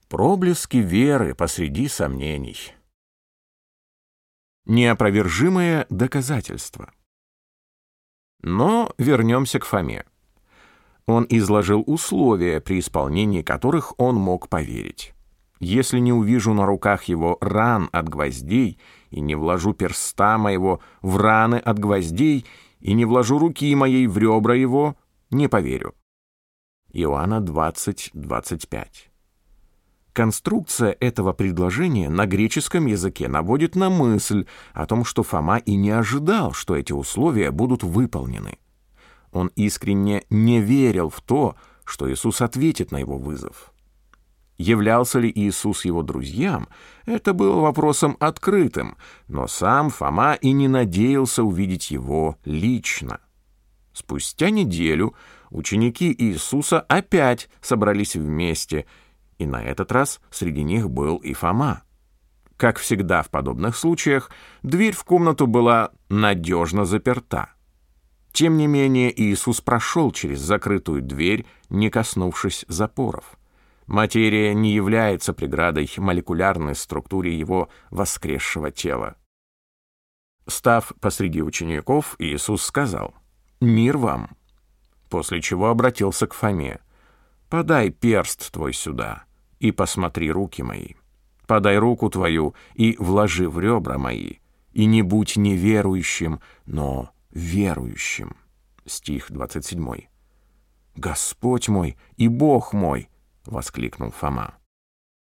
Проблески веры посреди сомнений. Неопровержимое доказательство. Но вернемся к Фоме. Он изложил условия, при исполнении которых он мог поверить. «Если не увижу на руках его ран от гвоздей, и не вложу перста моего в раны от гвоздей, и не вложу руки моей в ребра его, не поверю». Иоанна 20, 25. Конструкция этого предложения на греческом языке наводит на мысль о том, что Фома и не ожидал, что эти условия будут выполнены. Он искренне не верил в то, что Иисус ответит на его вызов. Являлся ли Иисус его друзьям, это было вопросом открытым, но сам Фома и не надеялся увидеть его лично. Спустя неделю ученики Иисуса опять собрались вместе – и на этот раз среди них был и Фома. Как всегда в подобных случаях, дверь в комнату была надежно заперта. Тем не менее, Иисус прошел через закрытую дверь, не коснувшись запоров. Материя не является преградой молекулярной структуре его воскресшего тела. Став посреди учеников, Иисус сказал «Мир вам», после чего обратился к Фоме «Подай перст твой сюда» и посмотри руки мои. Подай руку твою и вложи в ребра мои, и не будь неверующим, но верующим». Стих 27. «Господь мой и Бог мой!» — воскликнул Фома.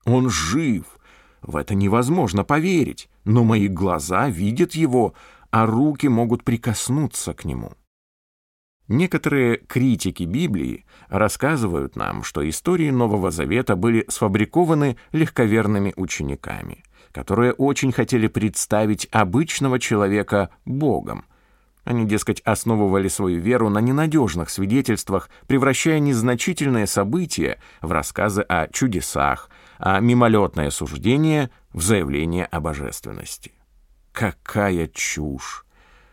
«Он жив! В это невозможно поверить, но мои глаза видят его, а руки могут прикоснуться к нему». Некоторые критики Библии рассказывают нам, что истории Нового Завета были сфабрикованы легковерными учениками, которые очень хотели представить обычного человека Богом. Они, дескать, основывали свою веру на ненадежных свидетельствах, превращая незначительные события в рассказы о чудесах, а мимолетное суждение в заявление о божественности. Какая чушь!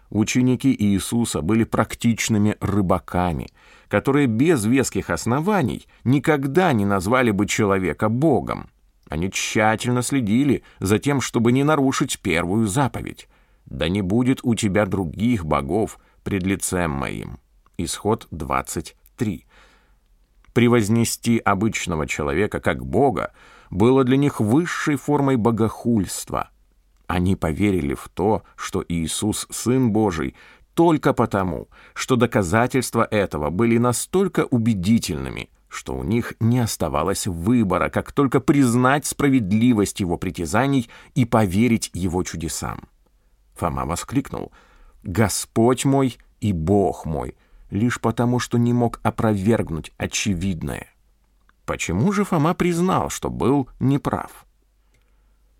Ученики Иисуса были практичными рыбаками, которые без веских оснований никогда не назвали бы человека Богом. Они тщательно следили за тем, чтобы не нарушить первую заповедь. «Да не будет у тебя других богов пред лицем моим». Исход 23. Превознести обычного человека как Бога было для них высшей формой богохульства – они поверили в то, что Иисус — Сын Божий, только потому, что доказательства этого были настолько убедительными, что у них не оставалось выбора, как только признать справедливость его притязаний и поверить его чудесам. Фома воскликнул «Господь мой и Бог мой!» лишь потому, что не мог опровергнуть очевидное. Почему же Фома признал, что был неправ?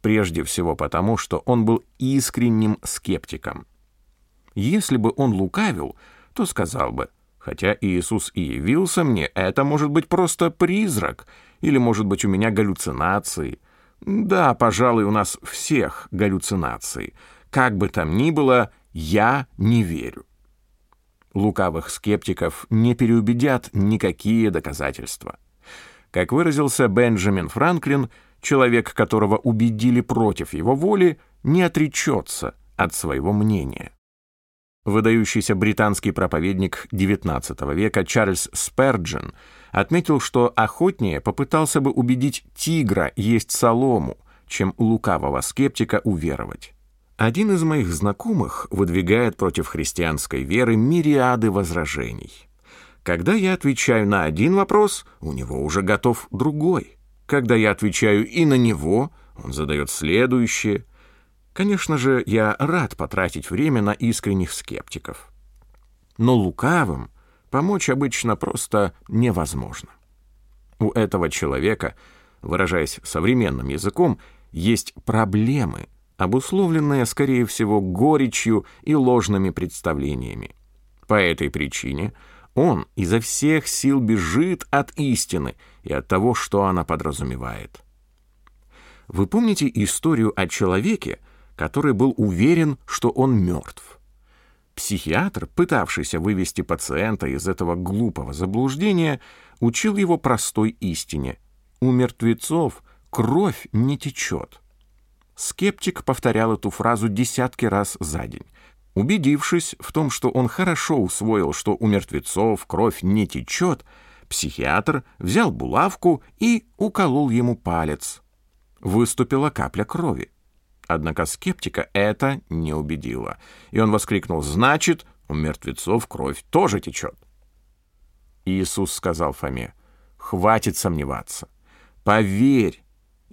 Прежде всего потому, что он был искренним скептиком. Если бы он лукавил, то сказал бы, хотя Иисус и явился мне, это может быть просто призрак, или может быть у меня галлюцинации. Да, пожалуй, у нас всех галлюцинации. Как бы там ни было, я не верю. Лукавых скептиков не переубедят никакие доказательства. Как выразился Бенджамин Франклин, человек, которого убедили против его воли, не отречется от своего мнения. Выдающийся британский проповедник XIX века Чарльз Сперджен отметил, что охотнее попытался бы убедить тигра есть солому, чем лукавого скептика уверовать. Один из моих знакомых выдвигает против христианской веры мириады возражений. Когда я отвечаю на один вопрос, у него уже готов другой. Когда я отвечаю и на него, он задает следующее. Конечно же, я рад потратить время на искренних скептиков. Но лукавым помочь обычно просто невозможно. У этого человека, выражаясь современным языком, есть проблемы, обусловленные, скорее всего, горечью и ложными представлениями. По этой причине – он изо всех сил бежит от истины и от того, что она подразумевает. Вы помните историю о человеке, который был уверен, что он мертв? Психиатр, пытавшийся вывести пациента из этого глупого заблуждения, учил его простой истине. У мертвецов кровь не течет. Скептик повторял эту фразу десятки раз за день. Убедившись в том, что он хорошо усвоил, что у мертвецов кровь не течет, психиатр взял булавку и уколол ему палец. Выступила капля крови. Однако скептика это не убедило, и он воскликнул «Значит, у мертвецов кровь тоже течет». Иисус сказал Фоме «Хватит сомневаться. Поверь».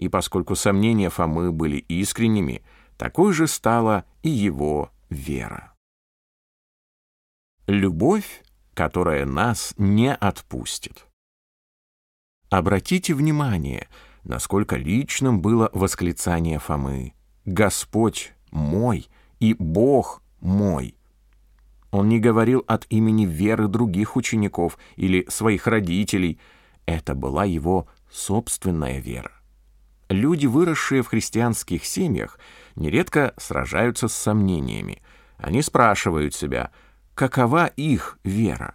И поскольку сомнения Фомы были искренними, такой же стала и его вера. Любовь, которая нас не отпустит. Обратите внимание, насколько личным было восклицание Фомы «Господь мой и Бог мой». Он не говорил от имени веры других учеников или своих родителей. Это была его собственная вера. Люди, выросшие в христианских семьях, нередко сражаются с сомнениями. Они спрашивают себя, какова их вера?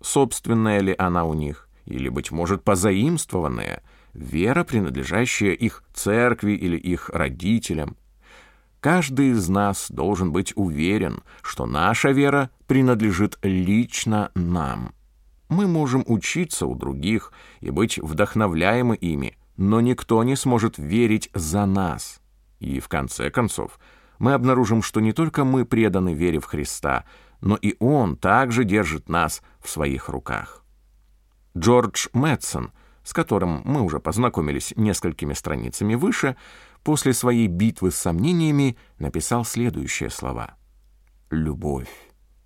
Собственная ли она у них? Или, быть может, позаимствованная? Вера, принадлежащая их церкви или их родителям? Каждый из нас должен быть уверен, что наша вера принадлежит лично нам. Мы можем учиться у других и быть вдохновляемы ими, но никто не сможет верить за нас. И в конце концов, мы обнаружим, что не только мы преданы вере в Христа, но и Он также держит нас в своих руках. Джордж Мэтсон, с которым мы уже познакомились несколькими страницами выше, после своей битвы с сомнениями написал следующие слова. «Любовь,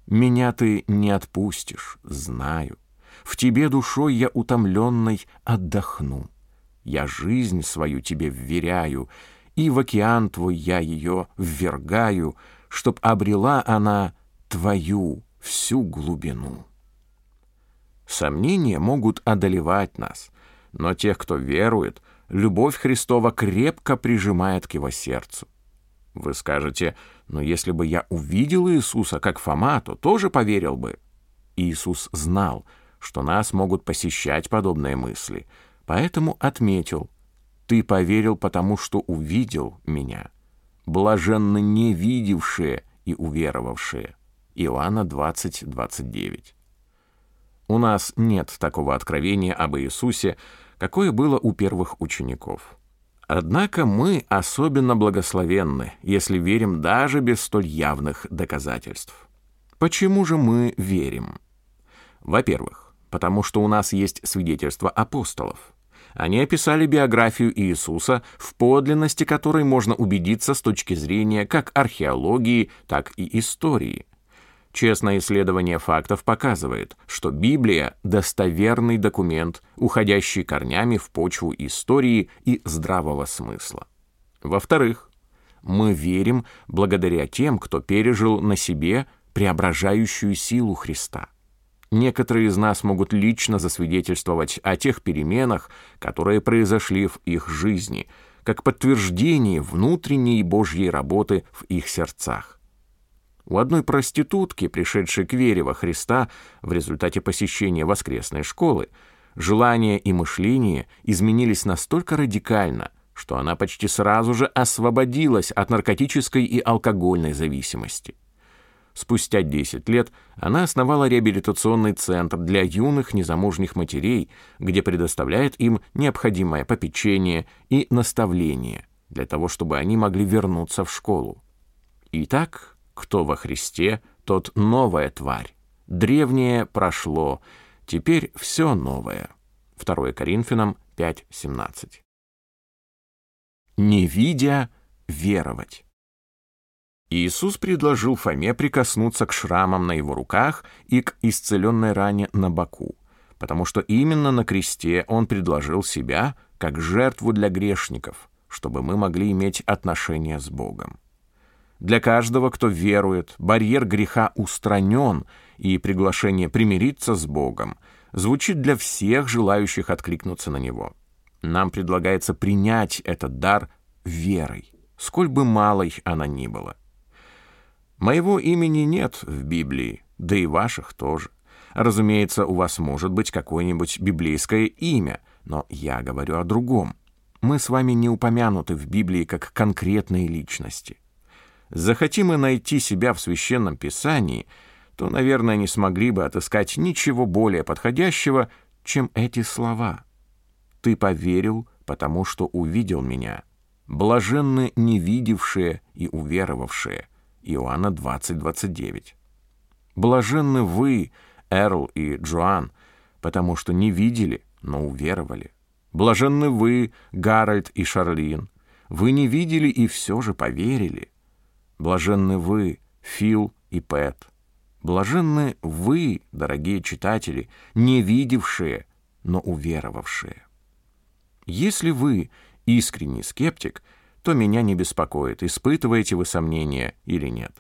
меня ты не отпустишь, знаю. В тебе душой я утомленной отдохну. Я жизнь свою тебе вверяю, и в океан твой я ее ввергаю, чтоб обрела она твою всю глубину. Сомнения могут одолевать нас, но тех, кто верует, любовь Христова крепко прижимает к его сердцу. Вы скажете, но если бы я увидел Иисуса как Фома, то тоже поверил бы. Иисус знал, что нас могут посещать подобные мысли — Поэтому отметил, «Ты поверил, потому что увидел меня». Блаженны не видевшие и уверовавшие. Иоанна 20, 29. У нас нет такого откровения об Иисусе, какое было у первых учеников. Однако мы особенно благословенны, если верим даже без столь явных доказательств. Почему же мы верим? Во-первых, потому что у нас есть свидетельство апостолов. Они описали биографию Иисуса, в подлинности которой можно убедиться с точки зрения как археологии, так и истории. Честное исследование фактов показывает, что Библия — достоверный документ, уходящий корнями в почву истории и здравого смысла. Во-вторых, мы верим благодаря тем, кто пережил на себе преображающую силу Христа. Некоторые из нас могут лично засвидетельствовать о тех переменах, которые произошли в их жизни, как подтверждение внутренней Божьей работы в их сердцах. У одной проститутки, пришедшей к вере во Христа в результате посещения воскресной школы, желания и мышление изменились настолько радикально, что она почти сразу же освободилась от наркотической и алкогольной зависимости. Спустя 10 лет она основала реабилитационный центр для юных незамужних матерей, где предоставляет им необходимое попечение и наставление для того, чтобы они могли вернуться в школу. Итак, кто во Христе, тот новая тварь. Древнее прошло, теперь все новое. 2 Коринфянам 5.17. Не видя, веровать. Иисус предложил Фоме прикоснуться к шрамам на его руках и к исцеленной ране на боку, потому что именно на кресте он предложил себя как жертву для грешников, чтобы мы могли иметь отношения с Богом. Для каждого, кто верует, барьер греха устранен, и приглашение примириться с Богом звучит для всех желающих откликнуться на него. Нам предлагается принять этот дар верой, сколь бы малой она ни была. Моего имени нет в Библии, да и ваших тоже. Разумеется, у вас может быть какое-нибудь библейское имя, но я говорю о другом. Мы с вами не упомянуты в Библии как конкретные личности. Захотим мы найти себя в Священном Писании, то, наверное, не смогли бы отыскать ничего более подходящего, чем эти слова. «Ты поверил, потому что увидел меня. Блаженны невидевшие и уверовавшие». Иоанна 20:29. Блаженны вы, Эрл и Джоан, потому что не видели, но уверовали. Блаженны вы, Гарольд и Шарлин. Вы не видели и все же поверили. Блаженны вы, Фил и Пэт. Блаженны вы, дорогие читатели, не видевшие, но уверовавшие. Если вы искренний скептик, то меня не беспокоит, испытываете вы сомнения или нет.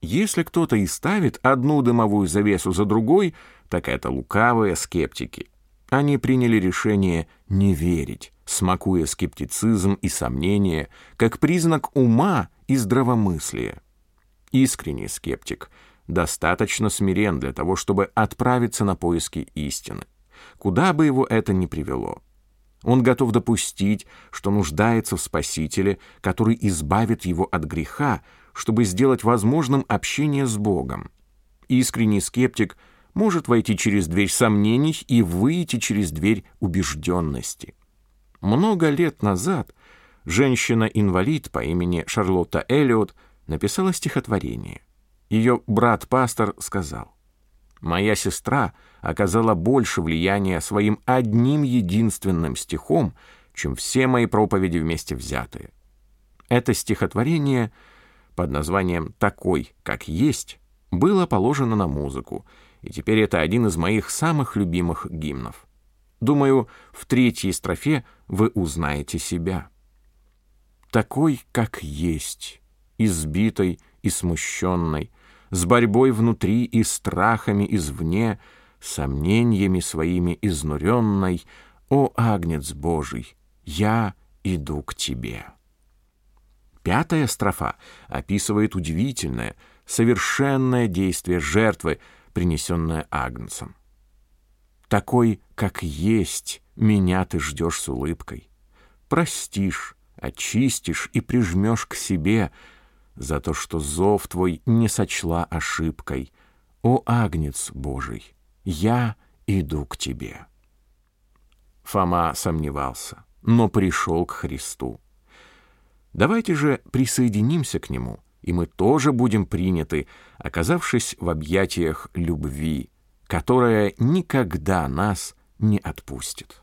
Если кто-то и ставит одну дымовую завесу за другой, так это лукавые скептики. Они приняли решение не верить, смакуя скептицизм и сомнения как признак ума и здравомыслия. Искренний скептик достаточно смирен для того, чтобы отправиться на поиски истины, куда бы его это ни привело. Он готов допустить, что нуждается в Спасителе, который избавит его от греха, чтобы сделать возможным общение с Богом. Искренний скептик может войти через дверь сомнений и выйти через дверь убежденности. Много лет назад женщина-инвалид по имени Шарлотта Эллиот написала стихотворение. Ее брат-пастор сказал, «Моя сестра оказала больше влияния своим одним единственным стихом, чем все мои проповеди вместе взятые». Это стихотворение под названием «Такой, как есть» было положено на музыку, и теперь это один из моих самых любимых гимнов. Думаю, в третьей строфе вы узнаете себя такой, как есть, избитой и смущенной, с борьбой внутри и страхами извне, сомнениями своими изнуренной, «О, Агнец Божий, я иду к Тебе». Пятая строфа описывает удивительное, совершенное действие жертвы, принесенное Агнцем. «Такой, как есть, меня ты ждешь с улыбкой. Простишь, очистишь и прижмешь к себе за то, что зов твой не сочла ошибкой. О, Агнец Божий, я иду к тебе. Фома сомневался, но пришел к Христу. Давайте же присоединимся к Нему, и мы тоже будем приняты, оказавшись в объятиях любви, которая никогда нас не отпустит.